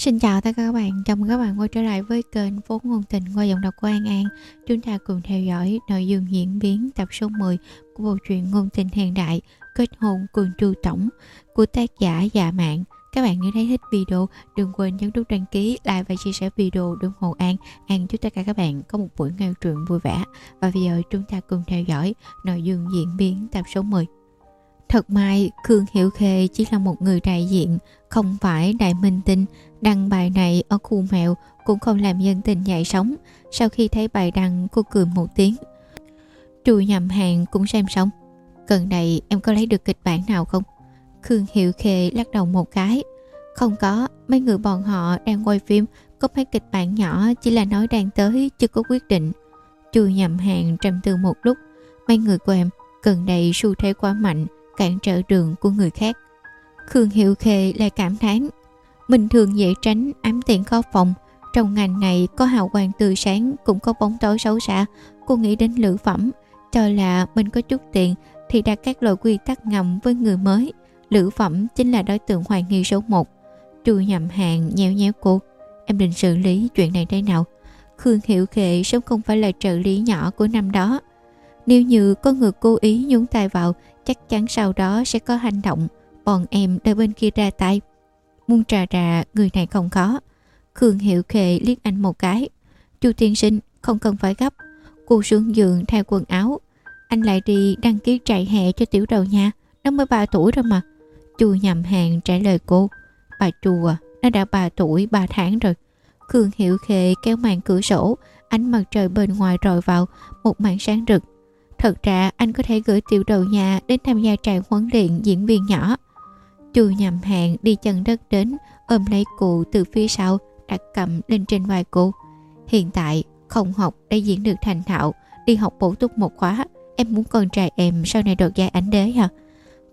Xin chào tất cả các bạn, chào mừng các bạn quay trở lại với kênh Phố Ngôn Tình qua giọng đọc của An An. Chúng ta cùng theo dõi nội dung diễn biến tập số 10 của bộ truyện Ngôn Tình Hiện Đại Kết hôn cùng Trư Tổng của tác giả Dạ Mạng. Các bạn nếu thấy thích video, đừng quên nhấn nút đăng ký, like và chia sẻ video để ủng hộ An. An chúc tất cả các bạn có một buổi nghe truyện vui vẻ. Và bây giờ chúng ta cùng theo dõi nội dung diễn biến tập số 10. Thật may, Khương Hiểu Khê chỉ là một người đại diện, không phải đại minh tinh. Đăng bài này ở khu mẹo cũng không làm dân tình dậy sống. Sau khi thấy bài đăng, cô cười một tiếng. Trùi nhầm hàng cũng xem xong. Gần đây em có lấy được kịch bản nào không? Khương Hiểu Khê lắc đầu một cái. Không có, mấy người bọn họ đang quay phim, có mấy kịch bản nhỏ chỉ là nói đang tới, chưa có quyết định. Chui nhầm hàng trầm tư một lúc. Mấy người của em, gần đây xu thế quá mạnh, cản trở đường của người khác. Khương Hiệu Khê lại cảm thán, Mình thường dễ tránh, ám tiện khó phòng. Trong ngành này có hào quang tươi sáng, Cũng có bóng tối xấu xa. Cô nghĩ đến lữ phẩm, Cho là mình có chút tiền Thì đặt các loại quy tắc ngầm với người mới. Lữ phẩm chính là đối tượng hoài nghi số một. Chu nhầm hàng nhéo nhéo cô, Em định xử lý chuyện này thế nào? Khương Hiệu Khệ sớm không phải là trợ lý nhỏ của năm đó. Nếu như có người cố ý nhúng tay vào, chắc chắn sau đó sẽ có hành động. Bọn em đợi bên kia ra tay. Muôn trà trà người này không khó. Khương hiệu khệ liếc anh một cái. Chu tiên sinh, không cần phải gấp. Cô xuống giường thay quần áo. Anh lại đi đăng ký trại hè cho tiểu đầu nha. Nó mới 3 tuổi rồi mà. Chu nhầm hàng trả lời cô. Bà chu à nó đã 3 tuổi 3 tháng rồi. Khương hiệu khệ kéo màn cửa sổ. Ánh mặt trời bên ngoài rọi vào, một màn sáng rực. Thật ra anh có thể gửi tiểu đầu nhà đến tham gia trại huấn luyện diễn viên nhỏ. Chu nhầm hàng đi chân đất đến, ôm lấy cụ từ phía sau, đặt cầm lên trên vai cô. Hiện tại, không học để diễn được thành thạo, đi học bổ túc một khóa. Em muốn con trai em sau này đoạt giải ảnh đế hả?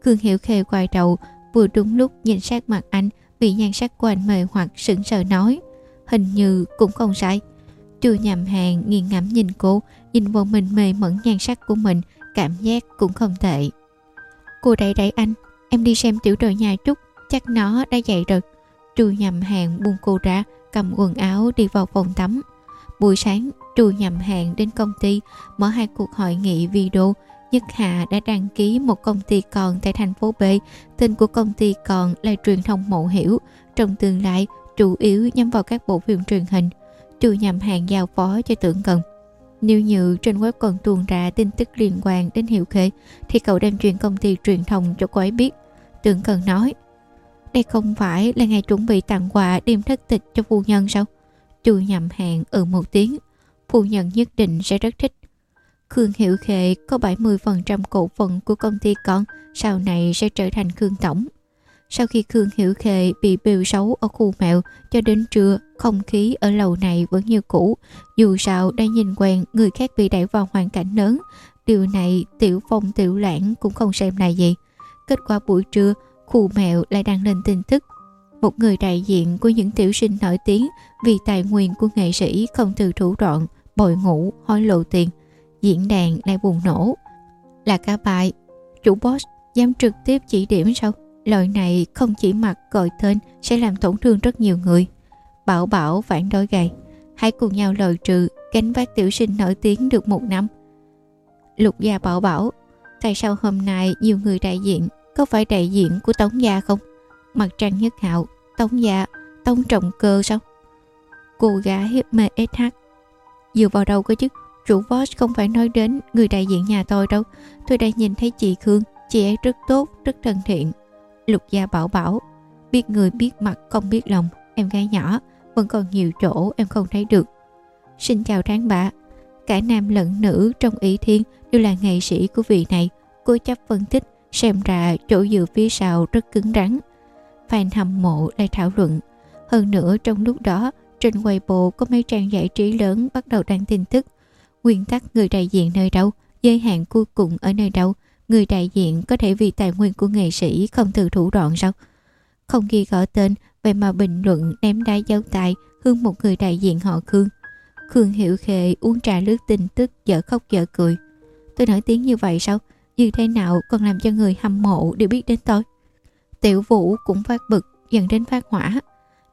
cường Hiểu Khê quay đầu, vừa đúng lúc nhìn sát mặt anh, bị nhan sắc của anh mê hoặc sững sờ nói. Hình như cũng không sai. Chu nhầm hàng nghiêng ngắm nhìn cô, nhìn vào mình mê mẫn nhan sắc của mình, cảm giác cũng không tệ. Cô đẩy đẩy anh, em đi xem tiểu đội nhà chút, chắc nó đã dậy rồi. Chu nhầm hàng buông cô ra, cầm quần áo đi vào phòng tắm. Buổi sáng, Trù nhầm hàng đến công ty, mở hai cuộc hội nghị video. Nhất Hạ đã đăng ký một công ty còn tại thành phố B. Tên của công ty còn là truyền thông mộ hiểu. Trong tương lai, chủ yếu nhắm vào các bộ phim truyền hình. Trù nhầm hàng giao phó cho tưởng cần. Nếu như trên web còn tuôn ra tin tức liên quan đến Hiệu Khê, thì cậu đem chuyện công ty truyền thông cho cô ấy biết. Tưởng cần nói, Đây không phải là ngày chuẩn bị tặng quà đêm thất tịch cho phu nhân sao? Chu nhầm hàng ừ một tiếng. Phu nhân nhất định sẽ rất thích. Khương Hiệu Khệ có 70% cổ phần của công ty con sau này sẽ trở thành Khương Tổng. Sau khi Khương Hiểu Khê bị bêu xấu ở khu mẹo cho đến trưa, không khí ở lầu này vẫn như cũ. Dù sao đã nhìn quen người khác bị đẩy vào hoàn cảnh lớn. Điều này tiểu phong tiểu lãng cũng không xem là gì. Kết quả buổi trưa, khu mẹo lại đăng lên tin tức. Một người đại diện của những tiểu sinh nổi tiếng vì tài nguyên của nghệ sĩ không từ thủ đoạn, bội ngủ, hối lộ tiền. Diễn đàn lại bùng nổ. Là cả bài, chủ boss dám trực tiếp chỉ điểm sao? Lời này không chỉ mặc gọi tên sẽ làm tổn thương rất nhiều người. Bảo bảo phản đối gầy. Hãy cùng nhau lời trừ gánh vác tiểu sinh nổi tiếng được một năm. Lục gia bảo bảo Tại sao hôm nay nhiều người đại diện Có phải đại diện của Tống Gia không Mặt trăng nhất hạo Tống Gia Tống trọng cơ sao Cô gái mê SH Dựa vào đâu cơ chứ Chủ Voss không phải nói đến người đại diện nhà tôi đâu Tôi đã nhìn thấy chị Khương Chị ấy rất tốt, rất thân thiện Lục gia bảo bảo, Biết người biết mặt, không biết lòng, Em gái nhỏ, Vẫn còn nhiều chỗ em không thấy được. Xin chào tháng bạ Cả nam lẫn nữ trong ý thiên Đều là nghệ sĩ của vị này, Cô chấp phân tích, Xem ra chỗ dựa phía sau rất cứng rắn. Fan hâm mộ lại thảo luận, Hơn nữa trong lúc đó, Trên Weibo có mấy trang giải trí lớn Bắt đầu đăng tin tức. Nguyên tắc người đại diện nơi đâu, Giới hạn cuối cùng ở nơi đâu người đại diện có thể vì tài nguyên của nghệ sĩ không từ thủ đoạn sao? Không ghi gõ tên, vậy mà bình luận ném đá dấu tài hướng một người đại diện họ Khương. Khương Hiểu Khệ uống trà lướt tin tức dở khóc dở cười. Tôi nổi tiếng như vậy sao? Như thế nào còn làm cho người hâm mộ đều biết đến tôi? Tiểu Vũ cũng phát bực, dần đến phát hỏa.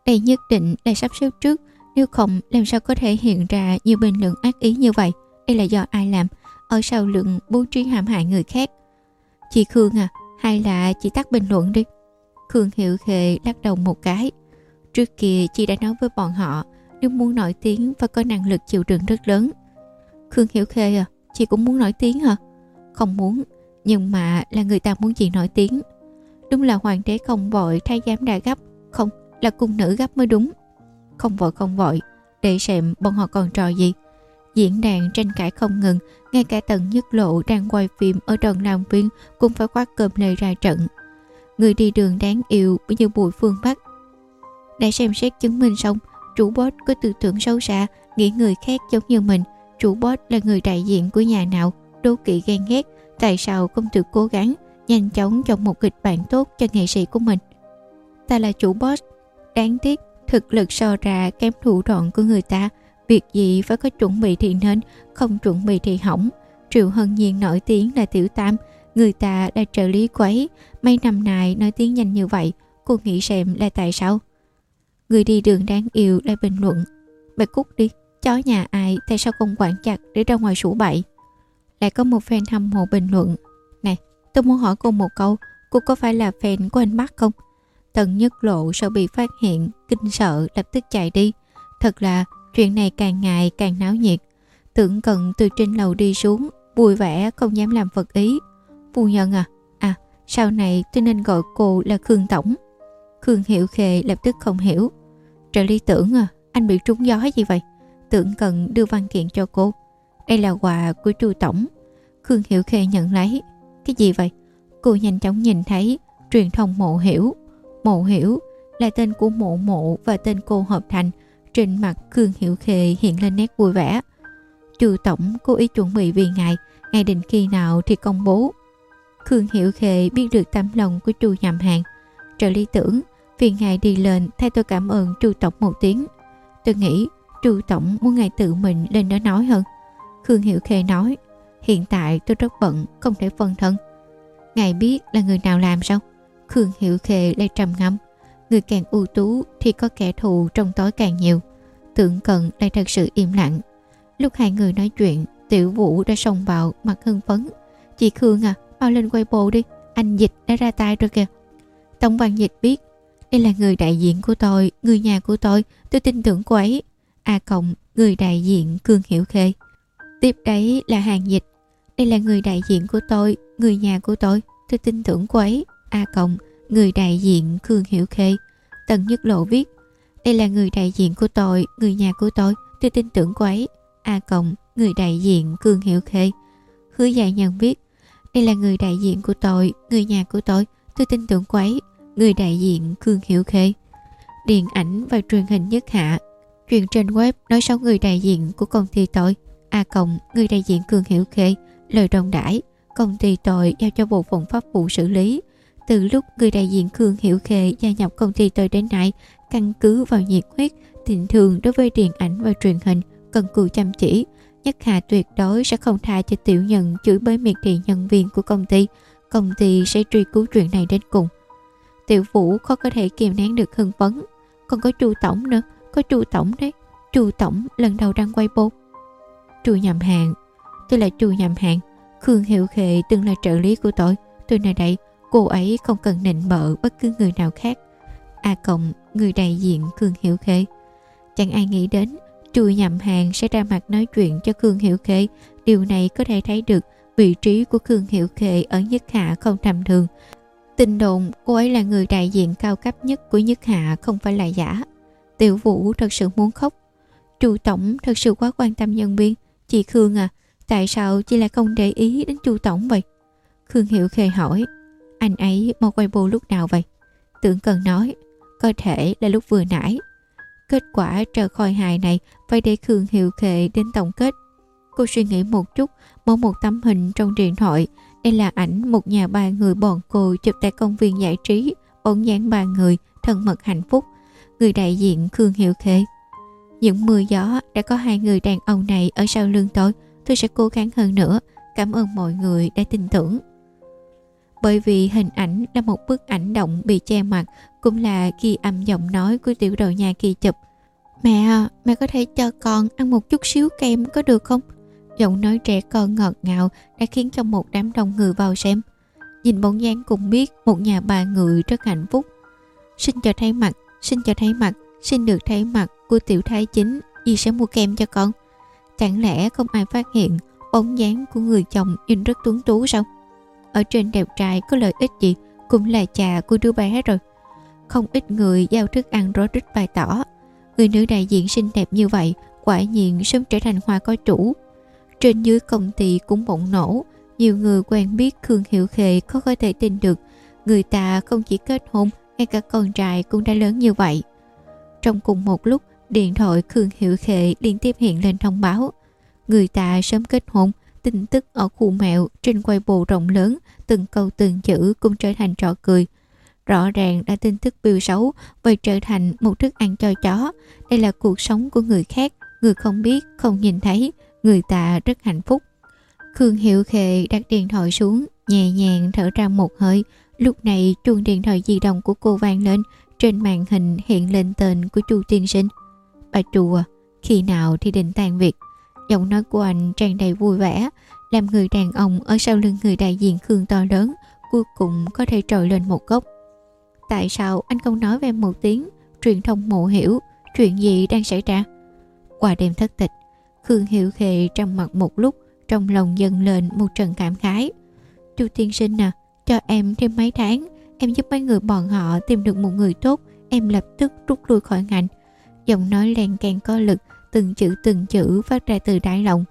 đây nhất định là sắp xếp trước nếu không làm sao có thể hiện ra nhiều bình luận ác ý như vậy đây là do ai làm ở sau lượng bố trí hãm hại người khác chị khương à hay là chị tắt bình luận đi. Khương hiệu khề lắc đầu một cái. Trước kia chị đã nói với bọn họ, nếu muốn nổi tiếng phải có năng lực chịu đựng rất lớn. Khương hiểu khê à chị cũng muốn nổi tiếng hả? Không muốn, nhưng mà là người ta muốn chị nổi tiếng. Đúng là hoàng đế không vội thay giám đã gấp. Không, là cung nữ gấp mới đúng. Không vội không vội, để xem bọn họ còn trò gì. Diễn đàn tranh cãi không ngừng ngay cả tận nhất lộ đang quay phim ở đoàn làm viên cũng phải khoác cơm lề ra trận. Người đi đường đáng yêu như bùi phương bắc. Đã xem xét chứng minh xong, chủ boss có tư tưởng sâu xa, nghĩ người khác giống như mình. Chủ boss là người đại diện của nhà nào, đố kỵ ghen ghét, tại sao không tự cố gắng, nhanh chóng chọn một kịch bản tốt cho nghệ sĩ của mình. Ta là chủ boss. Đáng tiếc, thực lực so ra kém thủ đoạn của người ta việc gì phải có chuẩn bị thì nên, không chuẩn bị thì hỏng. Triệu hân nhiên nổi tiếng là tiểu tam, người ta đã trợ lý quấy mấy năm nay nói tiếng nhanh như vậy, cô nghĩ xem là tại sao? Người đi đường đáng yêu lại bình luận Mày cút đi, chó nhà ai, tại sao không quản chặt để ra ngoài sủ bậy? Lại có một fan hâm mộ bình luận này tôi muốn hỏi cô một câu, cô có phải là fan của anh Bắc không? Tần nhất lộ sợ bị phát hiện, kinh sợ, lập tức chạy đi. Thật là chuyện này càng ngày càng náo nhiệt. Tưởng cần từ trên lầu đi xuống, vui vẻ không dám làm vật ý. Phu nhân à à sau này tôi nên gọi cô là khương tổng. Khương hiểu khề lập tức không hiểu. Trợ lý tưởng à anh bị trúng gió gì vậy? Tưởng cần đưa văn kiện cho cô. Đây là quà của chu tổng. Khương hiểu khê nhận lấy. Cái gì vậy? Cô nhanh chóng nhìn thấy, truyền thông mộ hiểu. Mộ hiểu là tên của mộ mộ và tên cô hợp thành trên mặt khương hiểu khê hiện lên nét vui vẻ. Chu tổng, cố ý chuẩn bị vì ngài ngày định khi nào thì công bố. Khương hiểu khê biết được tấm lòng của chu nhầm hàng. Trợ lý tưởng, vì ngài đi lên thay tôi cảm ơn chu tổng một tiếng. Tôi nghĩ chu tổng muốn ngài tự mình lên đó nói hơn. Khương hiểu khê nói, hiện tại tôi rất bận, không thể phân thân. Ngài biết là người nào làm sao? Khương hiệu khê lại trầm ngâm người càng ưu tú thì có kẻ thù trong tối càng nhiều. Tưởng cận lại thật sự im lặng. Lúc hai người nói chuyện, tiểu vũ đã xông vào, mặt hưng phấn. Chị khương à mau lên quay bộ đi. Anh dịch đã ra tay rồi kìa. Tổng văn dịch biết, đây là người đại diện của tôi, người nhà của tôi. Tôi tin tưởng cô ấy. A cộng, người đại diện cương hiểu khê. Tiếp đấy là hàng dịch. Đây là người đại diện của tôi, người nhà của tôi. Tôi tin tưởng cô ấy. A cộng người đại diện Khương hiểu khê tần nhất lộ viết, đây là người đại diện của tôi người nhà của tôi tôi tin tưởng cô ấy a cộng, người đại diện Khương hiểu khê hứa dạ dài nhân viết, đây là người đại diện của tôi người nhà của tôi tôi tin tưởng cô ấy người đại diện Khương Hiểu Khê. Điện ảnh và truyền hình nhất hạ. chuyện trên web nói xấu người đại diện của công ty tội. A cộng, người đại diện Khương Hiểu Khê. Lời đồng đãi, công ty tội giao cho bộ phận pháp vụ xử lý. Từ lúc người đại diện Khương Hiểu Khê gia nhập công ty tôi đến nay, căn cứ vào nhiệt huyết, tình thường đối với điện ảnh và truyền hình, cần cù chăm chỉ. Nhất Hà tuyệt đối sẽ không tha cho tiểu nhân chửi bới miệt thị nhân viên của công ty. Công ty sẽ truy cứu chuyện này đến cùng. Tiểu Vũ khó có thể kiềm nén được hưng phấn. Còn có Chu Tổng nữa, có Chu Tổng đấy. Chu Tổng lần đầu đăng quay bột. Chu nhầm hạng tôi là Chu nhầm hạng Khương Hiệu Khệ từng là trợ lý của tôi. Tôi này đây, cô ấy không cần nịnh bợ bất cứ người nào khác. A cộng, người đại diện cường Hiệu Khê. Chẳng ai nghĩ đến Chu nhầm hàng sẽ ra mặt nói chuyện cho cường Hiệu Khê. Điều này có thể thấy được vị trí của cường Hiệu Khê ở Nhất Hạ không tầm thường. Tin đồn cô ấy là người đại diện cao cấp nhất của Nhất Hạ không phải là giả. Tiểu Vũ thật sự muốn khóc. Chu Tổng thật sự quá quan tâm nhân viên. Chị Khương à, tại sao chị lại không để ý đến Chu Tổng vậy? Khương Hiểu Khê hỏi, anh ấy mau quay bù lúc nào vậy? Tưởng cần nói, có thể là lúc vừa nãy. Kết quả trờ khôi hài này phải để Khương Hiệu Khệ đến tổng kết. Cô suy nghĩ một chút, mở một tấm hình trong điện thoại đây là ảnh một nhà ba người bọn cô chụp tại công viên giải trí, bóng dáng ba người, thân mật hạnh phúc. Người đại diện Khương Hiệu Khệ. Những mưa gió đã có hai người đàn ông này ở sau lưng tôi. Tôi sẽ cố gắng hơn nữa. Cảm ơn mọi người đã tin tưởng bởi vì hình ảnh là một bức ảnh động bị che mặt, cũng là ghi âm giọng nói của tiểu đầu nhà kỳ chụp. Mẹ à, mẹ có thể cho con ăn một chút xíu kem có được không? Giọng nói trẻ con ngọt ngào đã khiến cho một đám đông người vào xem. Nhìn bóng dáng cũng biết một nhà bà người rất hạnh phúc. Xin cho thấy mặt, xin cho thấy mặt, xin được thấy mặt của tiểu thái chính dì sẽ mua kem cho con. Chẳng lẽ không ai phát hiện bóng dáng của người chồng nhìn rất tuấn tú sao? Ở trên đèo trại có lợi ích gì? Cũng là cha của đứa bé rồi. Không ít người giao thức ăn rối rít bày tỏ. Người nữ đại diện xinh đẹp như vậy, quả nhiên sớm trở thành hoa có chủ. Trên dưới công ty cũng bỗng nổ. Nhiều người quen biết Khương Hiệu Khệ khó có thể tin được. Người ta không chỉ kết hôn, ngay cả con trai cũng đã lớn như vậy. Trong cùng một lúc, điện thoại Khương Hiệu Khệ liên tiếp hiện lên thông báo. Người ta sớm kết hôn tin tức ở khu mẹo trên quay bộ rộng lớn, từng câu từng chữ cũng trở thành trò cười. Rõ ràng đã tin tức biêu xấu và trở thành một thức ăn cho chó. Đây là cuộc sống của người khác, người không biết, không nhìn thấy, người ta rất hạnh phúc. Khương hiệu khệ đặt điện thoại xuống, nhẹ nhàng thở ra một hơi. Lúc này chuông điện thoại di động của cô vang lên, trên màn hình hiện lên tên của chu tiên sinh. Bà chùa, khi nào thì định tan việc? Giọng nói của anh tràn đầy vui vẻ, làm người đàn ông ở sau lưng người đại diện khương to lớn cuối cùng có thể trồi lên một gốc. tại sao anh không nói về một tiếng, truyền thông mộ hiểu, chuyện gì đang xảy ra? Qua đêm thất tịch, khương hiểu khề trong mặt một lúc, trong lòng dâng lên một trận cảm khái. Chu tiên sinh à cho em thêm mấy tháng, em giúp mấy người bọn họ tìm được một người tốt, em lập tức rút lui khỏi ngành. Giọng nói len càng có lực từng chữ từng chữ phát ra từ đại lòng.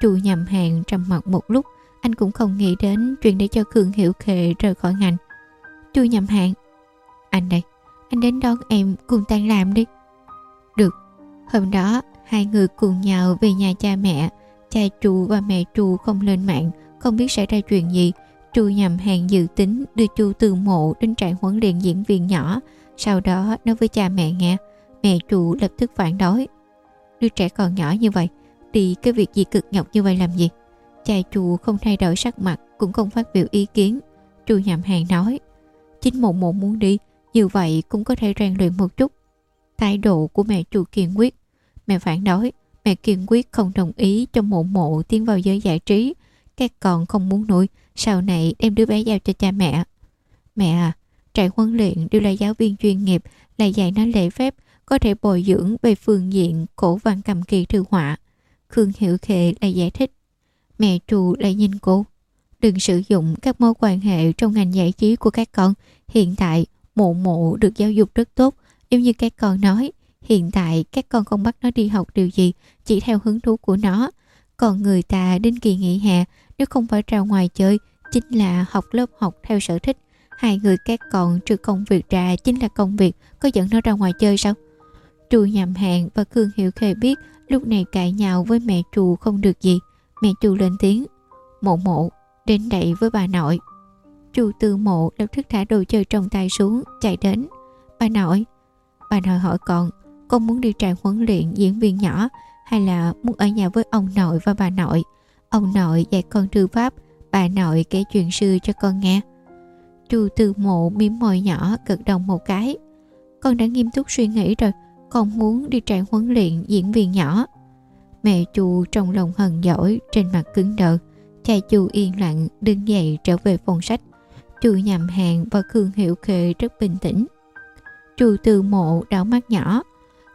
Chu nhầm hàng trầm mặc một lúc, anh cũng không nghĩ đến chuyện để cho khương hiểu khề rời khỏi ngành. Chu nhầm hàng, anh đây, anh đến đón em cùng tan làm đi. Được, hôm đó hai người cùng nhau về nhà cha mẹ. Cha chu và mẹ chu không lên mạng, không biết xảy ra chuyện gì. Chu nhầm hàng dự tính đưa chu từ mộ đến trại huấn luyện diễn viên nhỏ, sau đó nói với cha mẹ nghe. Mẹ chu lập tức phản đối đứa trẻ còn nhỏ như vậy, thì cái việc gì cực nhọc như vậy làm gì? Cha chùa không thay đổi sắc mặt, cũng không phát biểu ý kiến. Chu nhậm hàng nói, chính mộ mộ muốn đi, như vậy cũng có thể rèn luyện một chút. Thái độ của mẹ chu kiên quyết. Mẹ phản đối, mẹ kiên quyết không đồng ý cho mộ mộ tiến vào giới giải trí. Các con không muốn nuôi, sau này đem đứa bé giao cho cha mẹ. Mẹ à trại huấn luyện đều là giáo viên chuyên nghiệp, là dạy nó lễ phép có thể bồi dưỡng về phương diện cổ văn cầm kỳ thư họa. Khương hiểu khệ lại giải thích. Mẹ trù lại nhìn cô. Đừng sử dụng các mối quan hệ trong ngành giải trí của các con. Hiện tại mộ mộ được giáo dục rất tốt. Giống như các con nói, hiện tại các con không bắt nó đi học điều gì, chỉ theo hứng thú của nó. Còn người ta đến kỳ nghỉ hè, nếu không phải ra ngoài chơi, chính là học lớp học theo sở thích. Hai người các con trừ công việc ra chính là công việc. Có dẫn nó ra ngoài chơi sao? Trù nhầm hẹn và khương hiểu khê biết lúc này cãi nhau với mẹ trù không được gì. Mẹ trù lên tiếng, mộ mộ, đến đậy với bà nội. Trù tư mộ lập tức thả đồ chơi trong tay xuống, chạy đến. Bà nội bà nội hỏi con con muốn đi trại huấn luyện diễn viên nhỏ hay là muốn ở nhà với ông nội và bà nội? Ông nội dạy con thư pháp, bà nội kể chuyện xưa cho con nghe. Chu tư mộ miếng môi nhỏ gật đầu một cái. Con đã nghiêm túc suy nghĩ rồi con muốn đi trại huấn luyện diễn viên nhỏ. Mẹ chu trong lòng hờn giỏi trên mặt cứng đờ. Cha chu yên lặng đứng dậy trở về phòng sách. Chu nhầm hàng và khương hiệu khê rất bình tĩnh. Chu từ mộ đảo mắt nhỏ.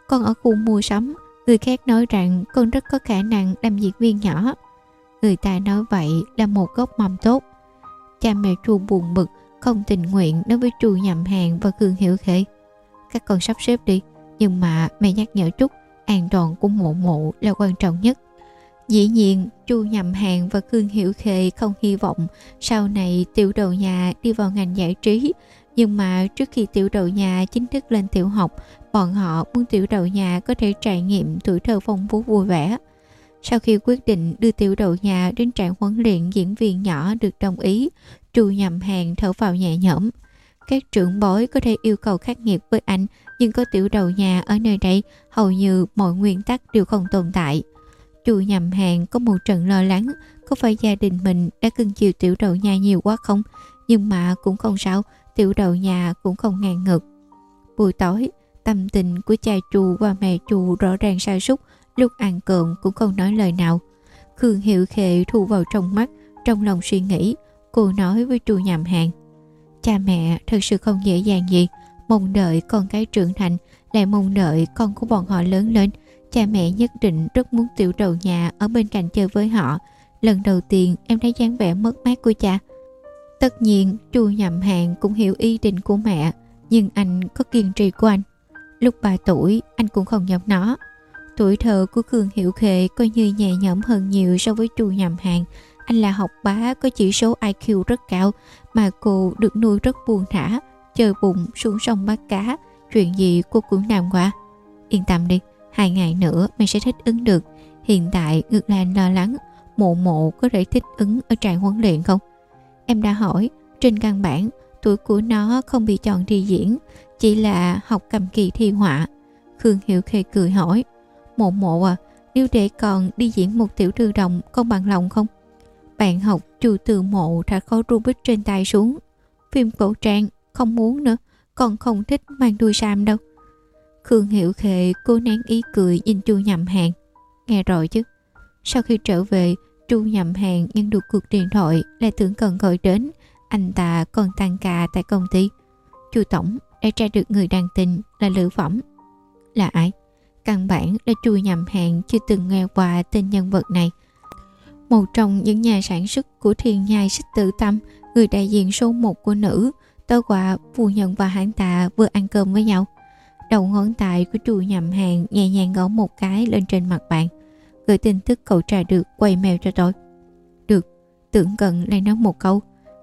Con ở khu mua sắm. Người khác nói rằng con rất có khả năng làm diễn viên nhỏ. Người ta nói vậy là một gốc mầm tốt. Cha mẹ chu buồn bực, không tình nguyện đối với chu nhầm hàng và khương hiểu khê. Các con sắp xếp đi nhưng mà mẹ nhắc nhở chút an toàn của mộ mụ là quan trọng nhất. Dĩ nhiên, chu nhầm hàng và khương hiểu khê không hy vọng sau này tiểu đầu nhà đi vào ngành giải trí. Nhưng mà trước khi tiểu đầu nhà chính thức lên tiểu học, bọn họ muốn tiểu đầu nhà có thể trải nghiệm tuổi thơ phong phú vui vẻ. Sau khi quyết định đưa tiểu đầu nhà đến trại huấn luyện diễn viên nhỏ được đồng ý, chu nhầm hàng thở vào nhẹ nhõm. Các trưởng bối có thể yêu cầu khắc nghiệt với anh nhưng có tiểu đầu nhà ở nơi đây hầu như mọi nguyên tắc đều không tồn tại chu nhầm hàng có một trận lo lắng có phải gia đình mình đã cưng chiều tiểu đầu nhà nhiều quá không Nhưng mà cũng không sao, tiểu đầu nhà cũng không ngàn ngực. Buổi tối, tâm tình của cha chu và mẹ chu rõ ràng sa sút lúc ăn cơm cũng không nói lời nào. Khương Hiệu Khệ thu vào trong mắt, trong lòng suy nghĩ, cô nói với chu nhầm hàng. Cha mẹ thật sự không dễ dàng gì, mong đợi con cái trưởng thành, lại mong đợi con của bọn họ lớn lên. Cha mẹ nhất định rất muốn tiểu đầu nhà ở bên cạnh chơi với họ. Lần đầu tiên em thấy dáng vẻ mất mát của cha. Tất nhiên, chu nhầm hàng cũng hiểu ý định của mẹ, nhưng anh có kiên trì của anh. Lúc 3 tuổi, anh cũng không giống nó. Tuổi thơ của cường Hiểu Khệ coi như nhẹ nhõm hơn nhiều so với chu nhầm hàng. Anh là học bá có chỉ số IQ rất cao, mà cô được nuôi rất buồn thả, chơi bụng xuống sông bắt cá, chuyện gì cô cũng làm qua. Yên tâm đi, hai ngày nữa mày sẽ thích ứng được. Hiện tại ngược lại lo lắng, mộ mộ có thể thích ứng ở trại huấn luyện không? Em đã hỏi, trên căn bản, tuổi của nó không bị chọn thi diễn, chỉ là học cầm kỳ thi họa. Khương hiệu Khê cười hỏi, mộ mộ à, nếu để còn đi diễn một tiểu thư đồng con bằng lòng không? Bạn học trừ từ mộ thả khối Rubik trên tay xuống. Phim cổ trang, không muốn nữa, còn không thích mang đuôi sam đâu. Khương Hiểu Khệ cố nén ý cười nhìn chu nhầm hàng. Nghe rồi chứ. Sau khi trở về, chu nhầm hàng nhận được cuộc điện thoại lại tưởng cần gọi đến. Anh ta còn tăng ca tại công ty. Chu Tổng đã tra được người đàn tình là Lữ Phẩm. Là ai? Căn bản là chu nhầm hàng chưa từng nghe qua tên nhân vật này một trong những nhà sản xuất của thiên nhai xích tự tâm, người đại diện số một của nữ, tớ quả phu nhân và hãng tạ vừa ăn cơm với nhau. Đầu ngón tay của chu nhầm hàng nhẹ nhàng gõ một cái lên trên mặt bạn. Gửi tin tức cậu trả được quay mail cho tôi. Được, tưởng cận lại nói một câu.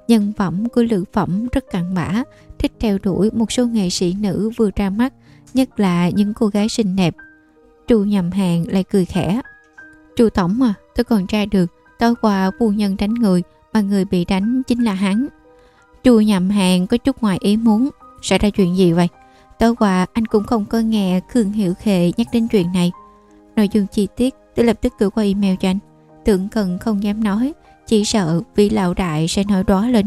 Nhân phẩm của lữ phẩm rất cặn bã, thích theo đuổi một số nghệ sĩ nữ vừa ra mắt, nhất là những cô gái xinh đẹp. Chu nhầm hàng lại cười khẽ. Chu Tổng à, tôi còn tra được Tối qua phu nhân đánh người Mà người bị đánh chính là hắn Chu nhầm hàng có chút ngoài ý muốn. Xảy ra chuyện gì vậy? Tối qua, anh cũng không có nghe Khương Hiểu Khệ nhắc đến chuyện này. Nội dung chi tiết tôi lập tức gửi qua email cho anh. Tưởng cần không dám nói, Chỉ sợ vị lão đại sẽ nổi đó lên.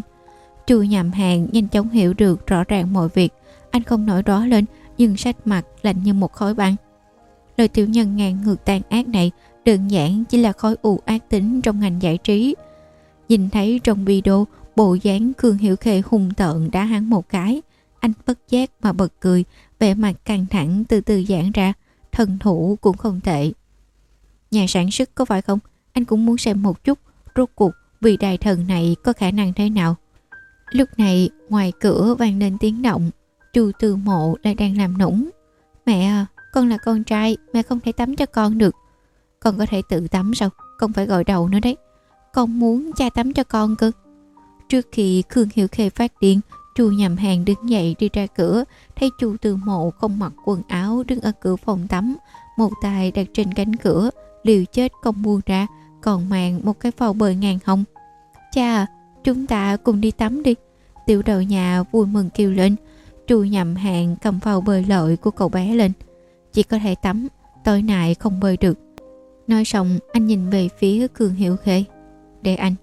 Chu nhầm hàng nhanh chóng hiểu được rõ ràng mọi việc. Anh không nổi đó lên, Nhưng sách mặt lạnh như một khói băng. Lời tiểu nhân ngàn ngược tàn ác này đơn giản chỉ là khói u ác tính trong ngành giải trí. Nhìn thấy trong video bộ dáng Khương Hiểu Khê hung tợn đá hắn một cái, anh bất giác mà bật cười, vẻ mặt căng thẳng từ từ giãn ra, thần thủ cũng không tệ. Nhà sản xuất có phải không? Anh cũng muốn xem một chút, rốt cuộc vị đại thần này có khả năng thế nào. Lúc này ngoài cửa vang lên tiếng động, chu tư mộ lại đang làm nũng. Mẹ à, con là con trai, mẹ không thể tắm cho con được. Con có thể tự tắm sao Con phải gọi đầu nữa đấy Con muốn cha tắm cho con cơ Trước khi Khương Hiểu Khê phát điên, Chu nhầm hàng đứng dậy đi ra cửa. Thấy chu từ mộ không mặc quần áo, Đứng ở cửa phòng tắm. Một tay đặt trên cánh cửa, Liều chết không buông ra, Còn mang một cái phao bơi ngàn hồng Cha, chúng ta cùng đi tắm đi. Tiểu đầu nhà vui mừng kêu lên. Chu nhầm hàng cầm phao bơi lội của cậu bé lên. Chỉ có thể tắm, Tối nay không bơi được. Nói xong, anh nhìn về phía Khương Hiểu Khê. Để anh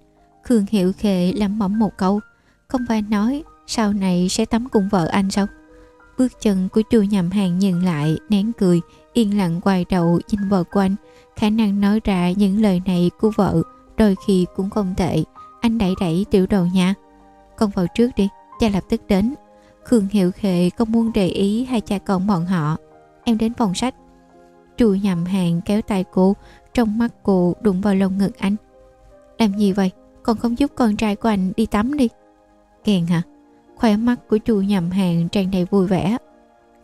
Khương Hiểu Khệ lẩm bẩm một câu. Không phải nói sau này sẽ tắm cùng vợ anh sao? Bước chân của chu nhầm hàng nhìn lại, Nén cười, Yên lặng quay đầu nhìn vợ của anh. Khả năng nói ra những lời này của vợ Đôi khi cũng không tệ. Anh đẩy đẩy tiểu đầu nha. Con vào trước đi, Cha lập tức đến. Khương Hiểu Khệ không muốn để ý hai cha con bọn họ. Em đến phòng sách. Chu nhầm hàng kéo tay cô, Trong mắt cô đụng vào lồng ngực anh. Làm gì vậy? Còn không giúp con trai của anh đi tắm đi. Kèn hả? Khóe mắt của chu nhầm hàng tràn đầy vui vẻ.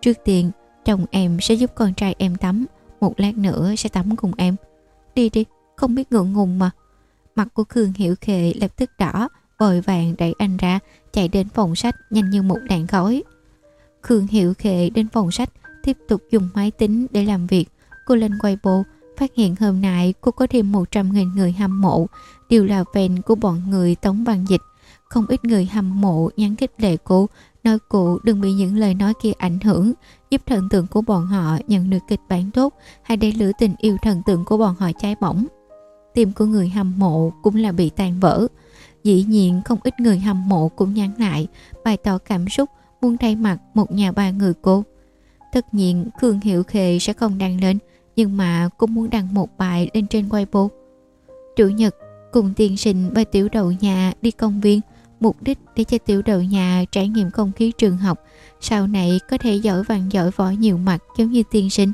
Trước tiên, Chồng em sẽ giúp con trai em tắm. Một lát nữa sẽ tắm cùng em. Đi đi, không biết ngượng ngùng mà. Mặt của Khương Hiểu Khệ lập tức đỏ, Vội vàng đẩy anh ra, Chạy đến phòng sách nhanh như một đạn khói. Khương Hiểu Khệ đến phòng sách, Tiếp tục dùng máy tính để làm việc. Cô lên Weibo phát hiện hôm nay cô có thêm 100.000 người hâm mộ, đều là fan của bọn người Tống Văn Dịch. Không ít người hâm mộ nhắn khích lệ cô, nói cô đừng bị những lời nói kia ảnh hưởng, giúp thần tượng của bọn họ nhận được kịch bản tốt hay để lửa tình yêu thần tượng của bọn họ cháy bỏng. Tim của người hâm mộ cũng là bị tan vỡ. Dĩ nhiên không ít người hâm mộ cũng nhắn lại, bày tỏ cảm xúc muốn thay mặt một nhà ba người cô. Tất nhiên Khương Hiệu Khê sẽ không đăng lên, nhưng mà cũng muốn đăng một bài lên trên Weibo. Chủ nhật, cùng tiên sinh và tiểu đầu nhà đi công viên, mục đích để cho tiểu đầu nhà trải nghiệm không khí trường học, sau này có thể giỏi vàng giỏi võ nhiều mặt giống như tiên sinh.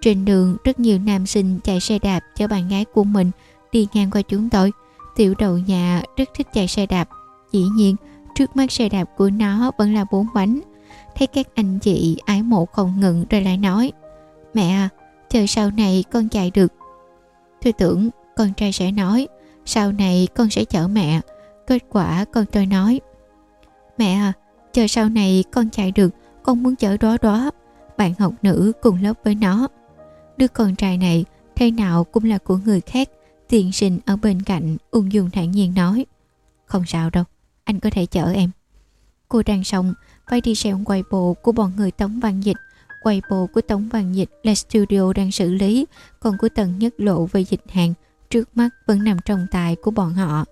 Trên đường, rất nhiều nam sinh chạy xe đạp cho bạn gái của mình đi ngang qua chúng tôi. Tiểu đầu nhà rất thích chạy xe đạp. Dĩ nhiên, trước mắt xe đạp của nó vẫn là bốn bánh. Thấy các anh chị ái mộ không ngừng rồi lại nói Mẹ à, chờ sau này con chạy được. Tôi tưởng con trai sẽ nói sau này con sẽ chở mẹ. Kết quả con tôi nói Mẹ à, chờ sau này con chạy được, con muốn chở đó đó. Bạn học nữ cùng lớp với nó. Đứa con trai này thế nào cũng là của người khác. Tiền sinh ở bên cạnh ung dung thản nhiên nói Không sao đâu, anh có thể chở em. Cô đang xong, phải đi xem quay bộ của bọn người Tống Văn Dịch. Quay bộ của Tống Văn Dịch là studio đang xử lý, còn của Tần Nhất Lộ về dịch hàng trước mắt vẫn nằm trong tài của bọn họ.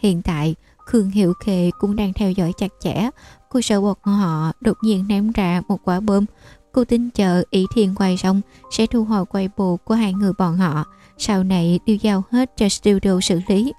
Hiện tại, Khương Hiệu Khề cũng đang theo dõi chặt chẽ. Cô sợ bọn họ đột nhiên ném ra một quả bom. Cô tin chờ ý thiên quay xong sẽ thu hồi quay bộ của hai người bọn họ. Sau này đều giao hết cho studio xử lý.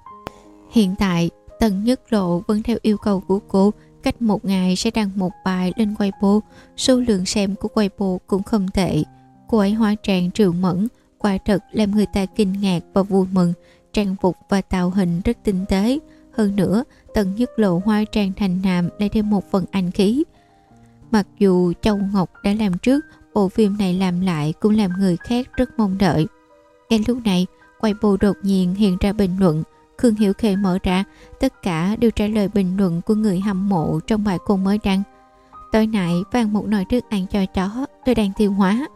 Hiện tại, Tần Nhất Lộ vẫn theo yêu cầu của cô cách một ngày sẽ đăng một bài lên Weibo. Số lượng xem của Weibo cũng không tệ. Cô ấy hóa trang triệu mẫn, quả thật làm người ta kinh ngạc và vui mừng. Trang phục và tạo hình rất tinh tế. Hơn nữa, Tần Nhất Lộ hóa trang thành nam lại thêm một phần anh khí. Mặc dù Châu Ngọc đã làm trước, bộ phim này làm lại cũng làm người khác rất mong đợi. Ngay lúc này, Weibo đột nhiên hiện ra bình luận. Khương Hiểu Khê mở ra, tất cả đều trả lời bình luận của người hâm mộ trong bài cô mới đăng. Tối nãy vàng một nồi thức ăn cho chó, tôi đang tiêu hóa.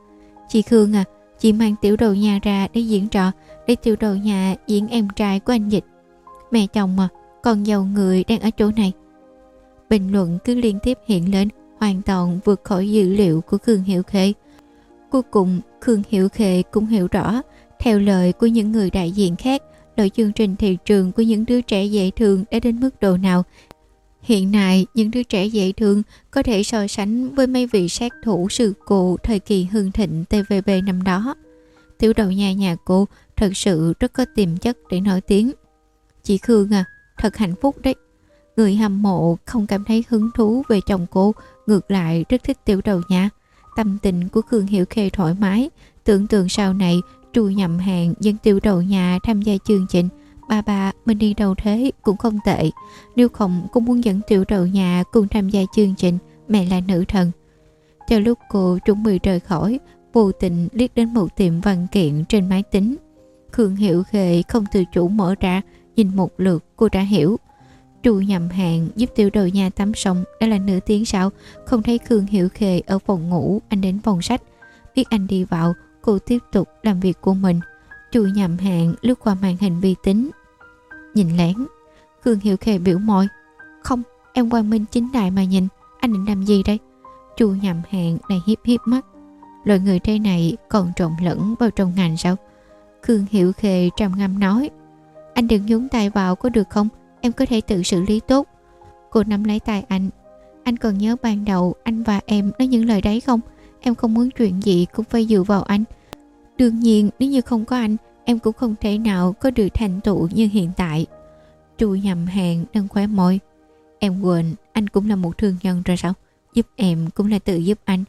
Chị Khương à, chị mang tiểu đầu nhà ra để diễn trò, để tiểu đầu nhà diễn em trai của anh Dịch. Mẹ chồng mà, còn giàu người đang ở chỗ này. Bình luận cứ liên tiếp hiện lên, hoàn toàn vượt khỏi dữ liệu của Khương Hiểu Khê. Cuối cùng, Khương Hiểu Khê cũng hiểu rõ, theo lời của những người đại diện khác, nội chương trình thị trường của những đứa trẻ dễ thương đã đến mức độ nào. Hiện nay, những đứa trẻ dễ thương có thể so sánh với mấy vị sát thủ sự cụ thời kỳ hưng thịnh TVB năm đó. Tiểu đầu nhà nhà cô thật sự rất có tiềm chất để nổi tiếng. Chị Khương à, thật hạnh phúc đấy. Người hâm mộ không cảm thấy hứng thú về chồng cô, ngược lại rất thích tiểu đầu nhà. Tâm tình của Khương Hiểu Khê thoải mái, tưởng tượng sau này trù nhầm hàng dân tiểu đầu nhà tham gia chương trình. bà bà mình đi đâu thế cũng không tệ. Nếu không cũng muốn dẫn tiểu đầu nhà cùng tham gia chương trình, mẹ là nữ thần. Cho lúc cô chuẩn bị rời khỏi, vô tình liếc đến một tiệm văn kiện trên máy tính. Khương Hiệu Khề không tự chủ mở ra, nhìn một lượt cô đã hiểu. Trù nhầm hàng giúp tiểu đầu nhà tắm xong đã là nửa tiếng sau, không thấy Khương Hiệu Khề ở phòng ngủ, anh đến phòng sách. Biết anh đi vào, cô tiếp tục làm việc của mình. Chu nhầm hạn lướt qua màn hình vi tính. Nhìn lén, Khương hiệu Khê biểu môi. Không, em quang minh chính đại mà nhìn, anh định làm gì đây? Chu nhầm hạn lại hiếp hiếp mắt. Loại người thế này còn trộn lẫn vào trong ngành sao? Khương hiệu Khê trầm ngâm nói. Anh đừng nhúng tay vào có được không? Em có thể tự xử lý tốt. Cô nắm lấy tay anh. Anh còn nhớ ban đầu anh và em nói những lời đấy không? Em không muốn chuyện gì cũng phải dựa vào anh. Đương nhiên nếu như không có anh, em cũng không thể nào có được thành tựu như hiện tại. Chu nhầm hàng nâng khóe môi. Em quên, anh cũng là một thương nhân rồi sao? Giúp em cũng là tự giúp anh.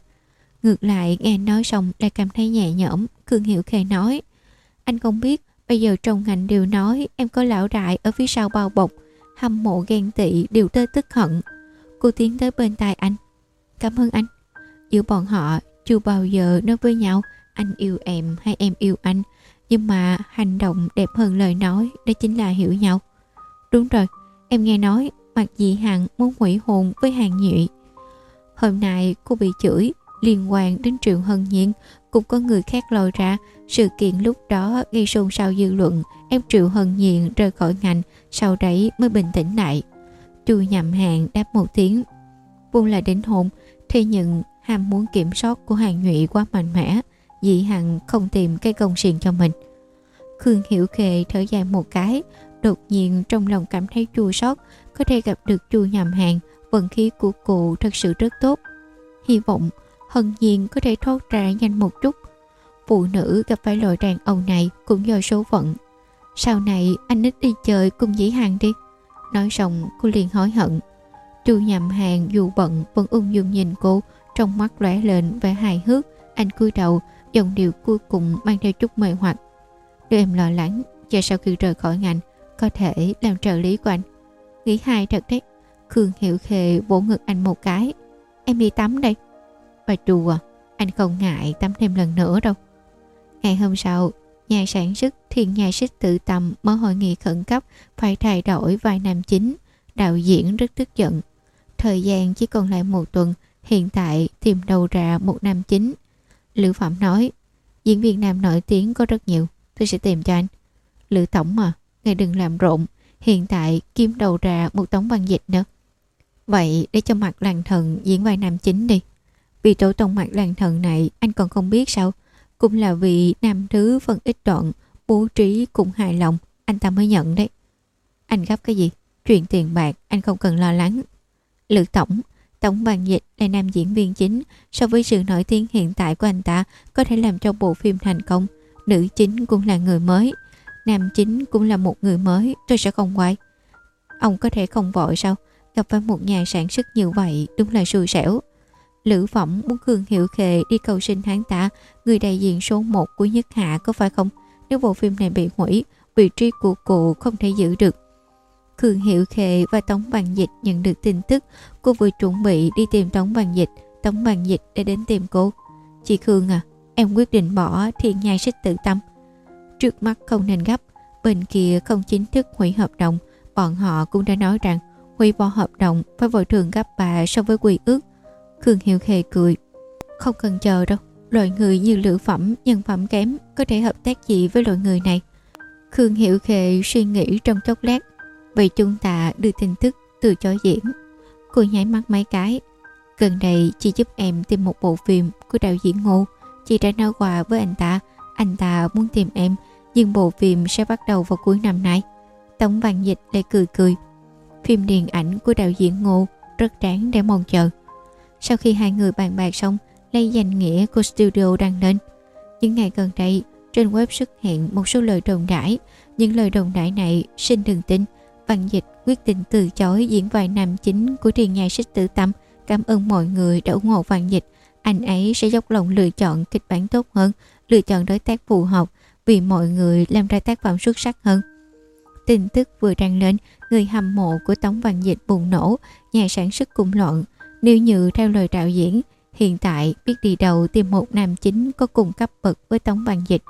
Ngược lại nghe nói xong lại cảm thấy nhẹ nhõm, Cương Hiểu khe nói. Anh không biết, bây giờ trong ngành đều nói em có lão đại ở phía sau bao bọc, hâm mộ ghen tị đều tơ tức hận. Cô tiến tới bên tai anh. Cảm ơn anh. Giữa bọn họ, chưa bao giờ nói với nhau, anh yêu em hay em yêu anh. Nhưng mà hành động đẹp hơn lời nói, đó chính là hiểu nhau. Đúng rồi, em nghe nói mặc dị hằng muốn hủy hôn với hàng nhụy hôm nay cô bị chửi, liên quan đến triệu hân nhiên, cũng có người khác lòi ra. Sự kiện lúc đó gây xôn xao dư luận em triệu hân nhiên rời khỏi ngành, sau đấy mới bình tĩnh lại. Chu nhầm hàng đáp một tiếng buông là đến hôn, thế nhưng ham muốn kiểm soát của hàng nhụy quá mạnh mẽ dị hằng không tìm cái công xiền cho mình. Khương hiểu khê thở dài một cái, đột nhiên trong lòng cảm thấy chua xót, có thể gặp được chu nhầm hàng, vận khí của cụ thật sự rất tốt. Hy vọng hân nhiên có thể thoát ra nhanh một chút. Phụ nữ gặp phải loại đàn ông này cũng do số phận. Sau này anh ít đi chơi cùng dĩ hàng đi. Nói xong, cô liền hối hận. Chu nhầm hàng dù bận vẫn ung dung nhìn cô trong mắt lóe lên vẻ hài hước, anh cúi đầu dòng điệu cuối cùng mang theo chút mê hoặc. Đưa em lo lắng, chờ sau khi rời khỏi ngành, có thể làm trợ lý của anh. Nghĩ hai thật đấy, Khương hiểu Khề vỗ ngực anh một cái. Em đi tắm đây. Bà đùa à, anh không ngại tắm thêm lần nữa đâu. Ngày hôm sau, nhà sản xuất thiên nhà xích tự tầm mở hội nghị khẩn cấp, phải thay đổi vai nam chính. Đạo diễn rất tức giận. Thời gian chỉ còn lại một tuần hiện tại tìm đầu ra một nam chính. Lữ Phạm nói, diễn viên nam nổi tiếng có rất nhiều, tôi sẽ tìm cho anh. Lữ Tổng mà ngài đừng làm rộn, hiện tại kiếm đầu ra một tống văn dịch nữa. Vậy để cho mặt làng thần diễn vai nam chính đi. Vì tổ tông mặt làng thần này anh còn không biết sao, cũng là vì nam thứ phân ít đoạn, bố trí cũng hài lòng, anh ta mới nhận đấy. Anh gấp cái gì? Chuyện tiền bạc, anh không cần lo lắng. Lữ tổng tổng bằng dịch là nam diễn viên chính. So với sự nổi tiếng hiện tại của anh ta có thể làm cho bộ phim thành công. Nữ chính cũng là người mới. Nam chính cũng là một người mới tôi sẽ không quay. Ông có thể không vội sao? Gặp phải một nhà sản xuất như vậy đúng là xui xẻo. Lữ Phẩm muốn Khương Hiệu Khề đi cầu sinh hắn ta, người đại diện số 1 của Nhất Hạ có phải không? Nếu bộ phim này bị hủy, vị trí của cụ không thể giữ được. Khương Hiệu Khệ và Tống Bằng Dịch nhận được tin tức cô vừa chuẩn bị đi tìm Tống Bằng Dịch. Tống Bằng Dịch đã đến tìm cô. Chị Khương à, em quyết định bỏ thiên nhai xích tự tâm. Trước mắt không nên gấp, bên kia không chính thức hủy hợp đồng. Bọn họ cũng đã nói rằng hủy bỏ hợp đồng phải bồi thường gấp bà so với quy ước Khương Hiệu Khề cười Không cần chờ đâu Loại người như lữ phẩm, nhân phẩm kém Có thể hợp tác gì với loại người này Khương Hiệu Khề suy nghĩ trong chốc lát Vậy chúng ta đưa tin tức từ chối diễn. Cô nháy mắt mấy cái. Gần đây chị giúp em tìm một bộ phim của đạo diễn Ngô. Chị đã nói quà với anh ta. Anh ta muốn tìm em Nhưng bộ phim sẽ bắt đầu vào cuối năm nay. Tống Văn Dịch lại cười cười. Phim điện ảnh của đạo diễn Ngô Rất đáng để mong chờ. Sau khi hai người bàn bạc xong, lấy danh nghĩa của studio đăng lên. Những ngày gần đây, trên web xuất hiện một số lời đồn đãi. Những lời đồn đãi này xin đừng tin. Văn Dịch quyết định từ chối diễn vai nam chính của truyền nhà sách tử tâm. Cảm ơn mọi người đã ủng hộ Văn Dịch. Anh ấy sẽ dốc lòng lựa chọn kịch bản tốt hơn, lựa chọn đối tác phù hợp vì mọi người làm ra tác phẩm xuất sắc hơn. Tin tức vừa đăng lên, người hâm mộ của Tống Văn Dịch bùng nổ, nhà sản xuất cùng loạn, nếu như theo lời đạo diễn, hiện tại biết đi đầu tìm một nam chính có cùng cấp bậc với Tống Văn Dịch.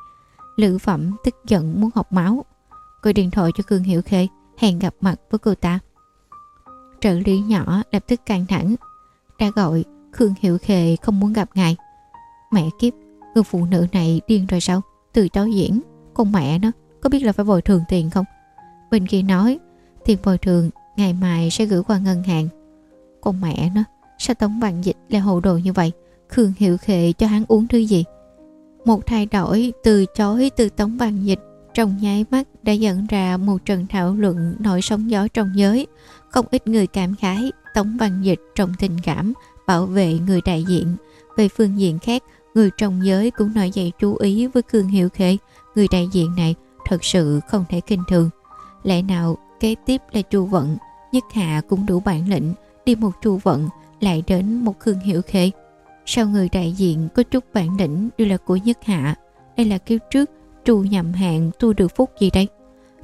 Lữ Phẩm tức giận muốn học máu. Gọi điện thoại cho Khương Hiểu Khê, hẹn gặp mặt với cô ta. Trợ lý nhỏ lập tức căng thẳng. Đã gọi, Khương hiệu khề không muốn gặp ngài. Mẹ kiếp, người phụ nữ này điên rồi sao? Từ chối diễn, con mẹ nó, có biết là phải bồi thường tiền không? Bên kia nói, tiền bồi thường ngày mai sẽ gửi qua ngân hàng. Con mẹ nó, Sao Tống bằng Dịch lại hồ đồ như vậy Khương Hiệu Khệ cho hắn uống thứ gì Một thay đổi từ chối từ Tống bằng Dịch trong nháy mắt đã dẫn ra một trận thảo luận nổi sóng gió trong giới Không ít người cảm khái, Tống Văn Dịch trong tình cảm, Bảo vệ người đại diện Về phương diện khác, Người trong giới cũng nổi dậy chú ý với Cương Hiệu Khê. Người đại diện này thật sự không thể kinh thường Lẽ nào kế tiếp là chu vận Nhất Hạ cũng đủ bản lĩnh, Đi một chu vận lại đến một Cương Hiệu Khê. sau người đại diện có chút bản lĩnh đều là của Nhất Hạ? Đây là kiếp trước chu nhầm hạng tu được phúc gì đây?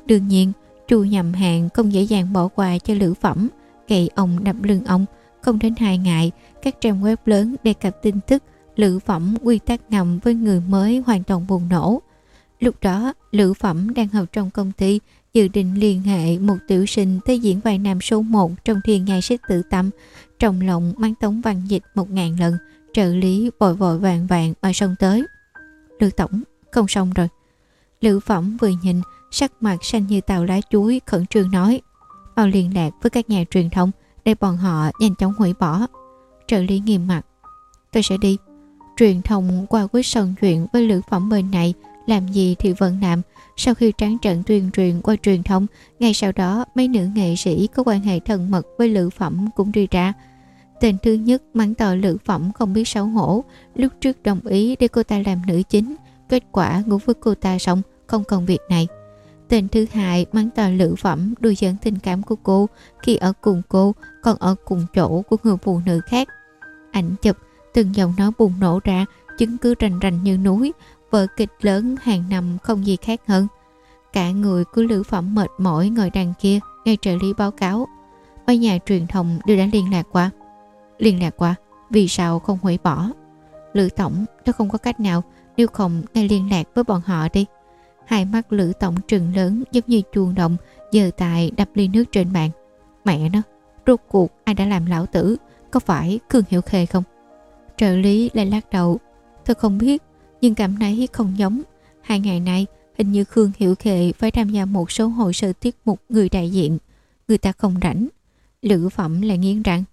Đương nhiên, chu nhầm hạng không dễ dàng bỏ qua cho lữ phẩm, cậy ông đập lưng ông. Không đến hai ngày, các trang web lớn đề cập tin tức lữ phẩm quy tắc ngầm với người mới hoàn toàn bùng nổ. Lúc đó, lữ phẩm đang học trong công ty dự định liên hệ một tiểu sinh tới diễn vai nam số 1 trong thiên ngày sức tự tâm trong lòng mang tống văn dịch một ngàn lần trợ lý vội vội vàng vàng mà sông tới lữ tổng không xong rồi lữ phẩm vừa nhìn sắc mặt xanh như tàu lá chuối khẩn trương nói mau liên lạc với các nhà truyền thông để bọn họ nhanh chóng hủy bỏ trợ lý nghiêm mặt tôi sẽ đi truyền thông qua quyết sân chuyện với lữ phẩm bên này làm gì thì vẫn làm. Sau khi tráng trận tuyên truyền qua truyền thông, ngay sau đó mấy nữ nghệ sĩ có quan hệ thân mật với lữ phẩm cũng đi ra. Tên thứ nhất mắng tờ lữ phẩm không biết xấu hổ, lúc trước đồng ý để cô ta làm nữ chính, kết quả ngủ với cô ta xong, không còn việc này. Tên thứ hai mắng tờ lữ phẩm đùa dẫn tình cảm của cô khi ở cùng cô, còn ở cùng chỗ của người phụ nữ khác. Ảnh chụp, từng dòng nói bùng nổ ra, chứng cứ rành rành như núi, vở kịch lớn hàng năm không gì khác hơn. Cả người của lữ phẩm mệt mỏi ngồi đằng kia, ngay trợ lý báo cáo. Mấy nhà truyền thông đều đã liên lạc qua. Liên lạc qua, vì sao không hủy bỏ? Lữ tổng, nó không có cách nào, nếu không ngay liên lạc với bọn họ đi. Hai mắt lữ tổng trừng lớn giống như chuông động, giờ tại đập ly nước trên bàn. Mẹ nó, rốt cuộc ai đã làm lão tử, có phải Khương Hiểu Khê không? Trợ lý lại lắc đầu. Tôi không biết, nhưng cảm thấy không giống. Hai ngày nay, hình như Khương Hiểu Khê phải tham gia một số hội sự tiết mục người đại diện. Người ta không rảnh. Lữ phẩm lại nghiến răng.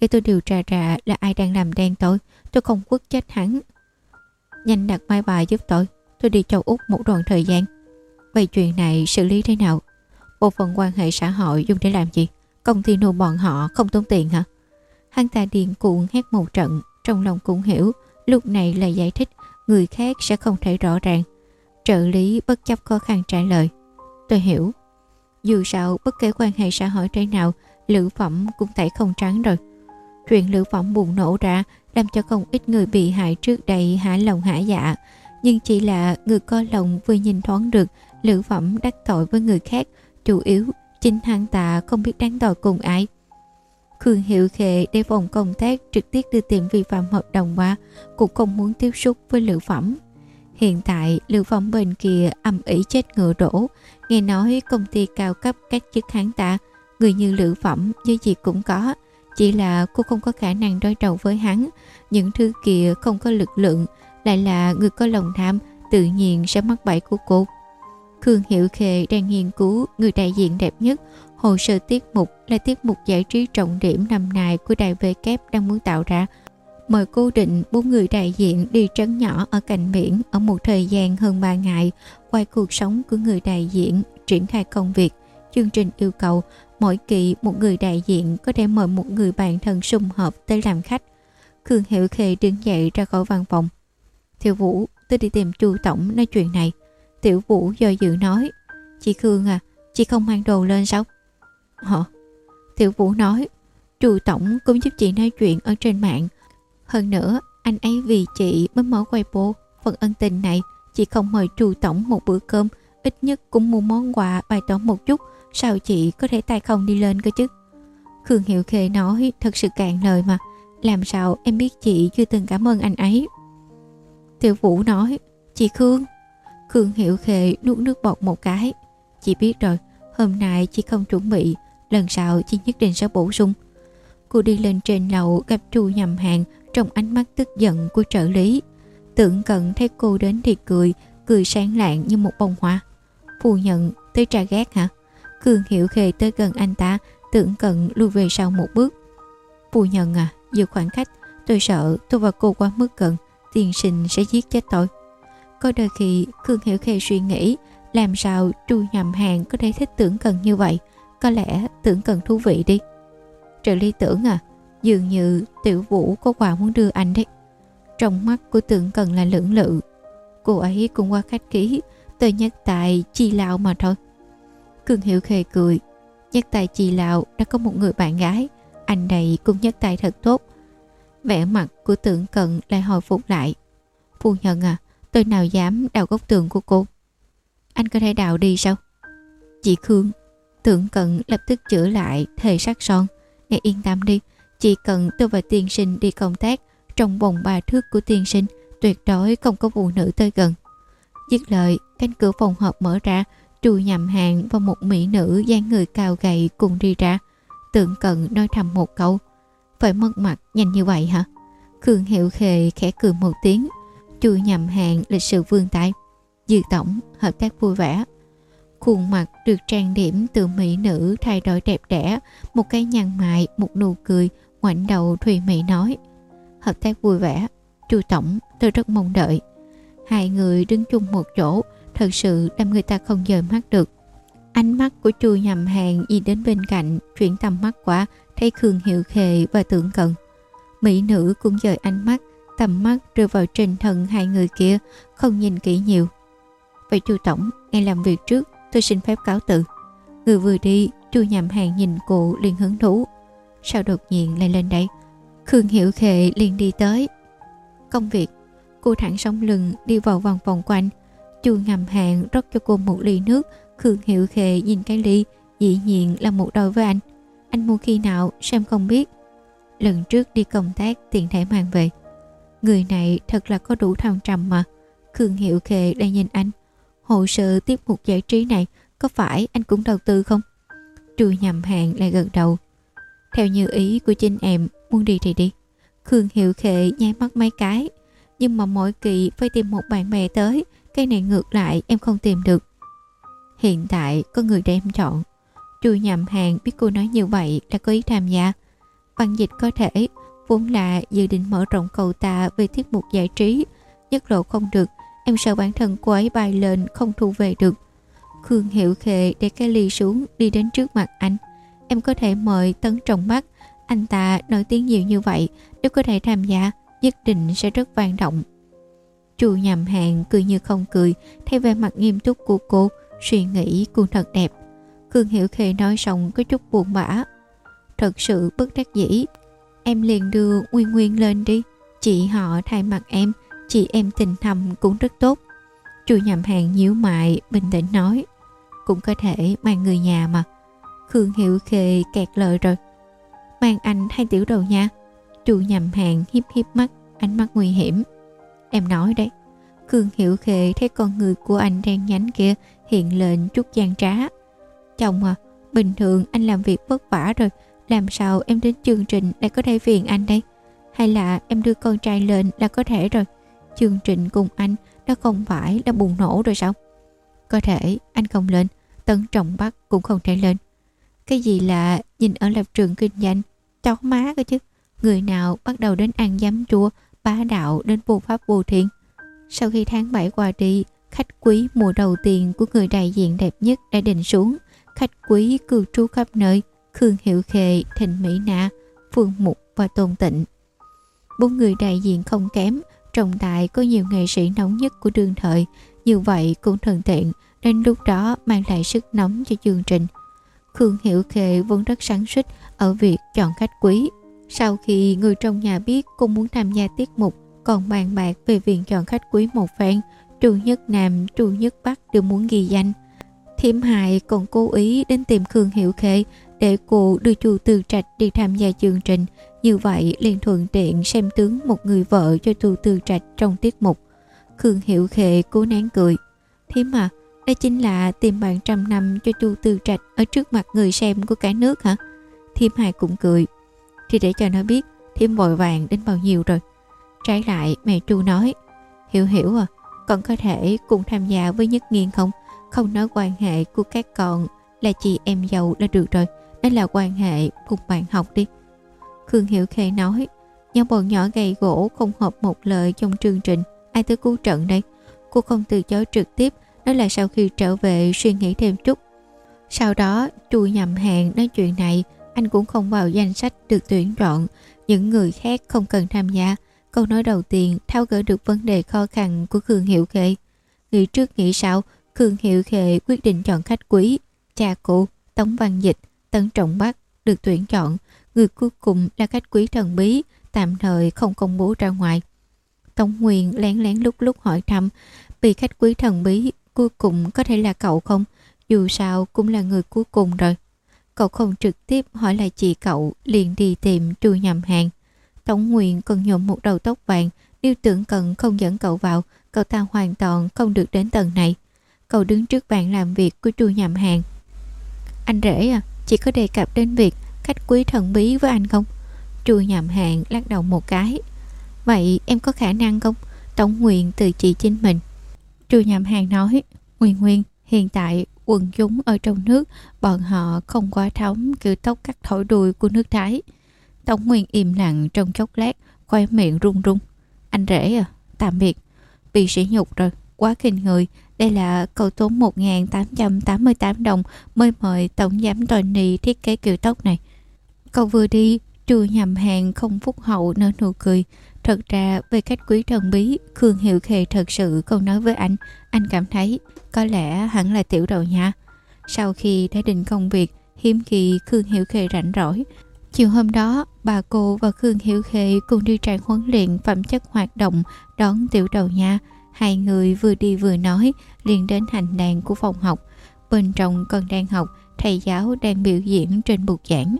Để tôi điều tra ra là ai đang làm đen tôi. Tôi không quất chết hắn. Nhanh đặt mai bài giúp tôi. Tôi đi châu Úc một đoạn thời gian. Vậy chuyện này xử lý thế nào? Bộ phận quan hệ xã hội dùng để làm gì? Công ty nuôi bọn họ không tốn tiền hả? Hắn ta điên cuồng hét một trận, trong lòng cũng hiểu lúc này là giải thích, người khác sẽ không thể rõ ràng. Trợ lý bất chấp khó khăn trả lời. Tôi hiểu. Dù sao, bất kể quan hệ xã hội thế nào, lữ phẩm cũng tẩy không trắng rồi. Chuyện lữ phẩm bùng nổ ra, làm cho không ít người bị hại trước đây hả lòng hả dạ. Nhưng chỉ là người co lòng vừa nhìn thoáng được lữ phẩm đắc tội với người khác. Chủ yếu chính hắn ta không biết đáng tội cùng ai. Khương Hiệu Khệ để phòng công tác trực tiếp đưa tiền vi phạm hợp đồng qua, cũng không muốn tiếp xúc với lữ phẩm. Hiện tại, lữ phẩm bên kia âm ỉ chết ngựa đổ, nghe nói công ty cao cấp các chức hắn ta, người như lữ phẩm với gì cũng có, chỉ là cô không có khả năng đối đầu với hắn, những thứ kia không có lực lượng, lại là người có lòng tham, tự nhiên sẽ mắc bẫy của cô. Khương Hiệu Khệ đang nghiên cứu người đại diện đẹp nhất Hồ sơ tiết mục là tiết mục giải trí trọng điểm năm nay của đài V kép đang muốn tạo ra. Mời cố định bốn người đại diện đi trấn nhỏ ở cạnh biển ở một thời gian hơn 3 ngày, quay cuộc sống của người đại diện, triển khai công việc. Chương trình yêu cầu mỗi kỳ một người đại diện có thể mời một người bạn thân sum hợp tới làm khách. Khương Hiệu Khê đứng dậy ra khỏi văn phòng. Thiệu Vũ, tôi đi tìm chu tổng nói chuyện này. Tiểu Vũ do dự nói, chị Khương à, chị không mang đồ lên sao? Hả? Tiểu Vũ nói, Trù Tổng cũng giúp chị nói chuyện ở trên mạng. Hơn nữa, anh ấy vì chị mới mở Weibo. Phần ân tình này, chị không mời Trù Tổng một bữa cơm, ít nhất cũng mua món quà bày tỏ một chút. Sao chị có thể tay không đi lên cơ chứ? Khương Hiệu Khê nói thật sự cạn lời mà. Làm sao em biết chị chưa từng cảm ơn anh ấy? Tiểu Vũ nói, chị Khương. Khương Hiểu Khê nuốt nước bọt một cái. Chị biết rồi, hôm nay chị không chuẩn bị lần sau chị nhất định sẽ bổ sung. Cô đi lên trên lầu gặp chu nhầm hàng trong ánh mắt tức giận của trợ lý. Tưởng cận thấy cô đến thì cười, cười sáng lạng như một bông hoa. Phu nhận tới trà ghét hả? Cường hiểu khề tới gần anh ta, tưởng cận lui về sau một bước. Phu nhận à, giữ khoảng cách, tôi sợ tôi và cô quá mức gần, tiền sinh sẽ giết chết tôi. Có đôi khi, Khương Hiểu Khê suy nghĩ, làm sao tru nhầm hàng có thể thích tưởng cần như vậy? Có lẽ tưởng cần thú vị đi. Trợ lý tưởng à dường như tiểu vũ có quà muốn đưa anh đấy. Trong mắt của tưởng cần là lưỡng lự. Cô ấy cũng qua khách ký tôi nhắc tại chi lão mà thôi. Cường hiểu khề cười, nhắc tại chi lão đã có một người bạn gái. Anh này cũng nhắc tại thật tốt vẻ mặt của tưởng cận lại hồi phục lại phu nhân à tôi nào dám đào gốc tường của cô anh có thể đào đi sao chị khương Tưởng cận lập tức chữa lại thề sắc son. Nghe yên tâm đi, chỉ cần tôi và tiên sinh đi công tác trong vòng ba thước của tiên sinh tuyệt đối không có phụ nữ tới gần. Dứt lời, cánh cửa phòng họp mở ra, trù nhầm hàng và một mỹ nữ dáng người cao gầy cùng đi ra. Tưởng cận nói thầm một câu. Phải mất mặt nhanh như vậy hả? Khương Hiệu Khề khẽ cười một tiếng. chui nhầm hàng lịch sự vương tay. Dư tổng, hợp tác vui vẻ. Khuôn mặt được trang điểm từ mỹ nữ thay đổi đẹp đẽ, một cái nhăn mại, một nụ cười, ngoảnh đầu Thùy Mỹ nói. Hợp tác vui vẻ, chu tổng, tôi rất mong đợi. Hai người đứng chung một chỗ, thật sự làm người ta không dời mắt được. Ánh mắt của chu nhầm hàng nhìn đến bên cạnh, chuyển tầm mắt qua, thấy Khương Hiệu Khệ và tưởng cận. Mỹ nữ cũng dời ánh mắt, tầm mắt rơi vào trên thân hai người kia, không nhìn kỹ nhiều. Vậy chu tổng, ngay làm việc trước, tôi xin phép cáo từ. Người vừa đi, chu nhầm hàng nhìn cụ liền hứng thú. Sao đột nhiên lại lên đây? Khương Hiệu Khệ liền đi tới. Công việc, cô thẳng sống lưng đi vào vòng vòng quanh. Chu ngầm hàng rót cho cô một ly nước. Khương Hiệu Khệ nhìn cái ly, dĩ nhiên là một đôi với anh. Anh mua khi nào, Sam không biết. Lần trước đi công tác tiện thể mang về. Người này thật là có đủ thăng trầm mà. Khương Hiệu Khề đang nhìn anh. Hồ sơ tiếp mục giải trí này có phải anh cũng đầu tư không? Trùi nhầm hàng lại gật đầu. Theo như ý của chính em, muốn đi thì đi. Khương Hiệu Khệ nháy mắt mấy cái. Nhưng mà mỗi kỳ phải tìm một bạn bè tới, cái này ngược lại em không tìm được. Hiện tại có người để em chọn. Chu nhầm hàng biết cô nói như vậy đã có ý tham gia. Văn dịch có thể, vốn là dự định mở rộng cầu tạ về tiết mục giải trí. Nhất lộ không được, em sợ bản thân cô ấy bay lên không thu về được. Khương Hiệu Khệ để cái ly xuống đi đến trước mặt anh. Em có thể mời Tấn Trọng mắt anh ta nổi tiếng nhiều như vậy, nếu có thể tham gia, nhất định sẽ rất vang động. Chu nhầm hàng cười như không cười, thay vẻ mặt nghiêm túc của cô, suy nghĩ cô thật đẹp. Khương Hiểu Khê nói xong có chút buồn bã. Thật sự bất đắc dĩ, em liền đưa Nguyên Nguyên lên đi. Chị họ thay mặt em, chị em tình thầm cũng rất tốt. Chu nhầm hàng nhíu mại, bình tĩnh nói. Cũng có thể mang người nhà mà. Khương Hiểu Khê kẹt lời rồi. Mang anh hay tiểu đầu nha. Chu nhầm hàng hiếp hiếp mắt, ánh mắt nguy hiểm. Em nói đấy. Khương Hiểu Khê thấy con người của anh đen nhánh kia hiện lên chút gian trá. Chồng à, bình thường anh làm việc vất vả rồi, làm sao em đến chương trình lại có thể phiền anh đây? Hay là em đưa con trai lên là có thể rồi? Chương trình cùng anh đã không phải là bùng nổ rồi sao? Có thể anh không lên, tấn trọng bắc cũng không thể lên. Cái gì là nhìn ở lập trường kinh doanh, chó má cơ chứ. Người nào bắt đầu đến ăn giấm chua, bá đạo đến vô pháp vô thiên. Sau khi tháng 7 qua đi, khách quý mùa đầu tiên của người đại diện đẹp nhất đã định xuống. Khách quý cư trú khắp nơi, Khương Hiệu Khệ, Thịnh Mỹ Nạ, Phương Mục và Tôn Tịnh. Bốn người đại diện không kém, trọng tại có nhiều nghệ sĩ nóng nhất của đương thời, như vậy cũng thuận tiện, nên lúc đó mang lại sức nóng cho chương trình. Khương hiệu Khệ vốn rất sáng suốt ở việc chọn khách quý. Sau khi người trong nhà biết cô muốn tham gia tiết mục, còn bàn bạc về việc chọn khách quý một phen, Trù Nhất Nam, Trù Nhất Bắc đều muốn ghi danh. Thiểm hại còn cố ý đến tìm Khương Hiệu Khê để cô đưa chu Tư Trạch đi tham gia chương trình. Như vậy liền thuận tiện xem tướng một người vợ cho chu Tư Trạch trong tiết mục. Khương Hiệu Khê cố nén cười. Thiểm à, đây chính là tìm bạn trăm năm cho chu Tư Trạch ở trước mặt người xem của cả nước hả? Thiểm Hại cũng cười. Thì để cho nó biết Thiểm vội vàng đến bao nhiêu rồi. Trái lại mẹ chu nói Hiểu hiểu à Con có thể cùng tham gia với Nhất Nghiên không không nói quan hệ của các con Là chị em giàu là được rồi. Đó là quan hệ cùng bạn học đi. Khương Hiểu Khê nói Nhóm bọn nhỏ gầy gỗ không hợp một lời trong chương trình. Ai tới cứu trận đây? Cô không từ chối trực tiếp Đó là sau khi trở về suy nghĩ thêm chút. Sau đó chu nhầm hàng nói chuyện này Anh cũng không vào danh sách được tuyển chọn. Những người khác không cần tham gia. Câu nói đầu tiên tháo gỡ được vấn đề khó khăn của Khương Hiệu khê. Nghĩ trước nghĩ sau, Khương Hiệu Khệ quyết định chọn khách quý. Cha cụ, Tống Văn Dịch, Tấn Trọng Bắc được tuyển chọn. Người cuối cùng là khách quý thần bí, tạm thời không công bố ra ngoài. Tống Nguyên lén lén lúc lúc hỏi thăm, vì khách quý thần bí cuối cùng có thể là cậu không? Dù sao cũng là người cuối cùng rồi. Cậu không trực tiếp hỏi lại chị cậu, liền đi tìm Chu Nhầm Hàng. Tổng nguyện còn nhộm một đầu tóc vàng, nếu tưởng cần không dẫn cậu vào, cậu ta hoàn toàn không được đến tầng này. Cậu đứng trước bàn làm việc của chu nhầm hàng. Anh rể à, chỉ có đề cập đến việc khách quý thần bí với anh không? Chu nhầm hàng lắc đầu một cái. Vậy em có khả năng không? Tổng nguyện từ chị chính mình. Chu nhầm hàng nói, Nguyên Nguyên, hiện tại quần chúng ở trong nước, bọn họ không quá thống kiểu tóc cắt thổi đuôi của nước Thái. tổng Nguyên im lặng trong chốc lát, khoe miệng run run. Anh rể à, tạm biệt. bị sỉ nhục rồi quá kinh người đây là cầu tốn 1.888 đồng mới mời tổng giám toàn thiết kế kiểu tóc này. Cậu vừa đi, trừ nhầm hàng không phúc hậu nở nụ cười. Thật ra về cách quý thần bí, khương hiệu khề thật sự không nói với anh. Anh cảm thấy có lẽ hẳn là tiểu đầu nha. Sau khi đã định công việc, hiếm khi khương hiệu khề rảnh rỗi. Chiều hôm đó, bà cô và khương hiệu khê cùng đi trại huấn luyện phẩm chất hoạt động đón tiểu đầu nha hai người vừa đi vừa nói liền đến hành lang của phòng học bên trong còn đang học thầy giáo đang biểu diễn trên bục giảng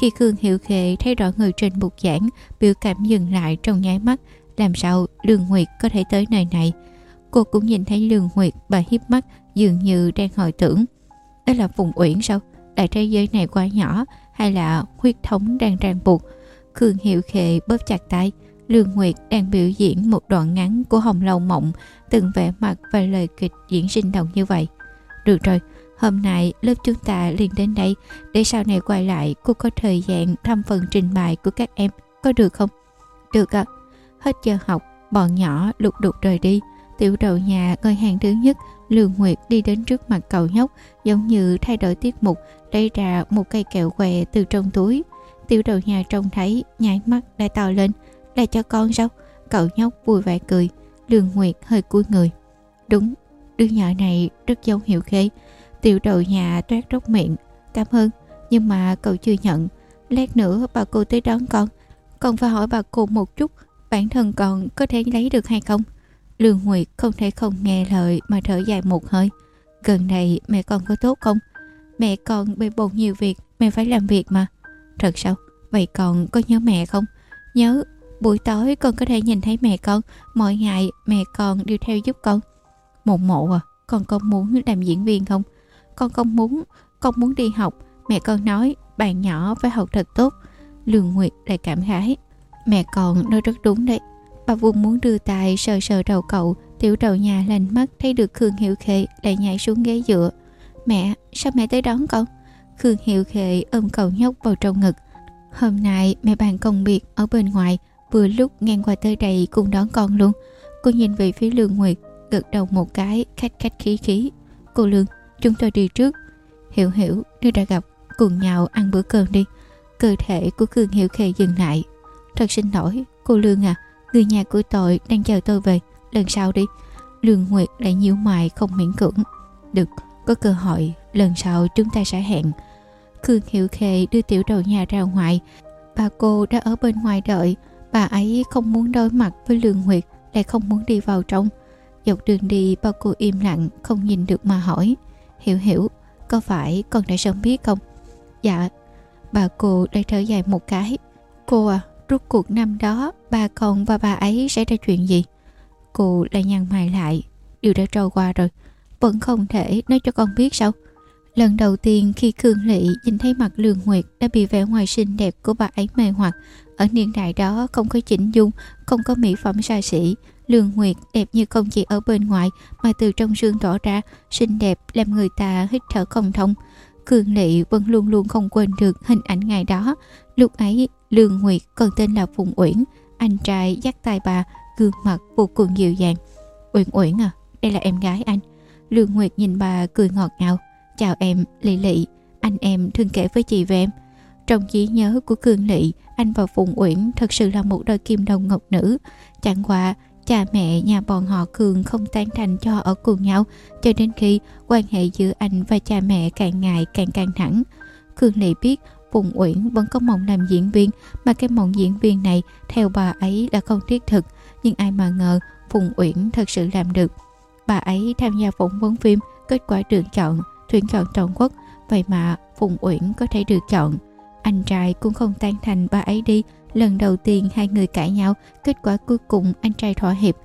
khi Khương Hiệu Khệ thấy rõ người trên bục giảng, biểu cảm dừng lại trong nháy mắt, làm sao Lương Nguyệt có thể tới nơi này. Cô cũng nhìn thấy Lương Nguyệt bà hiếp mắt dường như đang hồi tưởng. Đó là Phùng Uyển sao? Đại thế giới này quá nhỏ hay là huyết thống đang ràng buộc? Khương Hiệu Khệ bóp chặt tay. Lương Nguyệt đang biểu diễn một đoạn ngắn của Hồng Lâu Mộng, từng vẻ mặt và lời kịch diễn sinh động như vậy. Được rồi, Hôm nay lớp chúng ta liền đến đây để sau này quay lại cô có thời gian thăm phần trình bày của các em. Có được không? Được ạ. À. Hết giờ học, bọn nhỏ lục đục rời đi. Tiểu đầu nhà ngồi hàng thứ nhất, Lương Nguyệt đi đến trước mặt cậu nhóc giống như thay đổi tiết mục, lấy ra một cây kẹo què từ trong túi. Tiểu đầu nhà trông thấy, nháy mắt đã to lên. Là cho con sao? Cậu nhóc vui vẻ cười. Lương Nguyệt hơi cúi người. Đúng, đứa nhỏ này rất giống hiệu Khê. Tiểu đầu nhà toát rốc miệng. Cảm ơn Nhưng mà cậu chưa nhận. Lát nữa bà cô tới đón con. Con phải hỏi bà cô một chút Bản thân con có thể lấy được hay không? Lương Nguyệt không thể không nghe lời Mà thở dài một hơi. Gần đây mẹ con có tốt không? Mẹ con bề bộn nhiều việc Mẹ phải làm việc mà. Thật sao? Vậy con có nhớ mẹ không? Nhớ Buổi tối con có thể nhìn thấy mẹ con Mỗi ngày mẹ con đều theo giúp con. Một mộ à Con không muốn làm diễn viên không? Con không muốn, con muốn đi học. Mẹ con nói bạn nhỏ phải học thật tốt. Lương nguyệt lại cảm khái, mẹ con nói rất đúng đấy. Bà vương muốn đưa tài sờ sờ đầu cậu, tiểu đầu nhà lành mắt thấy được khương hiệu khệ lại nhảy xuống ghế dựa. Mẹ, sao mẹ tới đón con? Khương hiệu khệ ôm cậu nhóc vào trong ngực, hôm nay mẹ bàn công việc ở bên ngoài vừa lúc ngang qua tới đây cùng đón con luôn. Cô nhìn về phía lương nguyệt, gật đầu một cái, khách khách khí khí. Cô lương, Chúng tôi đi trước. Hiểu hiểu, nếu đã gặp, Cùng nhau ăn bữa cơm đi. Cơ thể của cường Hiểu Khê dừng lại. Thật xin lỗi, cô Lương à Người nhà của tôi đang chờ tôi về. Lần sau đi. Lương Nguyệt lại nhíu mày không miễn cưỡng. Được, có cơ hội, Lần sau chúng ta sẽ hẹn. Khương Hiểu Khê đưa tiểu đầu nhà ra ngoài. Bà cô đã ở bên ngoài đợi. Bà ấy không muốn đối mặt với Lương Nguyệt Lại không muốn đi vào trong Dọc đường đi bà cô im lặng Không nhìn được mà hỏi Hiểu hiểu, có phải con đã sớm biết không? Dạ, bà cô lại thở dài một cái. Cô à, rút cuộc năm đó bà con và bà ấy sẽ ra chuyện gì? Cô lại nhăn mày lại, điều đã trôi qua rồi. Vẫn không thể nói cho con biết sao? Lần đầu tiên khi Khương Lị nhìn thấy mặt Lương Nguyệt đã bị vẻ ngoài xinh đẹp của bà ấy mê hoặc. Ở niên đại đó không có chỉnh dung, không có mỹ phẩm xa xỉ, Lương Nguyệt đẹp như không chỉ ở bên ngoài mà từ trong xương tỏ ra xinh đẹp làm người ta hít thở không thông. Cường Lị vẫn luôn luôn không quên được hình ảnh ngày đó. Lúc ấy Lương Nguyệt còn tên là Phùng Uyển, anh trai dắt tay bà, gương mặt vô cùng dịu dàng. Uyển Uyển à, đây là em gái anh. Lương Nguyệt nhìn bà cười ngọt ngào. Chào em, Lị Lị, anh em thường kể với chị về em. Trong trí nhớ của Cường Lị, anh và Phùng Uyển thật sự là một đôi kim đồng ngọc nữ. Chẳng qua cha mẹ nhà bọn họ cường không tán thành cho ở cùng nhau cho đến khi quan hệ giữa anh và cha mẹ càng ngày càng căng thẳng cường lị biết phùng uyển vẫn có mộng làm diễn viên mà cái mộng diễn viên này theo bà ấy là không thiết thực nhưng ai mà ngờ phùng uyển thật sự làm được bà ấy tham gia phỏng vấn phim kết quả được chọn tuyển chọn toàn quốc vậy mà phùng uyển có thể được chọn anh trai cũng không tan thành bà ấy đi Lần đầu tiên hai người cãi nhau, kết quả cuối cùng anh trai thỏa hiệp.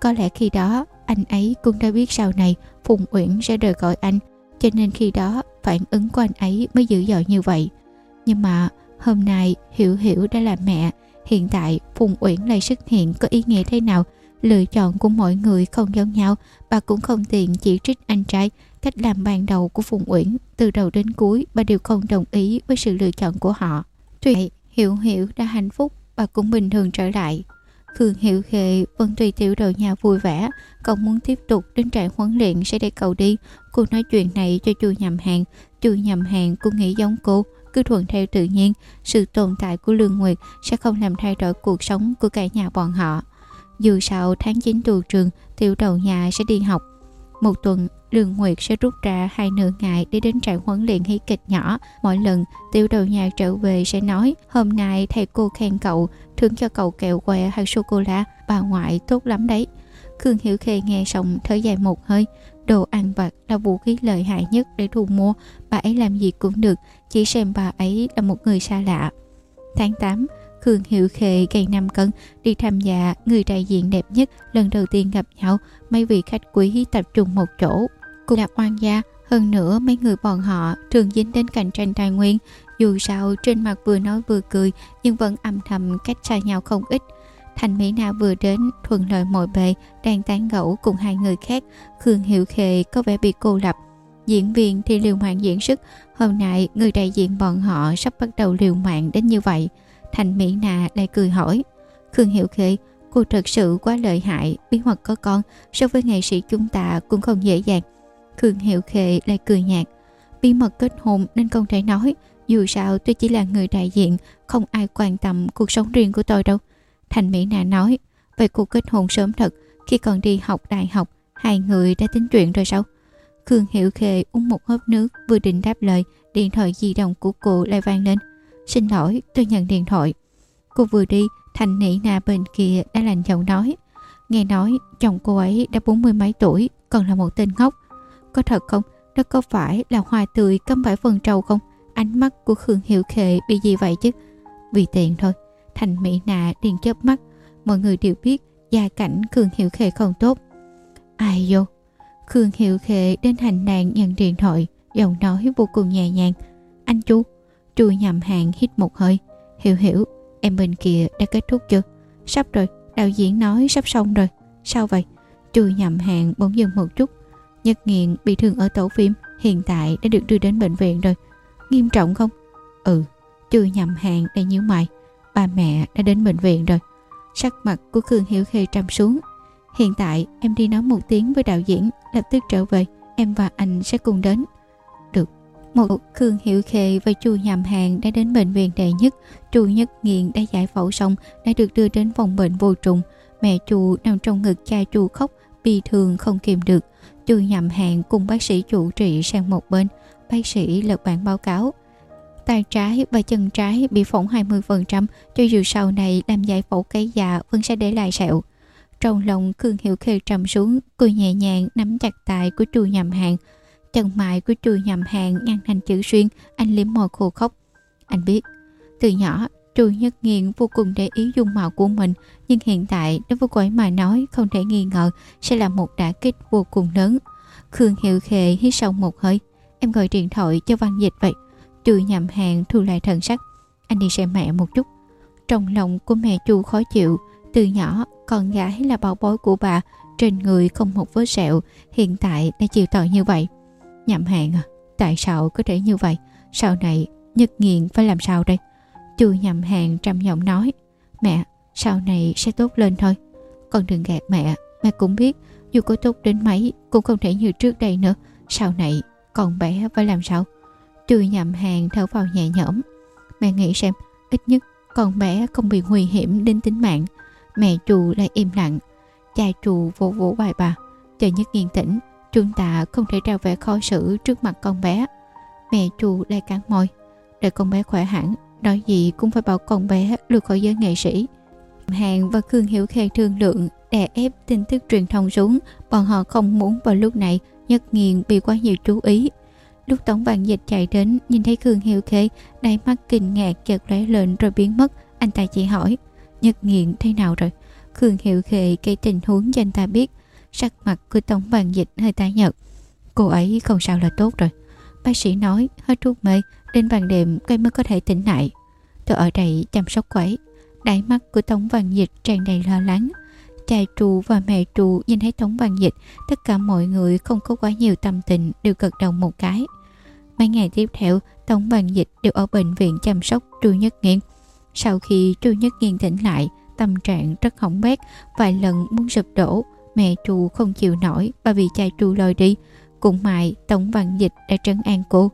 Có lẽ khi đó anh ấy cũng đã biết sau này Phùng Uyển sẽ rời khỏi anh, cho nên khi đó phản ứng của anh ấy mới dữ dội như vậy. Nhưng mà hôm nay Hiểu Hiểu đã là mẹ, hiện tại Phùng Uyển lại xuất hiện có ý nghĩa thế nào? Lựa chọn của mọi người không giống nhau, bà cũng không tiện chỉ trích anh trai. Cách làm ban đầu của Phùng Uyển, từ đầu đến cuối, bà đều không đồng ý với sự lựa chọn của họ. Tuy vậy Hiểu hiểu đã hạnh phúc và cũng bình thường trở lại. Khương Hiệu Khệ vẫn tùy tiểu đội nhà vui vẻ Cậu muốn tiếp tục đến trại huấn luyện sẽ để cậu đi. Cô nói chuyện này cho chu nhầm hàng. Chu nhầm hàng cũng nghĩ giống cô Cứ thuận theo tự nhiên. Sự tồn tại của Lương Nguyệt Sẽ không làm thay đổi cuộc sống của cả nhà bọn họ. Dù sao tháng 9 tù trường Tiểu đầu nhà sẽ đi học. Một tuần Lương Nguyệt sẽ rút ra hai nửa ngày để đến trại huấn luyện hí kịch nhỏ. Mỗi lần tiểu đầu nhà trở về sẽ nói hôm nay thầy cô khen cậu, thưởng cho cậu kẹo que hay sô-cô-la, bà ngoại tốt lắm đấy. Khương Hiểu Khê nghe xong thở dài một hơi. Đồ ăn vặt là vũ khí lợi hại nhất để thu mua, bà ấy làm gì cũng được, chỉ xem bà ấy là một người xa lạ. Tháng 8, Khương Hiệu Khệ gầy 5 cân đi tham gia người đại diện đẹp nhất lần đầu tiên gặp nhau mấy vị khách quý tập trung một chỗ cùng là oan gia, hơn nữa mấy người bọn họ thường dính đến cạnh tranh tài nguyên. Dù sao, trên mặt vừa nói vừa cười, nhưng vẫn âm thầm cách xa nhau không ít. Thành mỹ na vừa đến, thuận lợi mọi bề, đang tán gẫu cùng hai người khác. Khương hiệu khệ có vẻ bị cô lập. Diễn viên thì liều mạng diễn sức. Hôm nay, người đại diện bọn họ sắp bắt đầu liều mạng đến như vậy. Thành mỹ na lại cười hỏi, khương hiệu khệ cô thật sự quá lợi hại, bí mật có con. So với nghệ sĩ chúng ta cũng không dễ dàng. Khương Hiệu Khệ lại cười nhạt. Bí mật kết hôn nên không thể nói, Dù sao tôi chỉ là người đại diện, Không ai quan tâm cuộc sống riêng của tôi đâu. Thành Mỹ Nà nói Về cuộc kết hôn sớm thật, Khi còn đi học đại học, Hai người đã tính chuyện rồi sao? Khương Hiệu Khệ uống một hớp nước, Vừa định đáp lời, Điện thoại di động của cô lại vang lên. Xin lỗi, tôi nhận điện thoại. Cô vừa đi, Thành Mỹ Nà bên kia đã lành giọng nói. Nghe nói chồng cô ấy đã bốn mươi mấy tuổi, Còn là một tên ngốc có thật không? Đó có phải là hoa tươi cắm phải phần trầu không? Ánh mắt của Khương Hiệu Khệ bị gì vậy chứ? Vì tiền thôi. Thành Mỹ Nạ liền chớp mắt. Mọi người đều biết gia cảnh Khương Hiệu Khệ không tốt. Ai vô? Khương Hiệu Khệ đến hành nạn nhận điện thoại. Giọng nói vô cùng nhẹ nhàng. Anh chú. Chu nhầm hàng hít một hơi. Hiểu hiểu, em bên kia đã kết thúc chưa? Sắp rồi, đạo diễn nói sắp xong rồi. Sao vậy? Chu nhầm hàng bỗng dừng một chút Nhất nghiện bị thương ở tổ phim hiện tại đã được đưa đến bệnh viện rồi. Nghiêm trọng không? Ừ, chưa nhầm hàng để nhíu mày. Ba mẹ đã đến bệnh viện rồi. Sắc mặt của Khương Hiểu Khê trầm xuống. Hiện tại em đi nói một tiếng với đạo diễn, lập tức trở về. Em và anh sẽ cùng đến. Được. Một Khương Hiểu Khê và chu nhầm hàng đã đến bệnh viện đệ nhất. Chu Nhất Nghiện đã giải phẫu xong, đã được đưa đến phòng bệnh vô trùng. Mẹ chu nằm trong ngực cha chu khóc, bi thường không kìm được Chu nhầm hàng cùng bác sĩ chủ trị sang một bên, Bác sĩ lật bản báo cáo. Tay trái và chân trái bị phỏng 20% Cho dù sau này làm giải phẫu cái già vẫn sẽ để lại sẹo. Trong lòng Khương Hiểu Khê trầm xuống, Cười nhẹ nhàng nắm chặt tay của chu nhầm hàng. Chân mại của chu nhầm hàng nhăn thành chữ xuyên, Anh liếm môi khô khóc. Anh biết, Từ nhỏ Trù Nhất Nghiện vô cùng để ý dung mạo của mình nhưng hiện tại đối với cô ấy mà nói không thể nghi ngờ sẽ là một đả kích vô cùng lớn. Khương Hiệu Khệ hít sâu một hơi em gọi điện thoại cho văn dịch vậy. Trù nhầm hàng thu lại thần sắc anh đi xem mẹ một chút. Trong lòng của mẹ chu khó chịu từ nhỏ con gái là bảo bối của bà trên người không một vết sẹo hiện tại đã chịu tội như vậy. Nhậm hàng à, tại sao có thể như vậy? Sau này Nhất Nghiện phải làm sao đây? Chu nhầm hàng trầm giọng nói Mẹ, sau này sẽ tốt lên thôi. Con đừng gạt mẹ Mẹ cũng biết, dù có tốt đến mấy, Cũng không thể như trước đây nữa. Sau này, con bé phải làm sao? Chu nhầm hàng thở vào nhẹ nhõm. Mẹ nghĩ xem, Ít nhất con bé không bị nguy hiểm đến tính mạng. Mẹ trù lại im lặng. Cha trù vỗ vỗ bài bà. Chờ nhất nghiêng tĩnh, Chúng ta không thể trao vẻ khó xử trước mặt con bé. Mẹ trù lại cắn môi. Đợi con bé khỏe hẳn, Nói gì cũng phải bảo con bé lùi khỏi giới nghệ sĩ. Hàng và Khương Hiểu Khê thương lượng, đè ép tin tức truyền thông xuống. Bọn họ không muốn vào lúc này Nhất nghiền bị quá nhiều chú ý. Lúc tổng Vạn Dịch chạy đến, Nhìn thấy Khương Hiểu Khê, Đáy mắt kinh ngạc chợt lóe lên rồi biến mất. Anh ta chỉ hỏi, Nhất nghiện thế nào rồi? Khương Hiểu Khê kể tình huống cho anh ta biết. Sắc mặt của tổng Vạn Dịch hơi tái nhợt. Cô ấy không sao là tốt rồi. Bác sĩ nói, hết thuốc mê, Đến ban đêm cây mới có thể tỉnh lại. Tôi ở đây chăm sóc quấy Đáy mắt của Tống Văn Dịch tràn đầy lo lắng Cha trù và mẹ trù nhìn thấy Tống Văn Dịch Tất cả mọi người không có quá nhiều tâm tình Đều gật đầu một cái Mấy ngày tiếp theo Tống Văn Dịch đều ở bệnh viện chăm sóc Trù Nhất Nghiên Sau khi Trù Nhất Nghiên tỉnh lại tâm trạng rất hỏng bét, vài lần muốn sụp đổ. Mẹ trù không chịu nổi, bà bị cha trù lôi đi. Cũng mại, Tổng Văn Dịch đã trấn an cô.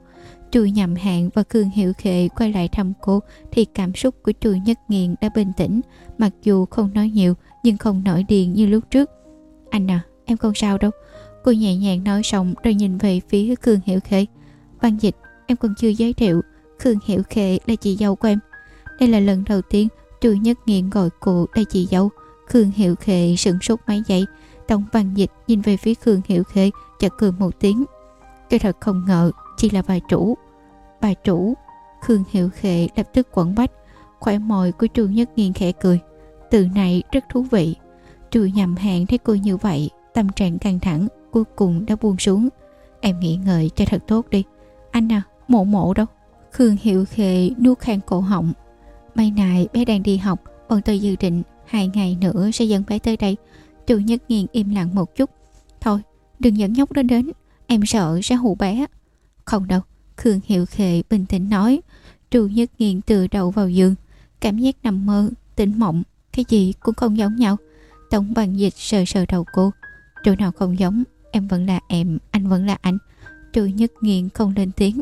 Chu nhầm hạn và cường Hiệu Khệ quay lại thăm cô thì cảm xúc của Chu Nhất Nghiện đã bình tĩnh, mặc dù không nói nhiều nhưng không nổi điên như lúc trước. Anh à, em không sao đâu. Cô nhẹ nhàng nói xong rồi nhìn về phía cường Hiệu Khệ. Văn Dịch, em còn chưa giới thiệu, Khương Hiệu Khệ là chị dâu của em. Đây là lần đầu tiên Chu Nhất Nghiện gọi cô là chị dâu. Khương Hiệu Khệ sửng sốt mấy dậy. Tổng Văn Dịch nhìn về phía Khương Hiệu Khệ chợt cười một tiếng. Tôi thật không ngờ chỉ là bà chủ. Bà chủ, Khương Hiệu Khệ lập tức quẩn bách, khỏe mồi của trường Nhất Nghiên khẽ cười. Từ này rất thú vị. Trừ nhầm hàng thấy cô như vậy, tâm trạng căng thẳng, cuối cùng đã buông xuống. Em nghĩ ngợi cho thật tốt đi. Anh à, mộ mộ đâu? Khương Hiệu Khệ nuốt khang cổ họng. May này bé đang đi học, bọn tôi dự định hai ngày nữa sẽ dẫn bé tới đây. Trừ Nhất Nghiên im lặng một chút. Thôi, đừng dẫn nhóc đó đến, em sợ sẽ hù bé. Không đâu, Khương Hiệu Khệ bình tĩnh nói. trù Nhất Nghiên từ đầu vào giường, cảm giác nằm mơ, tỉnh mộng, cái gì cũng không giống nhau. Tổng bằng dịch sờ sờ đầu cô. Chỗ nào không giống, em vẫn là em, anh vẫn là anh. trù Nhất Nghiên không lên tiếng.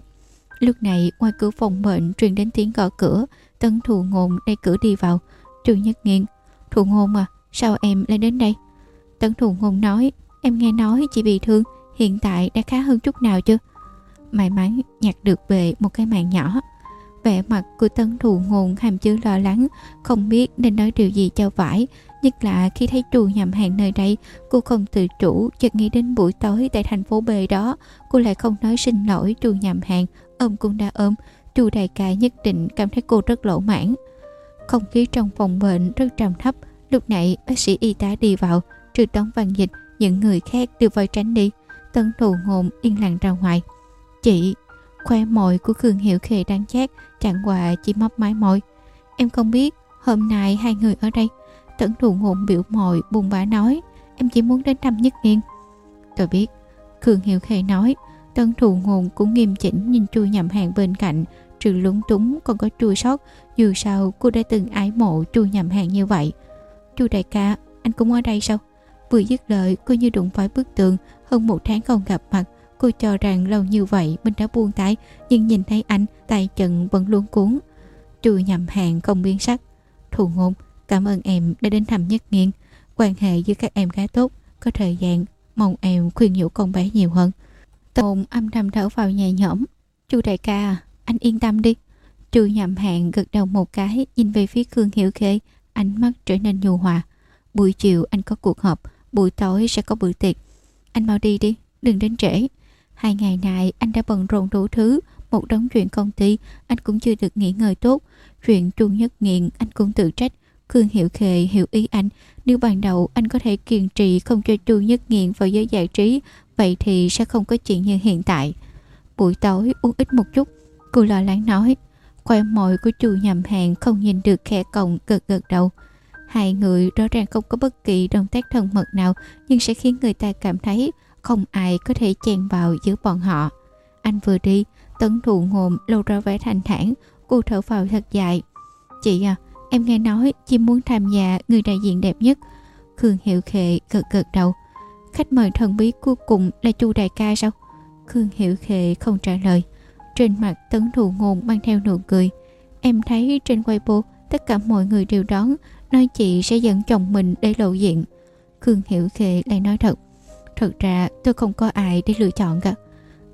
Lúc này ngoài cửa phòng bệnh truyền đến tiếng gõ cửa, tấn thù ngôn đẩy cửa đi vào. trù Nhất Nghiên, thù ngôn à, sao em lại đến đây? Tấn thù ngôn nói, em nghe nói chị bị thương, hiện tại đã khá hơn chút nào chưa? May mắn nhặt được về một cái mạng nhỏ. Vẻ mặt của tân thù ngôn hàm chứa lo lắng, không biết nên nói điều gì cho phải nhất là khi thấy trù nhầm hàng nơi đây, cô không tự chủ chợt nghĩ đến buổi tối tại thành phố B đó. Cô lại không nói xin lỗi trù nhầm hàng ôm cũng đã ôm. Trù đại ca nhất định cảm thấy cô rất lỗ mãn. Không khí trong phòng bệnh rất trầm thấp, lúc nãy bác sĩ y tá đi vào, trừ tống văn dịch, những người khác đều vội tránh đi. Tân thù ngôn yên lặng ra ngoài chị, khoe mồi của khương hiểu khê đang chát chẳng qua chỉ mấp mái môi. Em không biết, hôm nay hai người ở đây. Tẩn thù ngụm biểu mồi buồn bã nói, em chỉ muốn đến thăm nhất nghiên tôi biết, khương hiểu khê nói tân thù ngôn cũng nghiêm chỉnh nhìn chui nhầm hàng bên cạnh. Trừ lúng túng còn có chua sót, dù sao cô đã từng ái mộ chui nhầm hàng như vậy. Chu đại ca, anh cũng ở đây sao? Vừa dứt lời, cô như đụng phải bức tường, hơn một tháng không gặp mặt. Cô cho rằng lâu như vậy mình đã buông tay, Nhưng nhìn thấy anh, tay chân vẫn luôn cuốn. Chu nhầm hàng không biến sắc. Thù ngôn, Cảm ơn em đã đến thăm nhất nghiên. Quan hệ với các em khá tốt, Có thời gian, Mong em khuyên nhủ con bé nhiều hơn. Tôn âm thầm thở vào nhẹ nhõm. Chu đại ca, Anh yên tâm đi. Chu nhầm hàng gật đầu một cái, Nhìn về phía Khương Hiểu Khê. Ánh mắt trở nên nhu hòa. Buổi chiều anh có cuộc họp, Buổi tối sẽ có bữa tiệc. Anh mau đi đi, Đừng đến trễ. Hai ngày này anh đã bận rộn đủ thứ, một đống chuyện công ty, anh cũng chưa được nghỉ ngơi tốt. Chuyện Trung Nhất Nghiện anh cũng tự trách. Khương Hiệu Khề hiểu ý anh, nếu ban đầu anh có thể kiên trì không cho chuông Nhất Nghiện vào giới giải trí, vậy thì sẽ không có chuyện như hiện tại. Buổi tối uống ít một chút, cô lo lắng nói. Khoe mồi của chu nhầm hàng không nhìn được khe cổng gật gật đầu. Hai người rõ ràng không có bất kỳ động tác thân mật nào nhưng sẽ khiến người ta cảm thấy không ai có thể chen vào giữa bọn họ. Anh vừa đi, tấn thụ ngồm lâu ra vẻ thanh thản, cô thở vào thật dài. Chị à, em nghe nói chị muốn tham gia người đại diện đẹp nhất. Khương Hiệu Khệ gật gật đầu. Khách mời thần bí cuối cùng là chu đại ca sao? Khương Hiệu Khệ không trả lời. Trên mặt tấn thụ ngôn mang theo nụ cười. Em thấy trên Weibo tất cả mọi người đều đón, nói chị sẽ dẫn chồng mình để lộ diện. Khương Hiểu Khệ lại nói thật. Thật ra tôi không có ai để lựa chọn cả.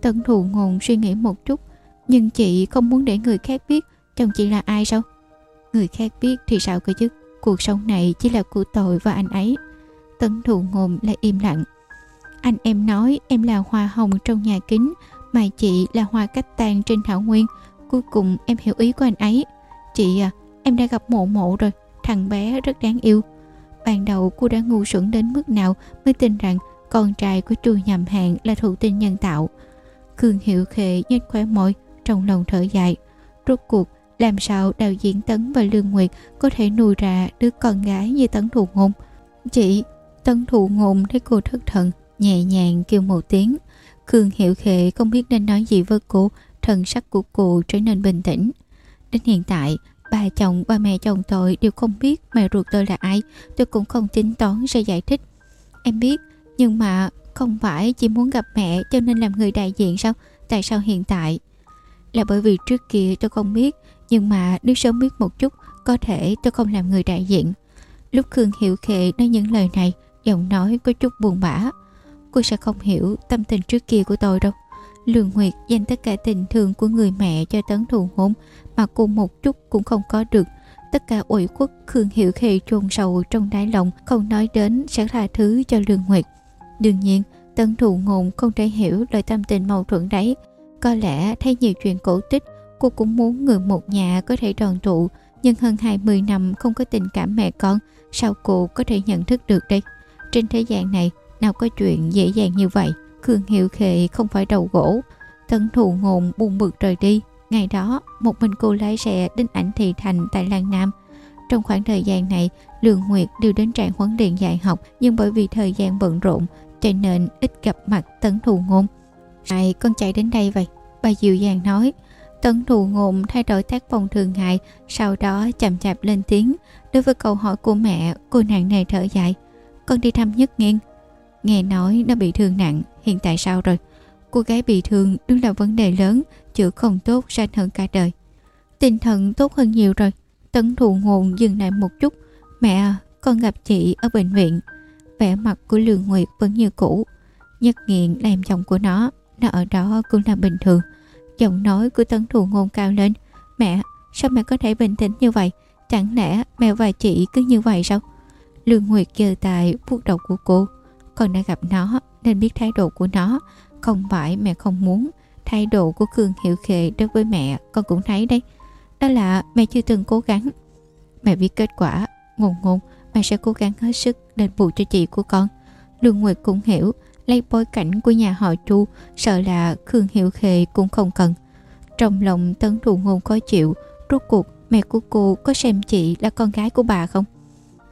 Tần thù ngồn suy nghĩ một chút. Nhưng chị không muốn để người khác biết chồng chị là ai sao? Người khác biết thì sao cơ chứ? Cuộc sống này chỉ là của tôi và anh ấy. Tấn thù ngồn lại im lặng. Anh em nói em là hoa hồng trong nhà kính mà chị là hoa cách tan trên thảo nguyên. Cuối cùng em hiểu ý của anh ấy. Chị à, em đã gặp mộ mộ rồi. Thằng bé rất đáng yêu. Ban đầu cô đã ngu xuẩn đến mức nào mới tin rằng con trai của Chu Nhầm Hạn là thụ tinh nhân tạo. Khương Hiệu Khệ nhếch khóe môi, trong lòng thở dài. Rốt cuộc, làm sao đạo diễn Tấn và Lương Nguyệt có thể nuôi ra đứa con gái như Tấn Thụ Ngôn? Chị, Tấn Thụ Ngôn thấy cô thất thần, nhẹ nhàng kêu một tiếng. Khương Hiệu Khệ không biết nên nói gì với cô, thần sắc của cô trở nên bình tĩnh. Đến hiện tại, Bà chồng và mẹ chồng tôi đều không biết mẹ ruột tôi là ai Tôi cũng không tính toán ra giải thích Em biết nhưng mà không phải chỉ muốn gặp mẹ cho nên làm người đại diện sao? Tại sao hiện tại? Là bởi vì trước kia tôi không biết, Nhưng mà nếu sớm biết một chút, Có thể tôi không làm người đại diện. Lúc Khương Hiệu Khệ nói những lời này, Giọng nói có chút buồn bã. Cô sẽ không hiểu tâm tình trước kia của tôi đâu. Lương Nguyệt dành tất cả tình thương của người mẹ cho tấn thù hôn mà cô một chút cũng không có được. Tất cả ủy khuất Khương hiệu Khê chôn sầu trong đáy lòng, không nói đến sẽ tha thứ cho Lương Nguyệt. Đương nhiên, Tân thù ngôn không thể hiểu lời tâm tình mâu thuẫn đấy. Có lẽ thấy nhiều chuyện cổ tích, cô cũng muốn người một nhà có thể đoàn tụ, nhưng hơn 20 năm không có tình cảm mẹ con, sao cô có thể nhận thức được đây? Trên thế gian này, nào có chuyện dễ dàng như vậy? Khương Hiệu Khệ không phải đầu gỗ. Tân thù ngôn buồn bực rời đi. Ngày đó, một mình cô lái xe đến ảnh thị thành tại Lan Nam. Trong khoảng thời gian này, Lương Nguyệt đều đến trạng huấn luyện dạy học nhưng bởi vì thời gian bận rộn cho nên ít gặp mặt Tấn Thù Ngôn. Ai con chạy đến đây vậy? Bà dịu dàng nói. Tấn Thù Ngôn thay đổi tác phong thường ngày, sau đó chậm chạp lên tiếng. Đối với câu hỏi của mẹ, cô nàng này thở dài. Con đi thăm nhất nghiên. Nghe nói nó bị thương nặng, hiện tại sao rồi? Cô gái bị thương đúng là vấn đề lớn, chữa không tốt sanh hơn cả đời. Tinh thần tốt hơn nhiều rồi. Tấn thù ngôn dừng lại một chút. Mẹ à, con gặp chị ở bệnh viện. Vẻ mặt của Lương Nguyệt vẫn như cũ. Nhất nghiện làm chồng của nó, nó ở đó cũng là bình thường. Giọng nói của tấn thù ngôn cao lên. Mẹ, sao mẹ có thể bình tĩnh như vậy? Chẳng lẽ mẹ và chị cứ như vậy sao? Lương Nguyệt giơ tài vuốt đầu của cô. Con đã gặp nó nên biết thái độ của nó. Không phải mẹ không muốn. Thái độ của Cường Hiệu Khệ đối với mẹ con cũng thấy đấy. Đó là mẹ chưa từng cố gắng. Mẹ biết kết quả. Ngôn ngôn, mẹ sẽ cố gắng hết sức đền bù cho chị của con. Lương Nguyệt cũng hiểu lấy bối cảnh của nhà họ Chu sợ là Khương Hiệu khề cũng không cần. Trong lòng tấn thù ngôn khó chịu, rốt cuộc mẹ của cô có xem chị là con gái của bà không?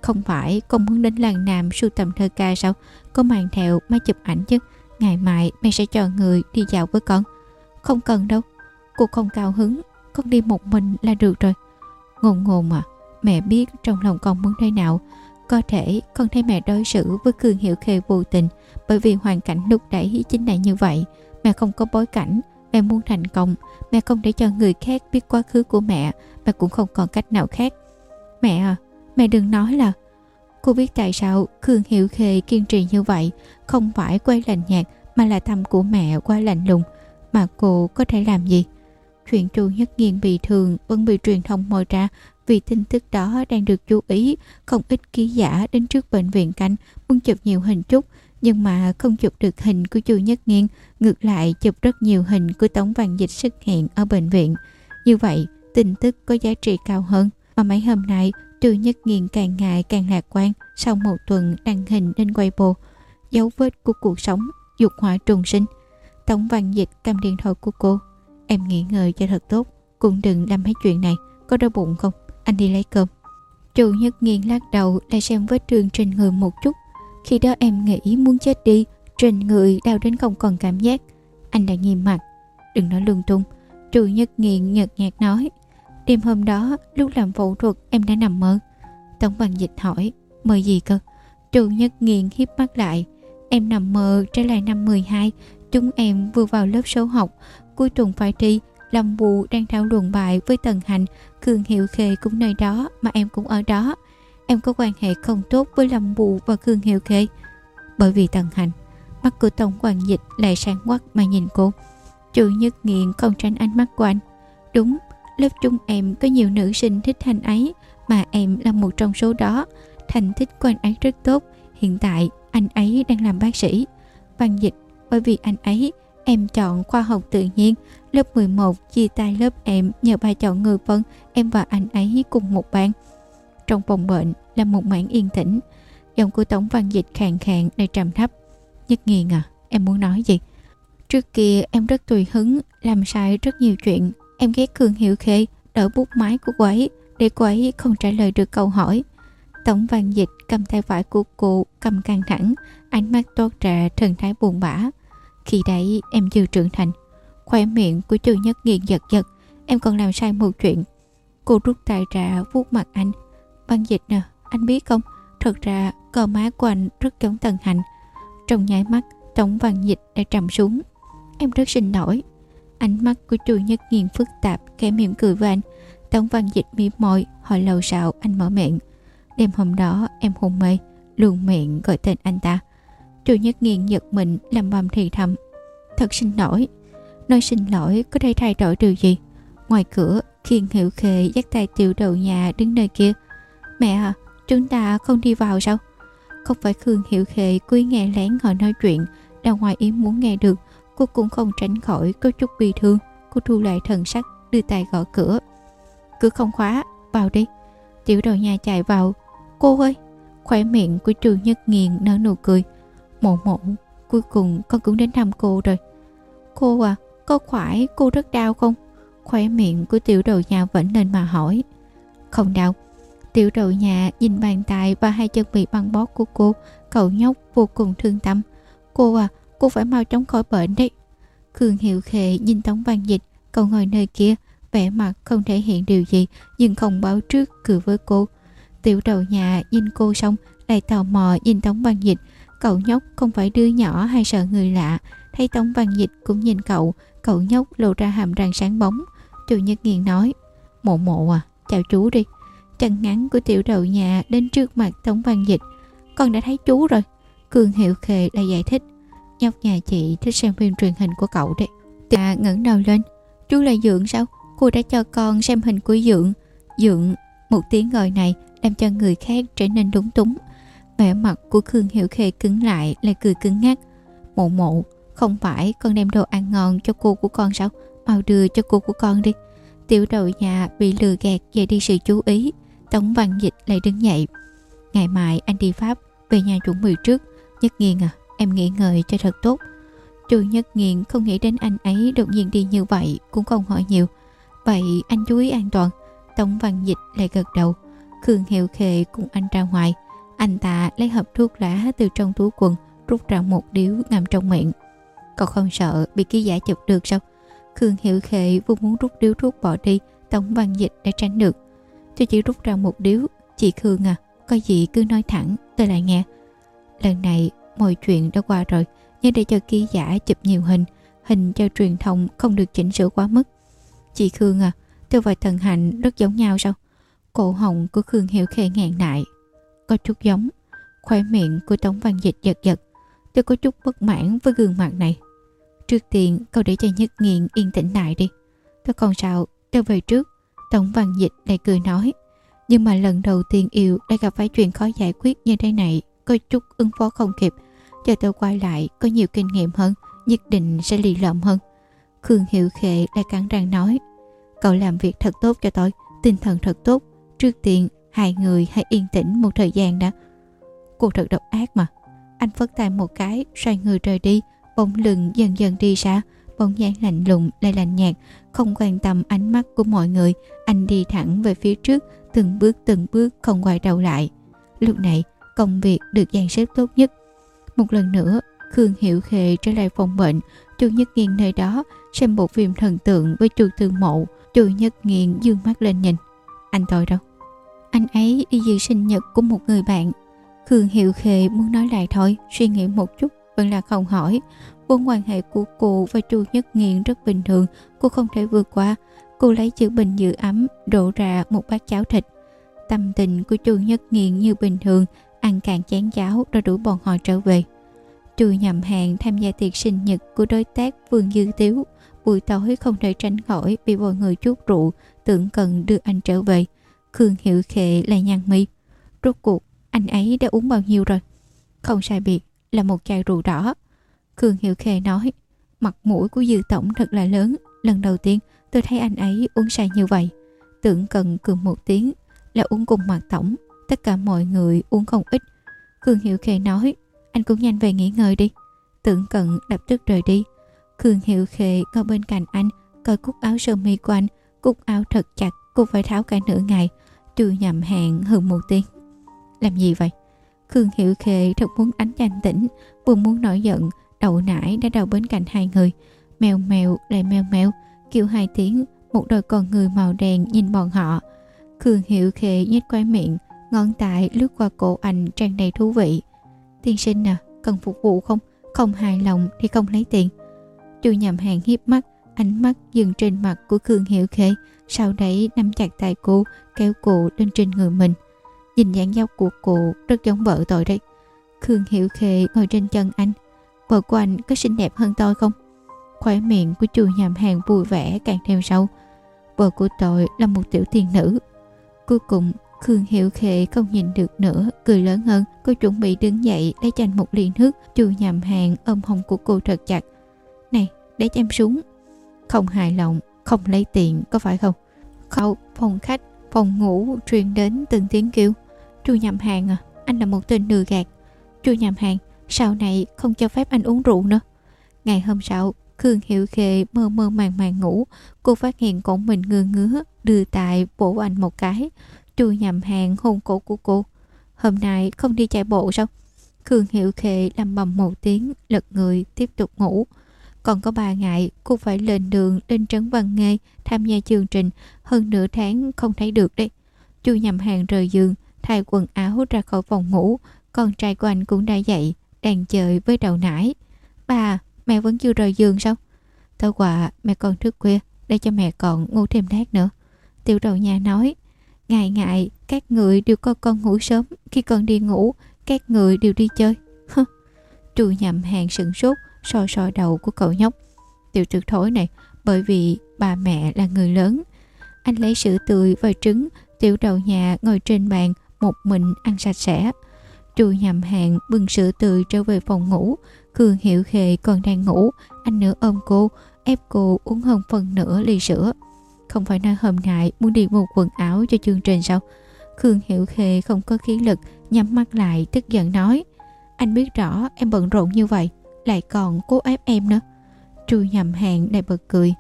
Không phải con muốn đến làng Nam sưu tầm thơ ca sao? Có mang theo máy chụp ảnh chứ. Ngày mai mẹ sẽ cho người đi dạo với con. Không cần đâu. Cô không cao hứng. Con đi một mình là được rồi. Ngồn ngồn à. Mẹ biết trong lòng con muốn thế nào. Có thể con thấy mẹ đối xử với cường Hiệu Khê vô tình bởi vì hoàn cảnh lúc đẩy chính là như vậy. Mẹ không có bối cảnh. Mẹ muốn thành công. Mẹ không để cho người khác biết quá khứ của mẹ. Mẹ cũng không còn cách nào khác. Mẹ à, Mẹ đừng nói là Cô biết tại sao Khương Hiệu Khê kiên trì như vậy Không phải quay lạnh nhạt Mà là tâm của mẹ qua lạnh lùng Mà cô có thể làm gì Chuyện chu nhất nghiên bị thường Vẫn bị truyền thông mời ra vì tin tức đó đang được chú ý Không ít ký giả đến trước bệnh viện canh Muốn chụp nhiều hình chút Nhưng mà không chụp được hình của chu nhất nghiên Ngược lại chụp rất nhiều hình Của Tống Văn Dịch xuất hiện ở bệnh viện Như vậy tin tức có giá trị cao hơn Mà mấy hôm nay Chu Nhất Nghiên càng ngại càng lạc quan sau một tuần đăng hình lên Weibo, dấu vết của cuộc sống, dục hỏa trùng sinh. Tổng văn dịch cầm điện thoại của cô. Em nghỉ ngơi cho thật tốt, cũng đừng làm mấy chuyện này, có đau bụng không? Anh đi lấy cơm. Trừ Nhất Nghiên lắc đầu lại xem vết thương trên người một chút. Khi đó em nghĩ muốn chết đi, trên người đau đến không còn cảm giác. Anh đã nghiêm mặt. Đừng nói lung tung. Trừ Nhất Nghiên nhợt nhạt nói. Đêm hôm đó, lúc làm phẫu thuật em đã nằm mơ. Tống Văn Dịch hỏi, mơ gì cơ? Trừ Nhất Nghiên hiếp mắt lại. Em nằm mơ trở lại năm 12, chúng em vừa vào lớp số học, cuối tuần phải thi, Lâm Bù đang thảo luận bài với Tần Hành, Cường Hiệu Khê cũng nơi đó mà em cũng ở đó. Em có quan hệ không tốt với Lâm Bù và Cường Hiệu Khê. Bởi vì Tần Hành, mắt của tổng quản Dịch lại sáng quắc mà nhìn cô. Trừ Nhất Nghiện không tránh ánh mắt của anh. Đúng, Lớp trung em có nhiều nữ sinh thích Thanh ấy mà em là một trong số đó. Thành thích của anh ấy rất tốt. Hiện tại anh ấy đang làm bác sĩ. Văn dịch bởi vì anh ấy em chọn khoa học tự nhiên. Lớp 11 chia tay lớp em nhờ bà chọn người vân em và anh ấy cùng một ban. Trong phòng bệnh là một mảng yên tĩnh. Giọng của Tổng Văn Dịch khàn khàn đầy trầm thấp. Nhất nghiền à, em muốn nói gì? Trước kia em rất tùy hứng, làm sai rất nhiều chuyện Em ghét Khương Hiệu Khê đỡ bút máy của cô ấy để cô ấy không trả lời được câu hỏi. Tổng văn dịch cầm tay phải của cô cầm căng thẳng, ánh mắt toát ra thần thái buồn bã. Khi đấy em chưa trưởng thành. Khoe miệng của chu nhất nghiền giật giật, em còn làm sai một chuyện. Cô rút tay ra vuốt mặt anh. Văn dịch nè anh biết không? Thật ra cờ má của anh rất giống tần hành. Trong nháy mắt Tổng văn dịch đã trầm xuống. Em rất xin lỗi. Ánh mắt của chu nhất nghiền phức tạp Khẽ mỉm cười với anh. Tổng văn dịch mỉm môi Hỏi lâu sau anh mở miệng. Đêm hôm đó em hôn mê Luồn miệng gọi tên anh ta. Chu nhất nghiền giật mình làm bầm thì thầm. Thật xin lỗi. Nói xin lỗi có thể thay đổi điều gì? Ngoài cửa Khiên Hiệu Khệ dắt tay tiểu đầu nhà đứng nơi kia, Mẹ à Chúng ta không đi vào sao? Không phải Khương Hiệu Khệ quý nghe lén họ nói chuyện Đã ngoài ý muốn nghe được, Cô cũng không tránh khỏi có chút bi thương. Cô thu lại thần sắc, đưa tay gõ cửa. Cửa không khóa, Vào đi. Tiểu đầu nhà chạy vào. Cô ơi! Khỏe miệng của trường nhất nghiền nở nụ cười. Mộ mộ, Cuối cùng con cũng đến thăm cô rồi. Cô à có phải cô rất đau không? Khỏe miệng của tiểu đầu nhà vẫn lên mà hỏi. Không đau. Tiểu đầu nhà nhìn bàn tay và hai chân bị băng bó của cô, Cậu nhóc vô cùng thương tâm. Cô à cô phải mau chóng khỏi bệnh đấy. Khương Hiệu Khệ nhìn Tống Văn Dịch, Cậu ngồi nơi kia, vẻ mặt không thể hiện điều gì, nhưng không báo trước cười với cô. Tiểu đầu nhà nhìn cô xong, lại tò mò nhìn Tống Văn Dịch. Cậu nhóc không phải đứa nhỏ hay sợ người lạ, thấy Tống Văn Dịch cũng nhìn cậu cậu nhóc lộ ra hàm răng sáng bóng. Chu Nhất Nghiên nói Mộ mộ à, chào chú đi. Chân ngắn của tiểu đầu nhà đến trước mặt Tống Văn Dịch. Con đã thấy chú rồi. Cường Hiệu Khề đã giải thích Nhóc nhà chị thích xem phim truyền hình của cậu đấy. Ta ngẩng đầu lên Chú là Dượng sao? Cô đã cho con xem hình của Dượng. Dượng Một tiếng gọi này làm cho người khác trở nên đúng túng. Vẻ mặt của Khương Hiệu Khê cứng lại lại cười cứng ngắc Mộ mộ không phải con đem đồ ăn ngon cho cô của con sao? Mau đưa cho cô của con đi. Tiểu đầu nhà bị lừa gạt về đi sự chú ý. Tống văn dịch lại đứng dậy. Ngày mai anh đi Pháp, Về nhà chuẩn bị trước. Nhất nghiền à em nghỉ ngơi cho thật tốt. Chu Nhất Nghiện không nghĩ đến anh ấy đột nhiên đi như vậy, Cũng không hỏi nhiều. Vậy anh chú ý an toàn. Tống văn dịch lại gật đầu. Khương Hiệu Khệ cùng anh ra ngoài. Anh ta lấy hộp thuốc lá từ trong túi quần, Rút ra một điếu ngậm trong miệng. Cậu không sợ bị ký giả chụp được sao? Khương Hiểu Khệ vừa muốn rút điếu thuốc bỏ đi, Tống văn dịch đã tránh được. Tôi chỉ rút ra một điếu, Chị Khương à Có gì cứ nói thẳng, tôi lại nghe. Lần này, mọi chuyện đã qua rồi, Nhưng để cho ký giả chụp nhiều hình Hình cho truyền thông không được chỉnh sửa quá mức. Chị Khương à Tôi và Thần Hạnh rất giống nhau sao? Cổ họng của Khương Hiểu Khê ngẹn lại Có chút giống. Khoe miệng của Tống Văn Dịch giật giật. Tôi có chút bất mãn với gương mặt này. Trước tiên, cậu để cho Nhất Nghiện yên tĩnh lại đi. Tôi còn sao Tôi về trước. Tổng Văn Dịch lại cười nói, Nhưng mà lần đầu tiên yêu đã gặp phải chuyện khó giải quyết như thế này, Có chút ứng phó không kịp. Chờ tôi quay lại, có nhiều kinh nghiệm hơn, Nhất định sẽ lì lợm hơn. Khương Hiệu Khệ lại cắn răng nói, Cậu làm việc thật tốt cho tôi, Tinh thần thật tốt. Trước tiên, hai người hãy yên tĩnh một thời gian đã. Cô thật độc ác mà. Anh phất tay một cái, Xoay người rời đi. Bóng lưng dần dần đi xa Bóng dáng lạnh lùng, lại lạnh nhạt. Không quan tâm ánh mắt của mọi người, Anh đi thẳng về phía trước, Từng bước từng bước không quay đầu lại. Lúc này, công việc được dàn xếp tốt nhất. Một lần nữa, Khương Hiểu Khệ trở lại phòng bệnh. Chu Nhất Nghiên nơi đó, xem bộ phim thần tượng với Chu Tư Mộ Chu Nhất Nghiên dương mắt lên nhìn. Anh tôi đâu? Anh ấy đi dự sinh nhật của một người bạn. Khương Hiệu Khệ muốn nói lại thôi, Suy nghĩ một chút, vẫn là không hỏi. Vốn quan hệ của cô và Chu Nhất Nghiện rất bình thường, Cô không thể vượt qua. Cô lấy chữ bình giữ ấm, Đổ ra một bát cháo thịt. Tâm tình của Chu Nhất Nghiện như bình thường, Ăn cạn chén cháo rồi đuổi bọn họ trở về. Chu nhầm hàng tham gia tiệc sinh nhật của đối tác Vương Dư Tiếu. Buổi tối không thể tránh khỏi bị mọi người chút rượu, Tưởng cần đưa anh trở về. Khương Hiệu Khệ lại nhăn mi. Rốt cuộc anh ấy đã uống bao nhiêu rồi? Không sai biệt, là một chai rượu đỏ. Khương Hiệu Khê nói, Mặt mũi của Dư Tổng thật là lớn. Lần đầu tiên tôi thấy anh ấy uống say như vậy. Tưởng cần cười một tiếng, Là uống cùng mặt tổng. Tất cả mọi người uống không ít. Khương Hiệu Khê nói, Anh cũng nhanh về nghỉ ngơi đi. Tưởng cận lập tức rời đi. Khương Hiệu Khê ngồi bên cạnh anh, Coi cúc áo sơ mi của anh. Cúc áo thật chặt Cô phải tháo cả nửa ngày. Trừ nhầm hẹn hơn một tiếng. Làm gì vậy Khương Hiệu Khê thật muốn ánh nhanh tỉnh Vừa muốn nổi giận Đậu nải đã đầu bên cạnh hai người Mèo mèo lại mèo mèo Kêu hai tiếng Một đôi con người màu đen nhìn bọn họ Khương Hiệu Khê nhếch quai miệng, ngón tay lướt qua cổ anh tràn đầy thú vị. Tiên sinh à, cần phục vụ không? Không hài lòng thì không lấy tiền. Chu nhầm hàng hiếp mắt, ánh mắt dừng trên mặt của Khương Hiệu Khê, sau đấy nắm chặt tay cô, kéo cô lên trên người mình. Nhìn dạng dao của cô rất giống vợ tôi đấy. Khương Hiệu Khệ ngồi trên chân anh. Vợ của anh có xinh đẹp hơn tôi không? Khóe miệng của chu nhầm hàng vui vẻ càng thêm sâu. Vợ của tôi là một tiểu tiên nữ. Cuối cùng Khương Hiệu Khệ không nhìn được nữa, cười lớn hơn. Cô chuẩn bị đứng dậy lấy chanh một ly nước. Chu nhầm hàng ôm hông của cô thật chặt. Này, để cho em xuống. Không hài lòng, không lấy tiền, có phải không? Không, phòng khách, phòng ngủ truyền đến từng tiếng kêu. Chu nhầm hàng à, anh là một tên lừa gạt. Chu nhầm hàng, sau này không cho phép anh uống rượu nữa. Ngày hôm sau, Khương Hiệu Khê mơ mơ màng màng ngủ, cô phát hiện cổ mình ngơ ngứa, đưa tại vỗ anh một cái, chu nhầm hàng hôn cổ của cô. Hôm nay không đi chạy bộ sao? Khương Hiệu Khê làm bầm một tiếng, lật người tiếp tục ngủ. Còn có ba ngày, cô phải lên đường lên Trấn Văn Nghê tham gia chương trình, hơn nửa tháng không thấy được đấy. Chu nhầm hàng rời giường, thay quần áo ra khỏi phòng ngủ, con trai của anh cũng đã dậy, đang chơi với đầu nải. Bà, mẹ vẫn chưa rời giường sao? Tối quả mẹ còn thức khuya, để cho mẹ còn ngủ thêm lát nữa. Tiểu đầu nhà nói, ngại ngại, các người đều có con ngủ sớm, khi con đi ngủ, các người đều đi chơi. Trù nhầm hàng sửng sốt, soi soi đầu của cậu nhóc. Tiểu trực thối này, bởi vì bà mẹ là người lớn. Anh lấy sữa tươi và trứng, tiểu đầu nhà ngồi trên bàn, một mình ăn sạch sẽ. Trù nhầm hàng bưng sữa tươi trở về phòng ngủ. Khương Hiệu khề còn đang ngủ, anh nữa ôm cô, ép cô uống hơn phần nửa ly sữa. Không phải nói hôm nay muốn đi một quần áo cho chương trình sao? Khương Hiệu Khê không có khí lực, nhắm mắt lại tức giận nói. Anh biết rõ em bận rộn như vậy, lại còn cố ép em nữa. Trù nhầm hàng lại bật cười.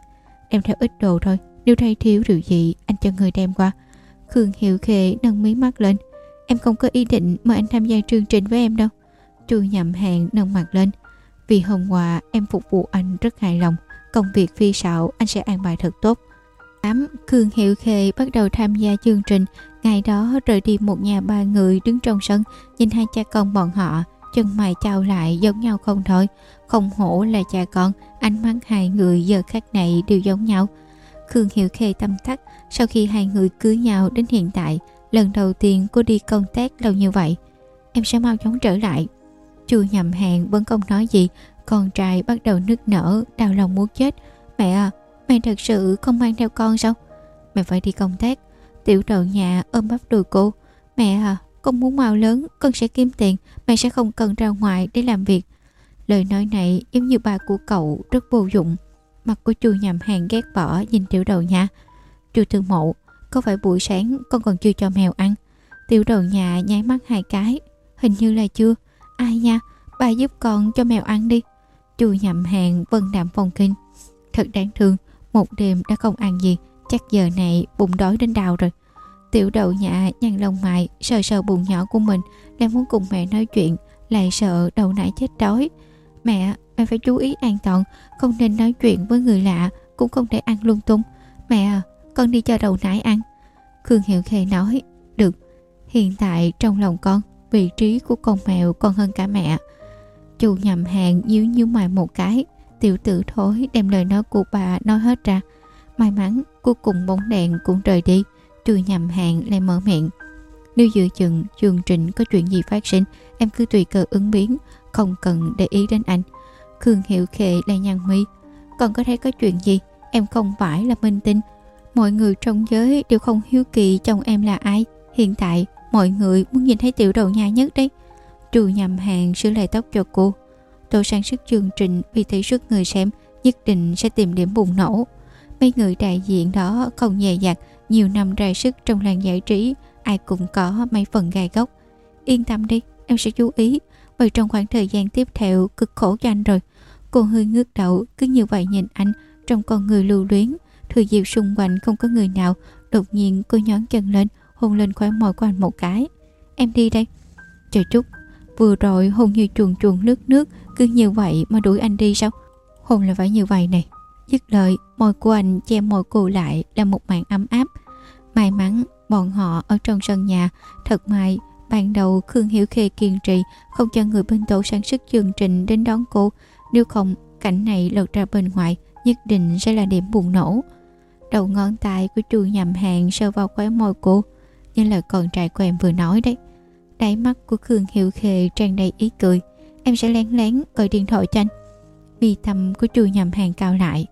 Em theo ít đồ thôi, nếu thấy thiếu rượu gì anh cho người đem qua. Khương Hiệu Khê nâng mí mắt lên. Em không có ý định mời anh tham gia chương trình với em đâu. Chu nhầm hàng nâng mặt lên. Vì hôm qua em phục vụ anh rất hài lòng. Công việc phi xạo anh sẽ an bài thật tốt. 8. Khương Hiệu Khê bắt đầu tham gia chương trình. Ngày đó rời đi một nhà ba người đứng trong sân, nhìn hai cha con bọn họ, chân mày trao lại giống nhau không thôi. Không hổ là cha con, ánh mắt hai người giờ khác này đều giống nhau. Khương Hiệu Khê tâm thắc, sau khi hai người cưới nhau đến hiện tại, lần đầu tiên cô đi công tác lâu như vậy. Em sẽ mau chóng trở lại. Chu nhầm hàng vẫn không nói gì, con trai bắt đầu nức nở, đau lòng muốn chết. Mẹ à, mẹ thật sự không mang theo con sao? Mẹ phải đi công tác. Tiểu đầu nhà ôm bắp đùi cô. Mẹ à, con muốn mau lớn, con sẽ kiếm tiền, mẹ sẽ không cần ra ngoài để làm việc. Lời nói này giống như bà của cậu rất vô dụng. Mặt của chu nhầm hàng ghét bỏ nhìn tiểu đầu nhà. Chu thương mộ, có phải buổi sáng con còn chưa cho mèo ăn? Tiểu đầu nhà nháy mắt hai cái. Hình như là chưa. Ai nha, bà giúp con cho mèo ăn đi. Chu nhầm hàng vân đạm phong kinh. Thật đáng thương, một đêm đã không ăn gì, chắc giờ này bụng đói đến đau rồi. Tiểu đầu nhạ nhăn lông mày, sờ sờ bụng nhỏ của mình, đang muốn cùng mẹ nói chuyện, lại sợ đầu nãy chết đói. Mẹ, mẹ phải chú ý an toàn, không nên nói chuyện với người lạ, cũng không thể ăn lung tung. Mẹ à, con đi cho đầu nải ăn. Khương Hiệu Khê nói, được, hiện tại trong lòng con, vị trí của con mèo còn hơn cả mẹ. Chu nhầm hàng nhíu nhíu mày một cái, tiểu tử thối đem lời nói của bà nói hết ra. May mắn cuối cùng bóng đèn cũng rời đi, Chu nhầm hàng lại mở miệng. Nếu dự chừng chương trình có chuyện gì phát sinh, em cứ tùy cơ ứng biến, không cần để ý đến anh. Khương Hiệu Khệ lại nhăn mi. Còn có thể có chuyện gì, em không phải là minh tinh. Mọi người trong giới đều không hiếu kỳ chồng em là ai. Hiện tại, mọi người muốn nhìn thấy tiểu đầu nhà nhất đấy. Trù nhầm hàng sửa lại tóc cho cô. Tổ sản xuất chương trình vì thấy sức người xem nhất định sẽ tìm điểm bùng nổ. Mấy người đại diện đó không nhẹ dặt, nhiều năm ra sức trong làng giải trí, ai cũng có mấy phần gai góc. Yên tâm đi, em sẽ chú ý, bởi trong khoảng thời gian tiếp theo cực khổ cho anh rồi. Cô hơi ngước đầu, cứ như vậy nhìn anh, trong con người lưu luyến. Thừa dịp xung quanh không có người nào, đột nhiên cô nhón chân lên, hôn lên khóe môi của anh một cái. Em đi đây. Chờ chút, vừa rồi hôn như chuồn chuồn nước nước, cứ như vậy mà đuổi anh đi sao? Hôn là phải như vậy này. Dứt lời, môi của anh che môi cô lại là một màn ấm áp. May mắn bọn họ ở trong sân nhà. Thật may, ban đầu Khương Hiểu Khê kiên trì không cho người bên tổ sản xuất chương trình đến đón cô. Nếu không, cảnh này lột ra bên ngoài nhất định sẽ là điểm bùng nổ. Đầu ngón tay của chu nhầm hàng sơ vào khóe môi cô, như lời con trai của em vừa nói đấy. Đáy mắt của Khương hiệu Khê tràn đầy ý cười. Em sẽ lén lén gọi điện thoại cho anh. vì tâm của chu nhầm hàng cao lại.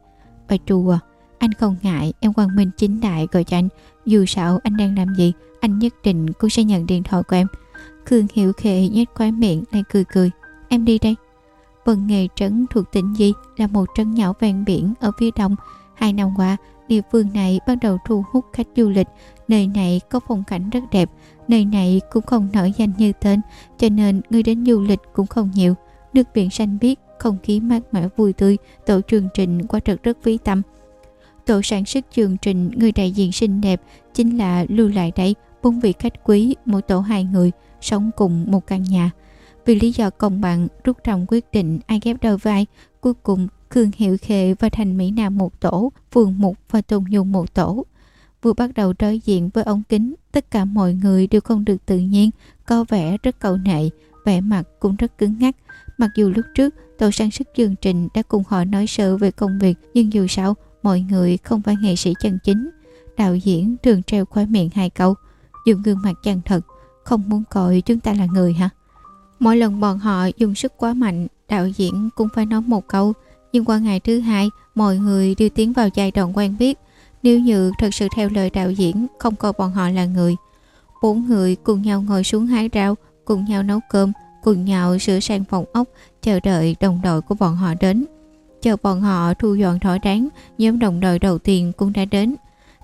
Bà chu à, anh không ngại em quang minh chính đại gọi cho anh. Dù sao anh đang làm gì, anh nhất định cũng sẽ nhận điện thoại của em. Khương hiệu Khê nhếch khóe miệng lại cười cười. Em đi đây. Vân Nghề Trấn thuộc tỉnh Di là một trấn nhỏ ven biển ở phía đông. Hai năm qua, địa phương này bắt đầu thu hút khách du lịch. Nơi này có phong cảnh rất đẹp, nơi này cũng không nổi danh như tên, cho nên người đến du lịch cũng không nhiều. Nước biển xanh biếc, không khí mát mẻ vui tươi, tổ chương trình quả thật rất phí tâm. Tổ sản xuất chương trình người đại diện xinh đẹp chính là lưu lại đây bốn vị khách quý mỗi tổ hai người sống cùng một căn nhà. Vì lý do công bằng, rút trong quyết định ai ghép đôi vai, cuối cùng Khương Hiệu Khệ và Thành Mỹ Nam một tổ, phường Mục và Tùng Nhung một tổ. Vừa bắt đầu đối diện với ống kính, tất cả mọi người đều không được tự nhiên, có vẻ rất cầu nệ, vẻ mặt cũng rất cứng ngắc. Mặc dù lúc trước tổ sản xuất chương trình đã cùng họ nói sơ về công việc, nhưng dù sao mọi người không phải nghệ sĩ chân chính. Đạo diễn thường treo khóe miệng hai câu, dùng gương mặt chân thật, không muốn coi chúng ta là người hả? Mỗi lần bọn họ dùng sức quá mạnh, đạo diễn cũng phải nói một câu. Nhưng qua ngày thứ hai, mọi người đều tiến vào giai đoạn quen biết. Nếu như thật sự theo lời đạo diễn, không coi bọn họ là người. Bốn người cùng nhau ngồi xuống hái rau, cùng nhau nấu cơm, cùng nhau sửa sang phòng ốc, chờ đợi đồng đội của bọn họ đến. Chờ bọn họ thu dọn thỏa đáng, nhóm đồng đội đầu tiên cũng đã đến.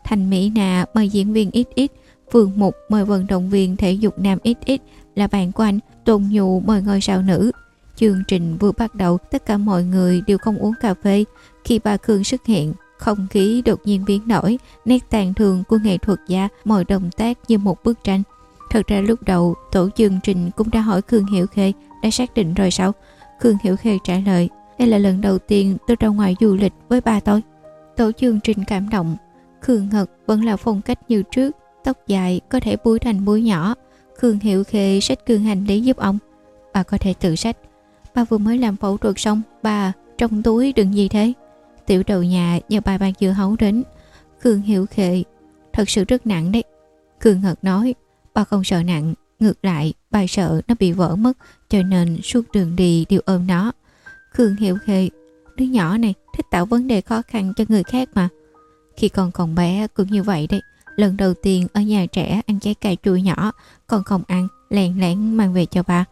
Thành Mỹ Nà mời diễn viên XX, Phương Mục mời vận động viên thể dục nam XX là bạn của anh, Tôn Nhụ mời ngôi sao nữ. Chương trình vừa bắt đầu, tất cả mọi người đều không uống cà phê. Khi bà Khương xuất hiện, không khí đột nhiên biến đổi, nét tàn thường của nghệ thuật gia, mọi động tác như một bức tranh. Thật ra lúc đầu, tổ chương trình cũng đã hỏi Khương Hiểu Khê đã xác định rồi sao? Khương Hiểu Khê trả lời, đây là lần đầu tiên tôi ra ngoài du lịch với ba tôi. Tổ chương trình cảm động, Khương Ngật vẫn là phong cách như trước, tóc dài có thể búi thành búi nhỏ, Khương Hiệu Khê sách cương hành lý giúp ông. Bà có thể tự sách. Bà vừa mới làm phẫu thuật xong, bà trong túi đừng gì thế. Tiểu đầu nhà nhờ bà ban dưa hấu đến. Khương Hiệu Khê thật sự rất nặng đấy. Khương Ngật nói, bà không sợ nặng, ngược lại bà sợ nó bị vỡ mất cho nên suốt đường đi đều ôm nó. Khương Hiệu Khê, đứa nhỏ này thích tạo vấn đề khó khăn cho người khác mà. Khi còn còn bé cũng như vậy đấy. Lần đầu tiên ở nhà trẻ ăn trái cà chua nhỏ, còn không ăn, lẹn lẽn mang về cho bà.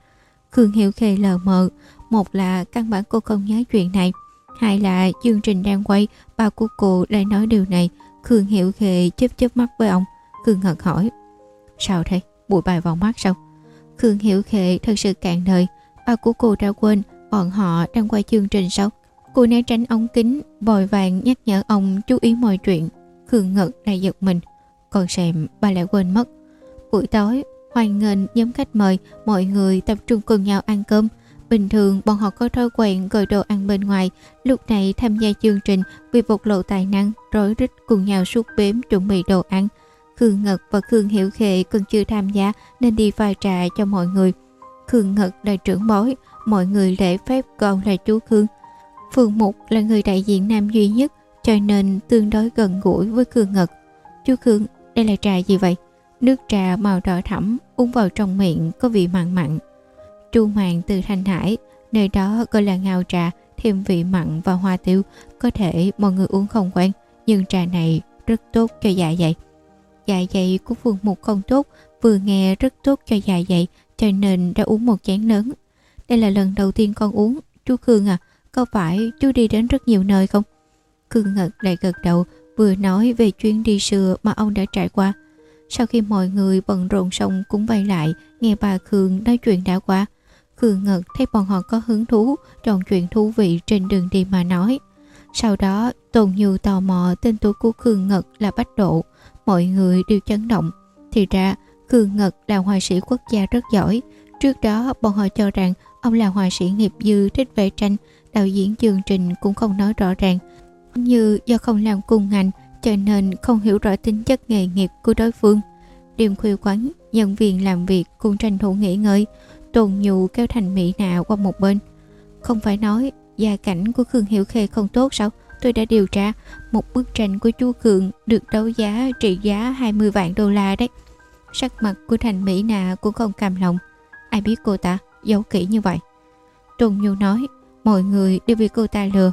Khương Hiểu Khê lờ mờ, một là căn bản cô không nhớ chuyện này, hai là chương trình đang quay, bà của cô lại nói điều này. Khương Hiểu Khê chớp chớp mắt với ông. Khương Ngật hỏi, sao thế, bụi bài vào mắt sao? Khương Hiểu Khê thật sự cạn đời, bà của cô đã quên bọn họ đang quay chương trình sao? Cô né tránh ống kính, vội vàng nhắc nhở ông chú ý mọi chuyện. Khương Ngật lại giật mình còn xem bà lại quên mất. Buổi tối, hoan nghênh nhóm khách mời, mọi người tập trung cùng nhau ăn cơm. Bình thường bọn họ có thói quen gọi đồ ăn bên ngoài, lúc này tham gia chương trình vì bộc lộ tài năng, rối rít cùng nhau suốt bếm chuẩn bị đồ ăn. Khương Ngật và Khương Hiểu Khệ còn chưa tham gia nên đi pha trà cho mọi người. Khương Ngật là trưởng bối, mọi người lễ phép còn là chú Khương. Phương Mục là người đại diện nam duy nhất cho nên tương đối gần gũi với Khương Ngật. Chú Khương đây là trà gì vậy? Nước trà màu đỏ thẫm uống vào trong miệng có vị mặn mặn. Chu màng từ Thanh Hải, nơi đó gọi là ngao trà, thêm vị mặn và hoa tiêu. Có thể mọi người uống không quen, nhưng trà này rất tốt cho dạ dày. Dạ dày của Phương Mục không tốt, vừa nghe rất tốt cho dạ dày, cho nên đã uống một chén lớn. Đây là lần đầu tiên con uống. Chú Khương à, có phải chú đi đến rất nhiều nơi không? Khương Ngật lại gật đầu, vừa nói về chuyến đi xưa mà ông đã trải qua. Sau khi mọi người bận rộn xong cũng bay lại, nghe bà Khương nói chuyện đã qua. Khương Ngật thấy bọn họ có hứng thú, tròn chuyện thú vị trên đường đi mà nói. Sau đó, Tôn Như tò mò tên tuổi của Khương Ngật là Bách Độ. Mọi người đều chấn động. Thì ra, Khương Ngật là họa sĩ quốc gia rất giỏi. Trước đó, bọn họ cho rằng ông là họa sĩ nghiệp dư thích vẽ tranh, đạo diễn chương trình cũng không nói rõ ràng như do không làm cùng ngành, cho nên không hiểu rõ tính chất nghề nghiệp của đối phương. đêm khuya quán, nhân viên làm việc cùng tranh thủ nghỉ ngơi, Tồn Nhụ kéo thành Mỹ Nạ qua một bên. Không phải nói gia cảnh của Khương Hiểu Khê không tốt sao? Tôi đã điều tra, Một bức tranh của chú cường được đấu giá trị giá 20 vạn đô la đấy. Sắc mặt của thành Mỹ Nạ cũng không cam lòng. Ai biết cô ta giấu kỹ như vậy? Tồn Nhu nói, Mọi người đều bị cô ta lừa.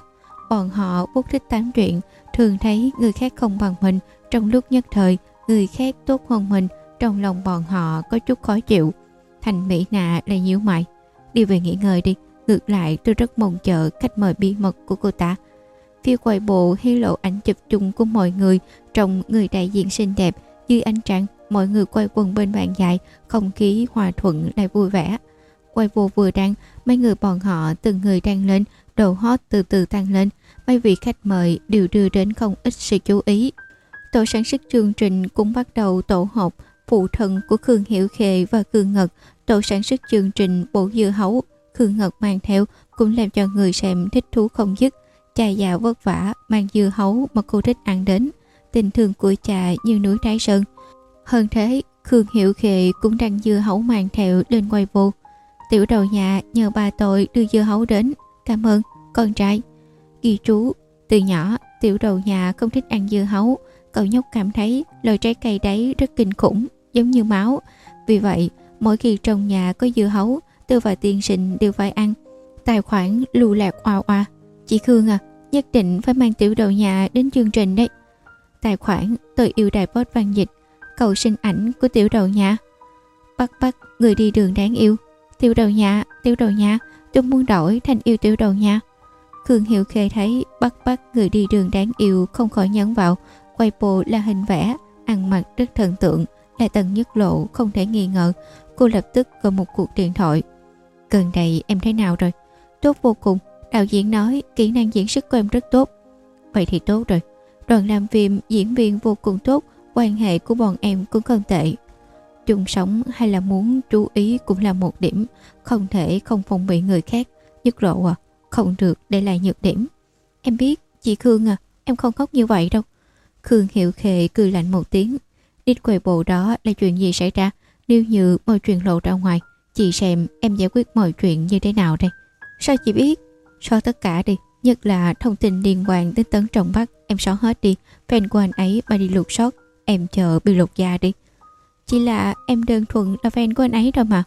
Bọn họ bút thích tán chuyện Thường thấy người khác không bằng mình. Trong lúc nhất thời, Người khác tốt hơn mình, Trong lòng bọn họ có chút khó chịu. Thành Mỹ Nạ lại nhíu mày. Đi về nghỉ ngơi đi, Ngược lại tôi rất mong chờ cách mời bí mật của cô ta. Phía quầy bộ hé lộ ảnh chụp chung của mọi người Trong người đại diện xinh đẹp Dưới ánh trăng. Mọi người quay quần bên bàn dài, Không khí hòa thuận lại vui vẻ. Quay vô vừa đang, Mấy người bọn họ, từng người đang lên, Đầu hot từ từ tăng lên. Mấy vị khách mời đều đưa đến không ít sự chú ý. Tổ sản xuất chương trình cũng bắt đầu tổ họp phụ thân của Khương Hiểu Khề và Khương Ngật. Tổ sản xuất chương trình bộ dưa hấu, Khương Ngật mang theo cũng làm cho người xem thích thú không dứt. Cha già vất vả mang dưa hấu mà cô thích ăn đến. Tình thương của cha như núi Thái Sơn. Hơn thế, Khương hiệu Khê cũng đang dưa hấu mang theo lên quay vô. Tiểu đầu nhà nhờ bà tội đưa dưa hấu đến. Cảm ơn, con trai ghi chú. Từ nhỏ, tiểu đầu nhà không thích ăn dưa hấu. Cậu nhóc cảm thấy loại trái cây đấy rất kinh khủng, giống như máu. Vì vậy, mỗi khi trong nhà có dưa hấu, tư và tiên sinh đều phải ăn. Tài khoản lưu lạc oa oa. Chị khương à nhất định phải mang tiểu đầu nhà đến chương trình đấy. Tài khoản, tôi yêu đài post văn dịch. Cầu xin ảnh của tiểu đầu nhà. Bắt bắt, người đi đường đáng yêu. Tiểu đầu nhà, tiểu đầu nhà, tôi muốn đổi thành yêu tiểu đầu nhà khương hiệu khê thấy bắt bắt người đi đường đáng yêu, không khỏi nhấn vào. Quay bộ là hình vẽ, ăn mặc rất thần tượng là tần nhất lộ, không thể nghi ngờ. Cô lập tức gọi một cuộc điện thoại. Gần đây em thế nào rồi? Tốt vô cùng. Đạo diễn nói, kỹ năng diễn xuất của em rất tốt. Vậy thì tốt rồi. Đoàn làm phim, diễn viên vô cùng tốt, quan hệ của bọn em cũng không tệ. Chung sống hay là muốn chú ý cũng là một điểm, không thể không phòng bị người khác, nhất lộ à không được để lại nhược điểm. Em biết, chị khương à em không khóc như vậy đâu. Khương hiệu khệ cười lạnh một tiếng. Đi quầy bộ đó là chuyện gì xảy ra? Nếu như mọi chuyện lộ ra ngoài, Chị xem em giải quyết mọi chuyện như thế nào đây? Sao chị biết? Sao tất cả đi, Nhất là thông tin liên quan đến tấn trọng bắc Em xóa hết đi. Fan của anh ấy mà đi lục sót Em chờ bị lột da đi. Chỉ là em đơn thuần là fan của anh ấy thôi mà.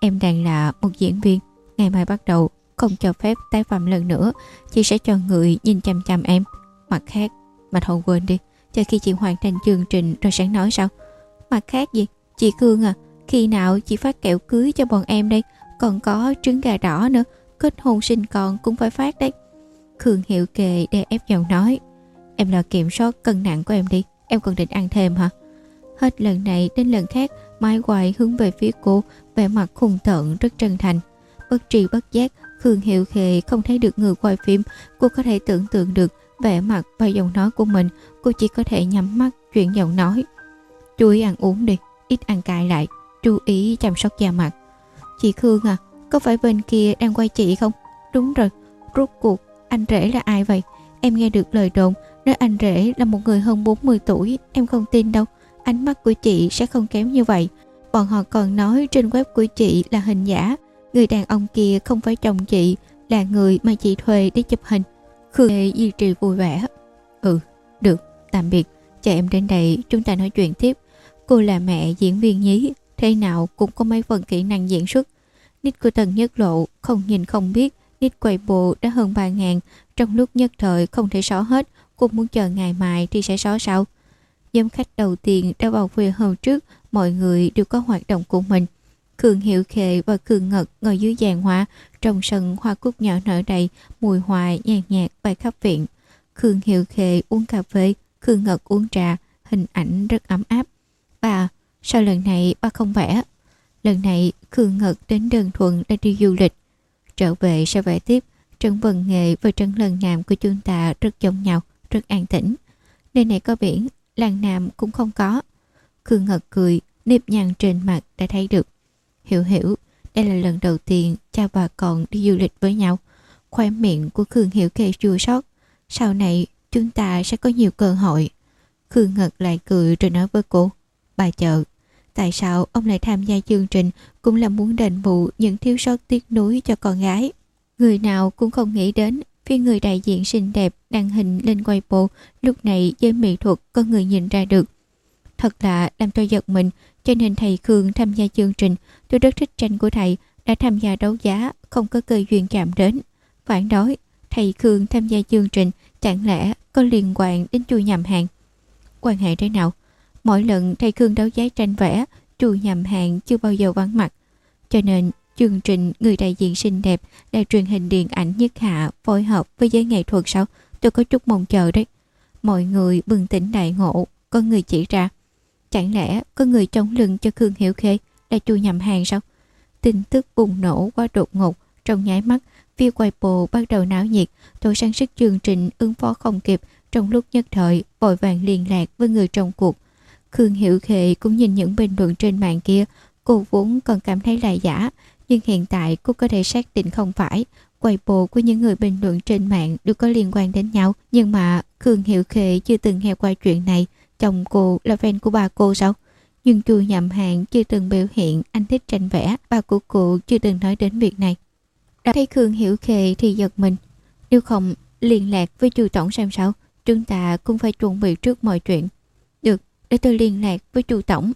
Em đang là một diễn viên, Ngày mai bắt đầu không cho phép tái phạm lần nữa. Chị sẽ cho người nhìn chăm chăm em. Mặt khác, Mà thôi quên đi. Cho khi chị hoàn thành chương trình rồi sẽ nói sao Mặt khác gì? Chị Cương à Khi nào chị phát kẹo cưới cho bọn em đây? Còn có trứng gà đỏ nữa. Kết hôn sinh con cũng phải phát đấy. Khương Hiệu Kề đè ép giọng nói. Em là kiểm soát cân nặng của em đi. Em còn định ăn thêm hả? Hết lần này đến lần khác, Mai Hoài hướng về phía cô, vẻ mặt khùng tợn, rất chân thành. Bất tri bất giác Khương Hiệu Khề không thấy được người quay phim. Cô có thể tưởng tượng được vẻ mặt và giọng nói của mình. Cô chỉ có thể nhắm mắt, chuyển giọng nói. Chú ý ăn uống đi, ít ăn cay lại. Chú ý chăm sóc da mặt. Chị Khương à có phải bên kia đang quay chị không? Đúng rồi, rốt cuộc anh rể là ai vậy? Em nghe được lời đồn, nói anh rể là một người hơn 40 tuổi. Em không tin đâu, ánh mắt của chị sẽ không kém như vậy. Bọn họ còn nói trên web của chị là hình giả người đàn ông kia không phải chồng chị là người mà chị thuê để chụp hình Khương Lê duy trì vui vẻ. Ừ, được, tạm biệt. Chờ em đến đây chúng ta nói chuyện tiếp. Cô là mẹ diễn viên nhí, thế nào cũng có mấy phần kỹ năng diễn xuất. Nít của Tần Nhất Lộ không nhìn không biết Nít quầy bộ đã hơn 3 ngàn Trong lúc nhất thời không thể xóa hết Cô muốn chờ ngày mai thì sẽ xóa sau Giám khách đầu tiên đã vào khuya hôm trước Mọi người đều có hoạt động của mình Khương Hiệu Khệ và Khương Ngật ngồi dưới giàn hoa, trong sân hoa cúc nhỏ nở đầy, mùi hoa nhàn nhạt bay khắp viện. Khương Hiệu Khệ uống cà phê, Khương Ngật uống trà, hình ảnh rất ấm áp. Bà, sao lần này ba không vẽ? Lần này Khương Ngật đến đơn thuận để đi du lịch. Trở về sẽ vẽ tiếp, Trần Vân Nghệ và Trần Lần Nam của chúng ta rất giống nhau, rất an tĩnh. Nơi này có biển, làng Nam cũng không có. Khương Ngật cười, nếp nhăn trên mặt đã thấy được. Hiểu hiểu, đây là lần đầu tiên cha bà con đi du lịch với nhau. Khoe miệng của Khương Hiểu Kê chua sót. Sau này chúng ta sẽ có nhiều cơ hội. Khương Ngật lại cười rồi nói với cô. Bà chợ, Tại sao ông lại tham gia chương trình cũng là muốn đền bù những thiếu sót tiếc nuối cho con gái. Người nào cũng không nghĩ đến phía người đại diện xinh đẹp đăng hình lên quay bộ lúc này giới mỹ thuật có người nhìn ra được. Thật lạ làm tôi giật mình cho nên thầy Khương tham gia chương trình, tôi rất thích tranh của thầy, đã tham gia đấu giá, không có cơ duyên chạm đến. Phản đối thầy Khương tham gia chương trình, chẳng lẽ có liên quan đến chui nhầm hàng. Quan hệ thế nào? Mỗi lần thầy Khương đấu giá tranh vẽ chui nhầm hàng chưa bao giờ vắng mặt. Cho nên, chương trình người đại diện xinh đẹp đài truyền hình điện ảnh nhất hạ phối hợp với giới nghệ thuật sao tôi có chút mong chờ đấy mọi người bừng tỉnh đại ngộ, có người chỉ ra chẳng lẽ có người chống lưng cho khương hiểu khê là chui nhầm hàng sao? Tin tức bùng nổ qua đột ngột, trong nháy mắt phía quay bộ bắt đầu náo nhiệt, tổ sang sức chương trình ứng phó không kịp, trong lúc nhất thời, vội vàng liên lạc với người trong cuộc. Khương hiểu khê cũng nhìn những bình luận trên mạng kia, cô vốn còn cảm thấy là giả, nhưng hiện tại cô có thể xác định không phải. Quầy bộ của những người bình luận trên mạng đều có liên quan đến nhau, nhưng mà Khương Hiệu Khê chưa từng nghe qua chuyện này chồng cô là fan của bà cô sao? Nhưng chu nhậm Hạng chưa từng biểu hiện anh thích tranh vẽ bà của cô chưa từng nói đến việc này. Đã thấy Khương Hiểu khề thì giật mình. Nếu không liên lạc với chu tổng xem sao. Chúng ta cũng phải chuẩn bị trước mọi chuyện. Được để tôi liên lạc với chu tổng.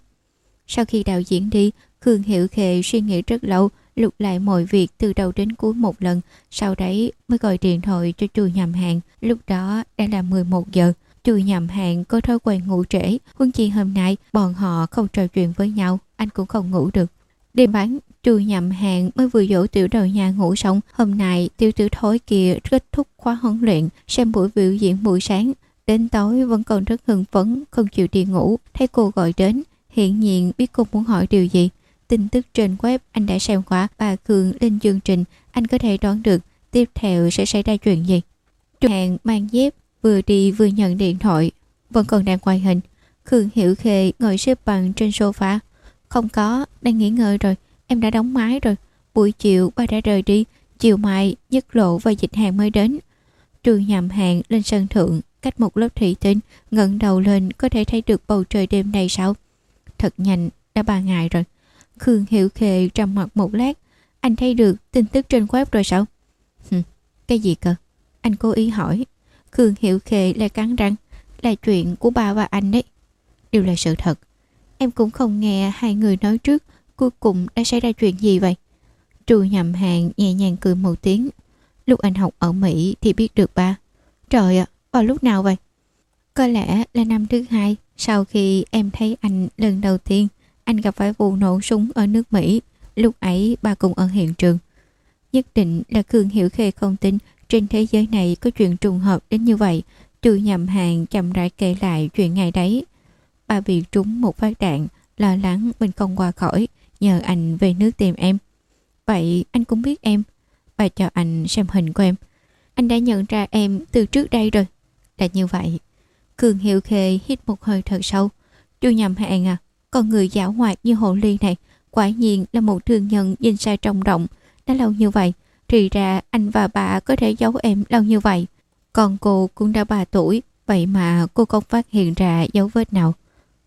Sau khi đạo diễn đi Khương Hiểu Khê suy nghĩ rất lâu lục lại mọi việc từ đầu đến cuối một lần, sau đấy mới gọi điện thoại cho Chu nhầm hàng. Lúc đó đã là 11 giờ. Chui nhầm hàng cô thói quen ngủ trễ, huân chi hôm nay bọn họ không trò chuyện với nhau, anh cũng không ngủ được. Đêm bán, chui nhầm hàng mới vừa dỗ tiểu đầu nhà ngủ xong. Hôm nay tiểu tử thối kia kết thúc khóa huấn luyện, xem buổi biểu diễn buổi sáng. Đến tối vẫn còn rất hưng phấn, không chịu đi ngủ. Thấy cô gọi đến, hiện nhiên biết cô muốn hỏi điều gì tin tức trên web anh đã xem qua bà cường lên chương trình, anh có thể đoán được tiếp theo sẽ xảy ra chuyện gì. Trung hàng mang dép, vừa đi vừa nhận điện thoại, vẫn còn đang quay hình. Khương Hiểu Khê ngồi xếp bằng trên sofa. Không có, đang nghỉ ngơi rồi, em đã đóng máy rồi. Buổi chiều ba đã rời đi, chiều mai nhất lộ và dịch hàng mới đến. Trường nhầm hàng lên sân thượng, cách một lớp thủy tinh, ngẩng đầu lên có thể thấy được bầu trời đêm này sao? Thật nhanh, đã ba ngày rồi. Khương Hiểu Khê trầm mặt một lát Anh thấy được tin tức trên web rồi sao Hừ, Cái gì cơ Anh cố ý hỏi Khương Hiệu Khệ lại cắn răng Là chuyện của bà và anh đấy Đều là sự thật. Em cũng không nghe hai người nói trước Cuối cùng đã xảy ra chuyện gì vậy. Trù nhầm hàng nhẹ nhàng cười một tiếng. Lúc anh học ở Mỹ thì biết được ba. Trời ạ, vào lúc nào vậy? Có lẽ là năm thứ hai Sau khi em thấy anh lần đầu tiên anh gặp phải vụ nổ súng ở nước Mỹ. Lúc ấy bà cũng ở hiện trường. Nhất định là Khương Hiểu Khê không tin trên thế giới này có chuyện trùng hợp đến như vậy. Trừ nhầm hàng chậm rãi kể lại chuyện ngày đấy. Bà bị trúng một phát đạn, lo lắng mình không qua khỏi, nhờ anh về nước tìm em. Vậy anh cũng biết em. Bà cho anh xem hình của em. Anh đã nhận ra em từ trước đây rồi. Là như vậy. Cường Hiệu Khê hít một hơi thật sâu. Chu nhầm hàng à, con người giả hoạt như hồ ly này quả nhiên là một thương nhân nhìn sai trong rộng. Đã lâu như vậy, thì ra anh và bà có thể giấu em lâu như vậy. Còn cô cũng đã 3 tuổi, vậy mà cô không phát hiện ra dấu vết nào.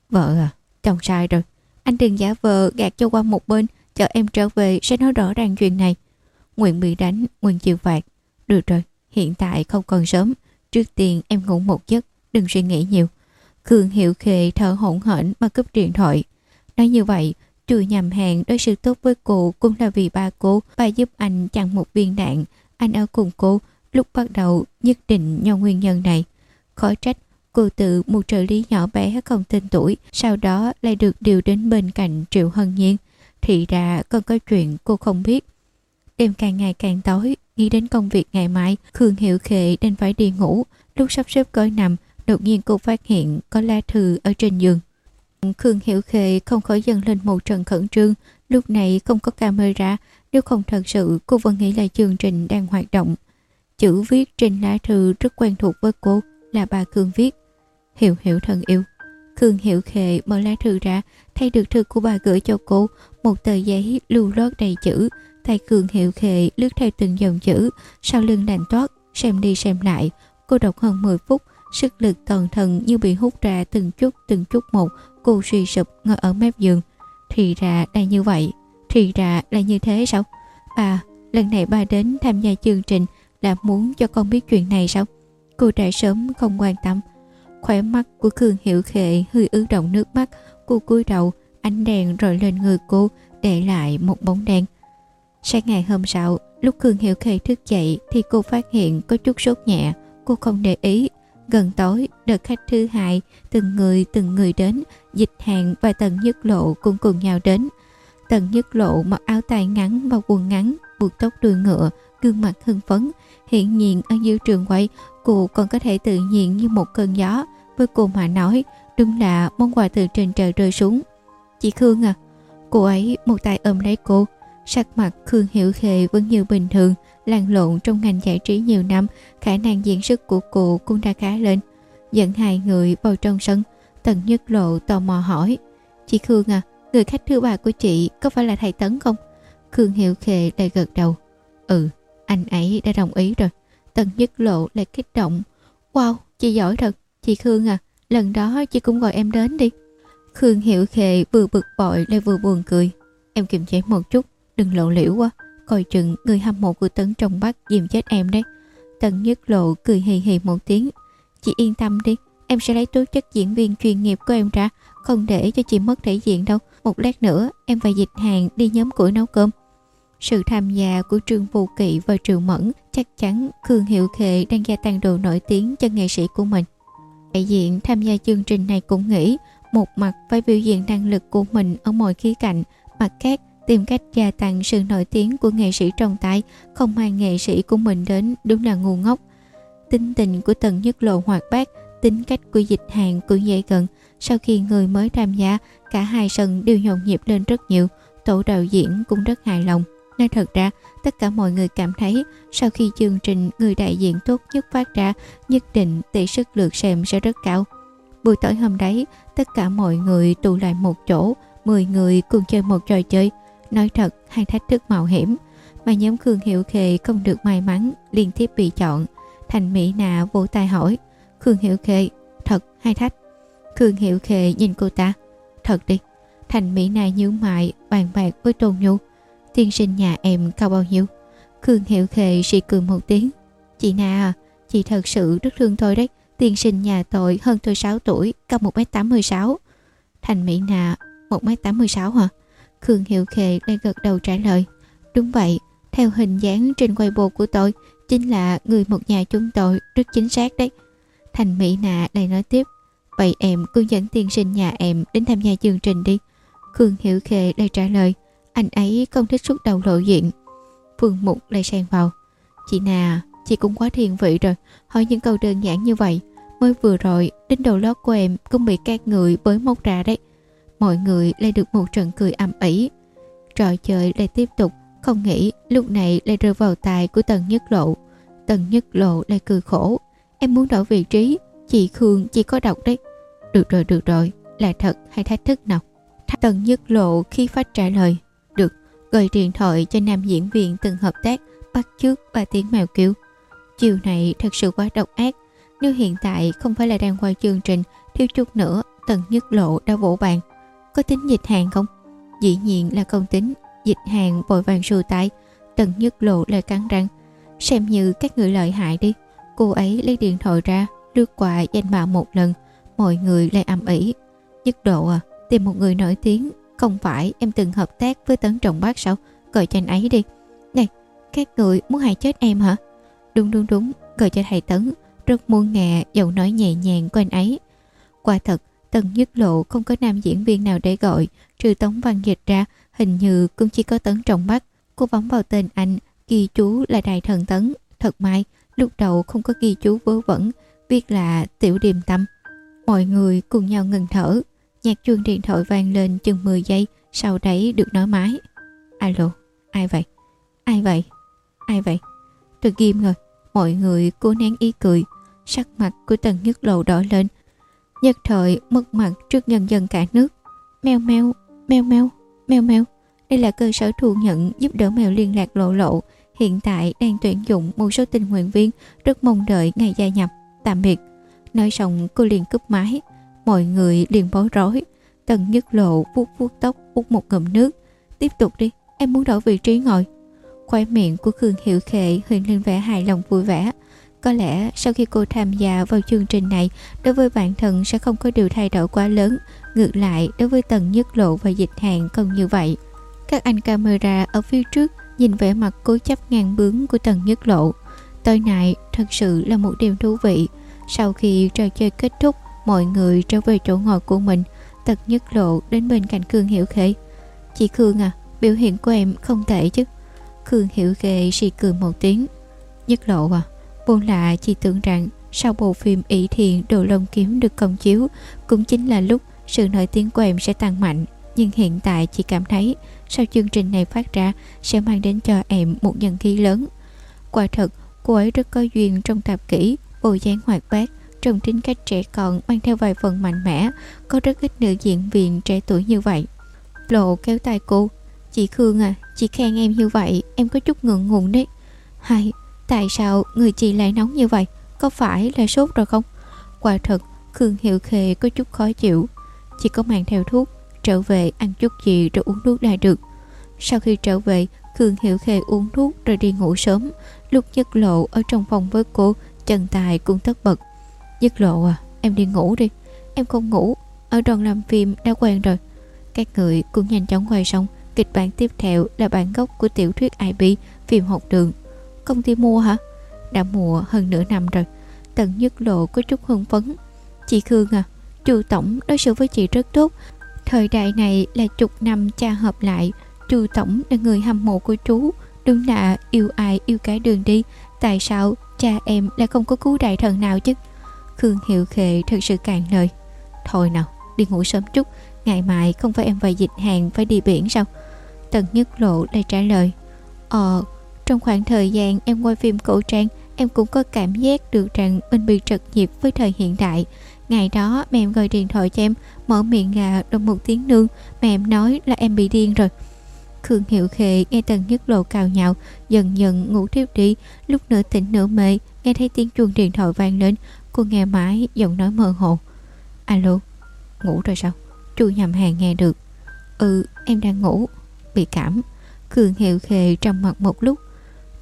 Vợ à, chồng sai rồi. Anh đừng giả vờ gạt cho qua một bên, chờ em trở về sẽ nói rõ ràng chuyện này. Nguyện bị đánh, Nguyện chịu phạt. Được rồi, hiện tại không còn sớm. Trước tiên em ngủ một giấc, đừng suy nghĩ nhiều. Khương Hiệu Khê thở hổn hển mà cúp điện thoại. Nói như vậy, trừ nhầm hẹn đối xử tốt với cô cũng là vì ba cô, bà giúp anh chặn một viên đạn. Anh ở cùng cô, lúc bắt đầu nhất định do nguyên nhân này. Khó trách, cô tự một trợ lý nhỏ bé không tên tuổi, sau đó lại được điều đến bên cạnh Triệu Hân Nhiên. Thì ra còn có chuyện cô không biết. Đêm càng ngày càng tối, nghĩ đến công việc ngày mai, Khương Hiệu Khệ nên phải đi ngủ. Lúc sắp xếp gói nằm, Đột nhiên cô phát hiện có lá thư ở trên giường. Khương Hiểu Khê không khỏi dần lên một trận khẩn trương. Lúc này không có camera, nếu không thật sự cô vẫn nghĩ là chương trình đang hoạt động. Chữ viết trên lá thư rất quen thuộc với cô là bà Khương viết. Hiểu hiểu thân yêu. Khương Hiểu Khê mở lá thư ra, thấy được thư của bà gửi cho cô, một tờ giấy lưu lót đầy chữ. Tay Khương Hiểu Khê lướt theo từng dòng chữ, sau lưng lạnh toát, xem đi xem lại. Cô đọc hơn 10 phút, Sức lực toàn thân như bị hút ra từng chút từng chút một, cô suy sụp ngồi ở mép giường. Thì ra là như vậy Thì ra là như thế sao? Bà lần này ba đến tham gia chương trình Là muốn cho con biết chuyện này sao? Cô đã sớm không quan tâm. Khỏe mắt của Khương Hiểu Khệ hơi ứ động nước mắt. Cô cúi đầu Ánh đèn rồi lên người cô Để lại một bóng đen. Sáng ngày hôm sau Lúc Khương Hiểu Khê thức dậy Thì cô phát hiện có chút sốt nhẹ. Cô không để ý Gần tối, đợt khách thứ hai, từng người từng người đến, dịch hàng và tần nhất lộ cũng cùng nhau đến. Tần nhất lộ mặc áo tay ngắn và quần ngắn, buộc tóc đuôi ngựa, gương mặt hưng phấn. Hiện nhiên ở dưới trường quay, cô còn có thể tự nhiên như một cơn gió. Với cô mà nói, đúng là món quà từ trên trời rơi xuống. Chị Khương à, cô ấy một tay ôm lấy cô, sắc mặt Khương Hiểu Khề vẫn như bình thường, lăn lộn trong ngành giải trí nhiều năm, khả năng diễn xuất của cụ cũng đã khá lên. Dẫn hai người vào trong sân, Tần Nhất Lộ tò mò hỏi, Chị Khương à, người khách thứ ba của chị có phải là thầy Tấn không? Khương Hiểu Khê lại gật đầu. Ừ, anh ấy đã đồng ý rồi. Tần Nhất Lộ lại kích động. Wow, chị giỏi thật. Chị Khương à, lần đó chị cũng gọi em đến đi. Khương Hiểu Khê vừa bực bội lại vừa buồn cười. Em kiềm chế một chút, đừng lộ liễu quá. Coi chừng người hâm mộ của Tấn trong bắt dìm chết em đấy. Tần Nhất Lộ cười hì hì một tiếng. Chị yên tâm đi, em sẽ lấy tố chất diễn viên chuyên nghiệp của em ra, không để cho chị mất thể diện đâu. Một lát nữa em phải dịch hàng đi nhóm củi nấu cơm. Sự tham gia của Trương Vô Kỵ và Triệu Mẫn chắc chắn Khương Hiệu Khệ đang gia tăng độ nổi tiếng cho nghệ sĩ của mình. Đại diện tham gia chương trình này cũng nghĩ một mặt phải biểu hiện năng lực của mình ở mọi khía cạnh, mặt khác tìm cách gia tăng sự nổi tiếng của nghệ sĩ trong tay, không mang nghệ sĩ của mình đến đúng là ngu ngốc. Tính tình của Tần Nhất Lộ hoạt bát, tính cách của dịch hàng cũng dễ gần. Sau khi người mới tham gia, cả hai sân đều nhộn nhịp lên rất nhiều, tổ đạo diễn cũng rất hài lòng. Nói thật ra, tất cả mọi người cảm thấy sau khi chương trình người đại diện tốt nhất phát ra, nhất định tỷ sức lượt xem sẽ rất cao. Buổi tối hôm đấy, tất cả mọi người tụ lại một chỗ, 10 người cùng chơi một trò chơi. Nói thật, hai thách thức mạo hiểm, mà nhóm Khương Hiệu Khê không được may mắn liên tiếp bị chọn. Thành Mỹ Nạ vỗ tay hỏi, Khương Hiệu Khê, thật hay thách. Khương Hiệu Khê nhìn cô ta, thật đi. Thành Mỹ Nạ nhíu mại bàn bạc với Tôn Nhu. Tiên sinh nhà em cao bao nhiêu? Khương Hiệu Khê suy cười một tiếng. Chị nà à, chị thật sự rất thương tôi đấy. Tiên sinh nhà tôi hơn tôi 6 tuổi, cao 1m86. Thành Mỹ Nạ 1m86 hả? Khương Hiệu Khệ đang gật đầu trả lời. Đúng vậy, theo hình dáng trên quay bộ của tôi, chính là người một nhà chúng tôi, rất chính xác đấy. Thành Mỹ Nạ lại nói tiếp. Vậy em cứ dẫn tiên sinh nhà em đến tham gia chương trình đi. Khương Hiểu Khệ lại trả lời. Anh ấy không thích suốt đầu lộ diện. Phương Mục lại sang vào. Chị nà, chị cũng quá thiền vị rồi. Hỏi những câu đơn giản như vậy. Mới vừa rồi, đến đầu lót của em cũng bị các người bới móc ra đấy mọi người lại được một trận cười âm ỉ. Trò chơi lại tiếp tục, không nghĩ lúc này lại rơi vào tài của Tần Nhất Lộ. Tần Nhất Lộ lại cười khổ. Em muốn đổi vị trí, chị Khương chỉ có đọc đấy. Được rồi, được rồi, là thật hay thách thức nào? Tần Nhất Lộ khi phát trả lời. Được, gọi điện thoại cho nam diễn viên từng hợp tác bắt chước và tiếng mèo kêu. Chiều này thật sự quá độc ác. Nếu hiện tại không phải là đang quay chương trình, thiếu chút nữa Tần Nhất Lộ đã vỗ bàn có tính dịch hàng không? Dĩ nhiên là không tính, dịch hàng vội vàng xù tay, tần nhất lộ lời cắn răng. Xem như các người lợi hại đi. Cô ấy lấy điện thoại ra, lướt qua danh bạ một lần, mọi người lại âm ỉ. Nhất độ à, tìm một người nổi tiếng, không phải em từng hợp tác với tấn trọng bác sao? Gọi cho anh ấy đi. Này, các người muốn hại chết em hả? Đúng đúng đúng, gọi cho thầy Tấn, rất muốn nghe giọng nói nhẹ nhàng của anh ấy. Quả thật, Tần Nhất Lộ không có nam diễn viên nào để gọi, trừ Tống Văn Dịch ra, hình như cũng chỉ có Tấn Trọng Bắc. Cô bấm vào tên anh, ghi chú là Đại Thần Tấn. Thật may, lúc đầu không có ghi chú vớ vẩn, viết là Tiểu Điềm Tâm. Mọi người cùng nhau ngừng thở, nhạc chuông điện thoại vang lên chừng 10 giây, sau đấy được nói mái. Alo, ai vậy? Ai vậy? Ai vậy? Tôi ghim rồi, mọi người cố nén ý cười, sắc mặt của Tần Nhất Lộ đỏ lên, nhất thời mất mặt trước nhân dân cả nước. Mèo mèo, mèo mèo, mèo mèo. Đây là cơ sở thu nhận giúp đỡ mèo liên lạc lộ lộ. Hiện tại đang tuyển dụng một số tình nguyện viên, rất mong đợi ngày gia nhập. Tạm biệt. Nói xong cô liền cúp máy. Mọi người liền bối rối. Tần nhất lộ vuốt vuốt tóc uống một ngụm nước Tiếp tục đi Em muốn đổi vị trí ngồi Khoai miệng của Khương Hiệu Khệ hiện lên vẻ hài lòng vui vẻ có lẽ sau khi cô tham gia vào chương trình này, đối với bản thân sẽ không có điều thay đổi quá lớn. Ngược lại, đối với tần nhất lộ và dịch hàng còn như vậy. Các anh camera ở phía trước nhìn vẻ mặt cố chấp ngang bướng của tần nhất lộ. Tối nay thật sự là một điều thú vị. Sau khi trò chơi kết thúc, mọi người trở về chỗ ngồi của mình. Tần nhất lộ đến bên cạnh Khương Hiểu Khê. Chị Khương à biểu hiện của em không tệ chứ? Khương Hiểu Khê xì cười một tiếng. Nhất lộ à Vốn lạ chỉ tưởng rằng sau bộ phim ỷ thiện đồ lông kiếm được công chiếu cũng chính là lúc sự nổi tiếng của em sẽ tăng mạnh. Nhưng hiện tại chị cảm thấy sau chương trình này phát ra sẽ mang đến cho em một nhân khí lớn. Quả thật, cô ấy rất có duyên trong tạp kỹ, bộ dáng hoạt bát, trong tính cách trẻ con mang theo vài phần mạnh mẽ, có rất ít nữ diễn viên trẻ tuổi như vậy. Lộ kéo tay cô, chị Khương à, chị khen em như vậy, em có chút ngượng ngùng đấy. Hay, Tại sao người chị lại nóng như vậy? Có phải là sốt rồi không? Quả thật, Khương Hiệu Khê có chút khó chịu. Chỉ có mang theo thuốc, Trở về ăn chút gì rồi uống thuốc là được. Sau khi trở về, Khương Hiệu Khê uống thuốc rồi đi ngủ sớm. Lúc nhất lộ ở trong phòng với cô Trần Tài cũng tất bật. Nhất lộ à em đi ngủ đi. Em không ngủ, Ở đoàn làm phim đã quen rồi. Các người cũng nhanh chóng quay xong. Kịch bản tiếp theo là bản gốc của tiểu thuyết IB Phim học đường. Công ty mua hả? Đã mua hơn nửa năm rồi Tần Nhất Lộ có chút hưng phấn. Chị Khương à Chu Tổng đối xử với chị rất tốt. Thời đại này là chục năm cha hợp lại. Chu Tổng là người hâm mộ của chú, Đúng là yêu ai yêu cái đường đi. Tại sao cha em lại không có cứu đại thần nào chứ? Khương Hiệu Khệ thật sự cạn lời. Thôi nào, đi ngủ sớm chút, Ngày mai không phải em và dịch hàng phải đi biển sao? Tần Nhất Lộ lại trả lời. Ờ trong khoảng thời gian em quay phim cổ trang, em cũng có cảm giác được rằng mình bị trật nhịp với thời hiện đại. Ngày đó mẹ em gọi điện thoại cho em, mở miệng gà đồng một tiếng nương, mẹ em nói là em bị điên rồi. Khương Hiệu Khệ nghe tần nhất lộ cào nhạo, dần dần ngủ thiếp đi, lúc nửa tỉnh nửa mê, nghe thấy tiếng chuông điện thoại vang lên, cô nghe mãi giọng nói mơ hồ. Alo, ngủ rồi sao? Chu nhầm hàng nghe được. Ừ, em đang ngủ, bị cảm. Khương Hiệu Khệ trầm mặt một lúc,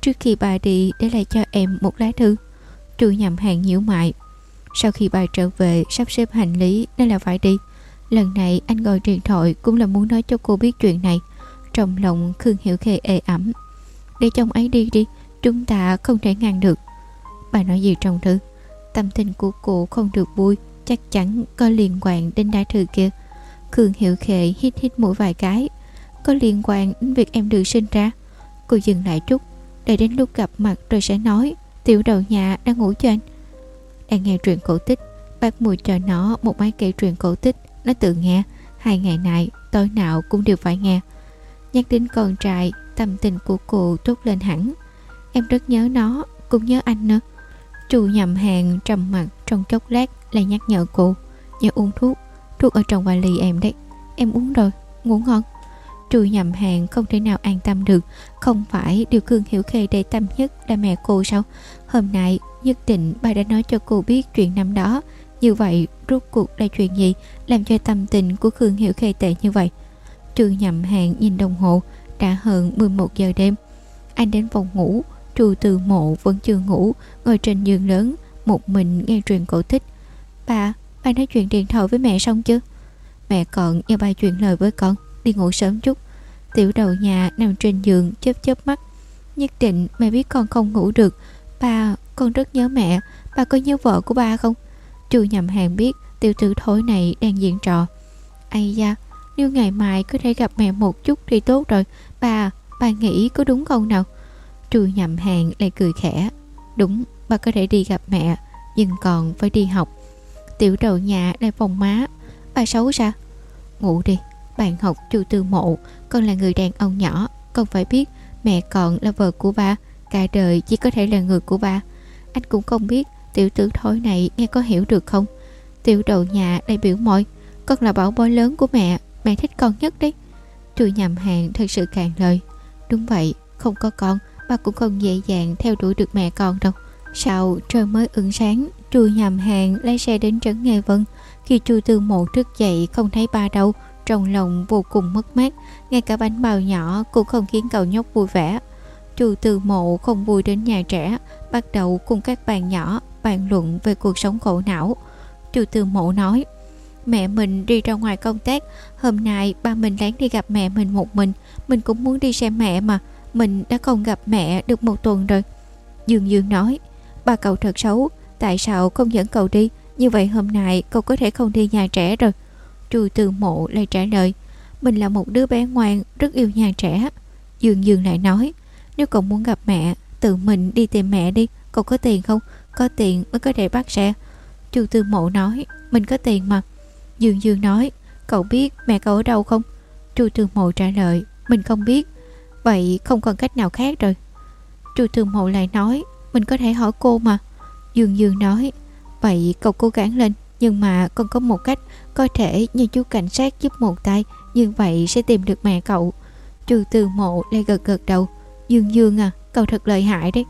Trước khi bà đi để lại cho em một lá thư. Chu nhầm hàng nhiễu mại Sau khi bà trở về, sắp xếp hành lý nên là phải đi. Lần này, anh gọi điện thoại cũng là muốn nói cho cô biết chuyện này. Trong lòng, Khương Hiểu Khê ê ẩm. Để chồng ấy đi đi, Chúng ta không thể ngăn được. Bà nói gì trong thư? Tâm tình của cô không được vui, Chắc chắn có liên quan đến đá thư kia. Khương Hiểu Khê hít hít mũi vài cái. Có liên quan đến việc em được sinh ra. Cô dừng lại chút để đến lúc gặp mặt rồi sẽ nói Tiểu đầu nhà đang ngủ cho anh Đang nghe truyện cổ tích Bác mùi cho nó một máy kể truyện cổ tích. Nó tự nghe Hai ngày này tối nào cũng đều phải nghe. Nhắc đến con trai Tâm tình của cụ tốt lên hẳn. Em rất nhớ nó Cũng nhớ anh nữa. Chu nhầm hàng trầm mặt trong chốc lát Lại nhắc nhở cụ, Nhớ uống thuốc Thuốc ở trong vali em đấy. Em uống rồi Ngủ ngon. Trùi nhầm hàng không thể nào an tâm được. Không phải điều Khương Hiểu Khê để tâm nhất là mẹ cô sao? Hôm nay nhất định bà đã nói cho cô biết chuyện năm đó. Như vậy rốt cuộc là chuyện gì Làm cho tâm tình của Khương Hiểu Khê tệ như vậy? Trừ nhầm hàng nhìn đồng hồ Đã hơn 11 giờ đêm. Anh đến phòng ngủ Trù từ mộ vẫn chưa ngủ Ngồi trên giường lớn Một mình nghe truyền cổ tích. Bà, bà nói chuyện điện thoại với mẹ xong chưa? Mẹ còn nhờ bà chuyện lời với con. Đi ngủ sớm chút. Tiểu đầu nhà nằm trên giường chớp chớp mắt. Nhất định mẹ biết con không ngủ được. Ba, con rất nhớ mẹ. Ba có nhớ vợ của ba không? Chu nhầm hàng biết tiểu tử thối này đang diện trò. Ây da Nếu ngày mai có thể gặp mẹ một chút thì tốt rồi. Ba, ba nghĩ có đúng không nào? Chu nhầm hàng lại cười khẽ. Đúng, ba có thể đi gặp mẹ Nhưng còn phải đi học. Tiểu đầu nhà lại phòng má. Ba xấu sao Ngủ đi bạn học chu tư mộ, Con là người đàn ông nhỏ, Con phải biết mẹ còn là vợ của ba, Cả đời chỉ có thể là người của ba. Anh cũng không biết tiểu tử thối này nghe có hiểu được không? Tiểu đầu nhà đầy biểu môi, Con là bảo bối lớn của mẹ Mẹ thích con nhất đấy. Trùi nhầm hàng thật sự cạn lời, Đúng vậy, không có con, Ba cũng không dễ dàng theo đuổi được mẹ con đâu. Sau trời mới ưng sáng Chu nhầm hàng lái xe đến trấn Nghe Vân, Khi chu tư mộ thức dậy không thấy ba đâu trong lòng vô cùng mất mát. Ngay cả bánh bao nhỏ cũng không khiến cậu nhóc vui vẻ. Chu từ mộ không vui đến nhà trẻ, Bắt đầu cùng các bạn nhỏ bàn luận về cuộc sống khổ não. Chu từ mộ nói, Mẹ mình đi ra ngoài công tác, Hôm nay ba mình lén đi gặp mẹ mình một mình. Mình cũng muốn đi xem mẹ mà, Mình đã không gặp mẹ được một tuần rồi. Dương Dương nói, Ba cậu thật xấu, Tại sao không dẫn cậu đi? Như vậy hôm nay cậu có thể không đi nhà trẻ rồi. Chu từ mộ lại trả lời, Mình là một đứa bé ngoan, Rất yêu nhà trẻ. Dương Dương lại nói, Nếu cậu muốn gặp mẹ, Tự mình đi tìm mẹ đi, Cậu có tiền không? Có tiền mới có thể bắt xe. Chu từ mộ nói, Mình có tiền mà. Dương Dương nói, Cậu biết mẹ cậu ở đâu không? Chu từ mộ trả lời, Mình không biết. Vậy không còn cách nào khác rồi. Chu từ mộ lại nói, Mình có thể hỏi cô mà. Dương Dương nói, Vậy cậu cố gắng lên. Nhưng mà còn có một cách Có thể nhờ chú cảnh sát giúp một tay, Như vậy sẽ tìm được mẹ cậu. Trừ từ mộ lại gật gật đầu. Dương Dương à cậu thật lợi hại đấy.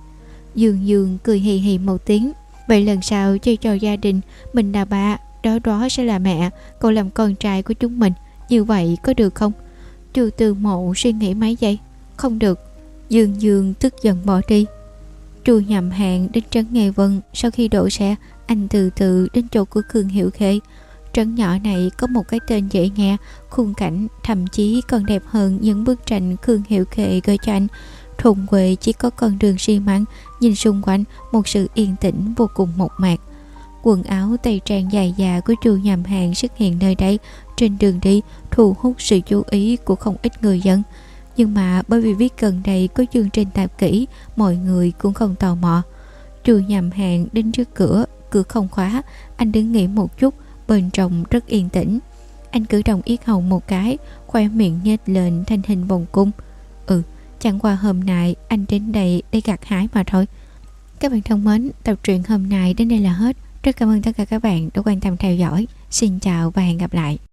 Dương Dương cười hì hì một tiếng. Vậy lần sau chơi trò gia đình, Mình là ba, Đó đó sẽ là mẹ, Cậu làm con trai của chúng mình, Như vậy có được không? Trừ từ mộ suy nghĩ mấy giây. Không được. Dương Dương tức giận bỏ đi. Trù nhầm hàng đến trấn Nghề Vân Sau khi đổ xe anh từ từ đến chỗ của Khương Hiểu Khê. Trấn nhỏ này có một cái tên dễ nghe, Khung cảnh, thậm chí còn đẹp hơn Những bức tranh Khương Hiểu Khê gửi cho anh. Thùng quê chỉ có con đường xi măng, Nhìn xung quanh một sự yên tĩnh vô cùng mộc mạc. Quần áo tây trang dài dạ của trù nhầm hàng xuất hiện nơi đây. Trên đường đi, thu hút sự chú ý của không ít người dân. Nhưng mà bởi vì viết gần đây có chương trình tạp kỹ, Mọi người cũng không tò mò. Trừ nhầm hàng đến trước cửa Cửa không khóa. Anh đứng nghỉ một chút, Bên trong rất yên tĩnh. Anh cử động yết hầu một cái, Khoe miệng nhếch lên thành hình vòng cung. Ừ chẳng qua hôm nay Anh đến đây để gặt hái mà thôi. Các bạn thân mến, Tập truyện hôm nay đến đây là hết. Rất cảm ơn tất cả các bạn đã quan tâm theo dõi. Xin chào và hẹn gặp lại.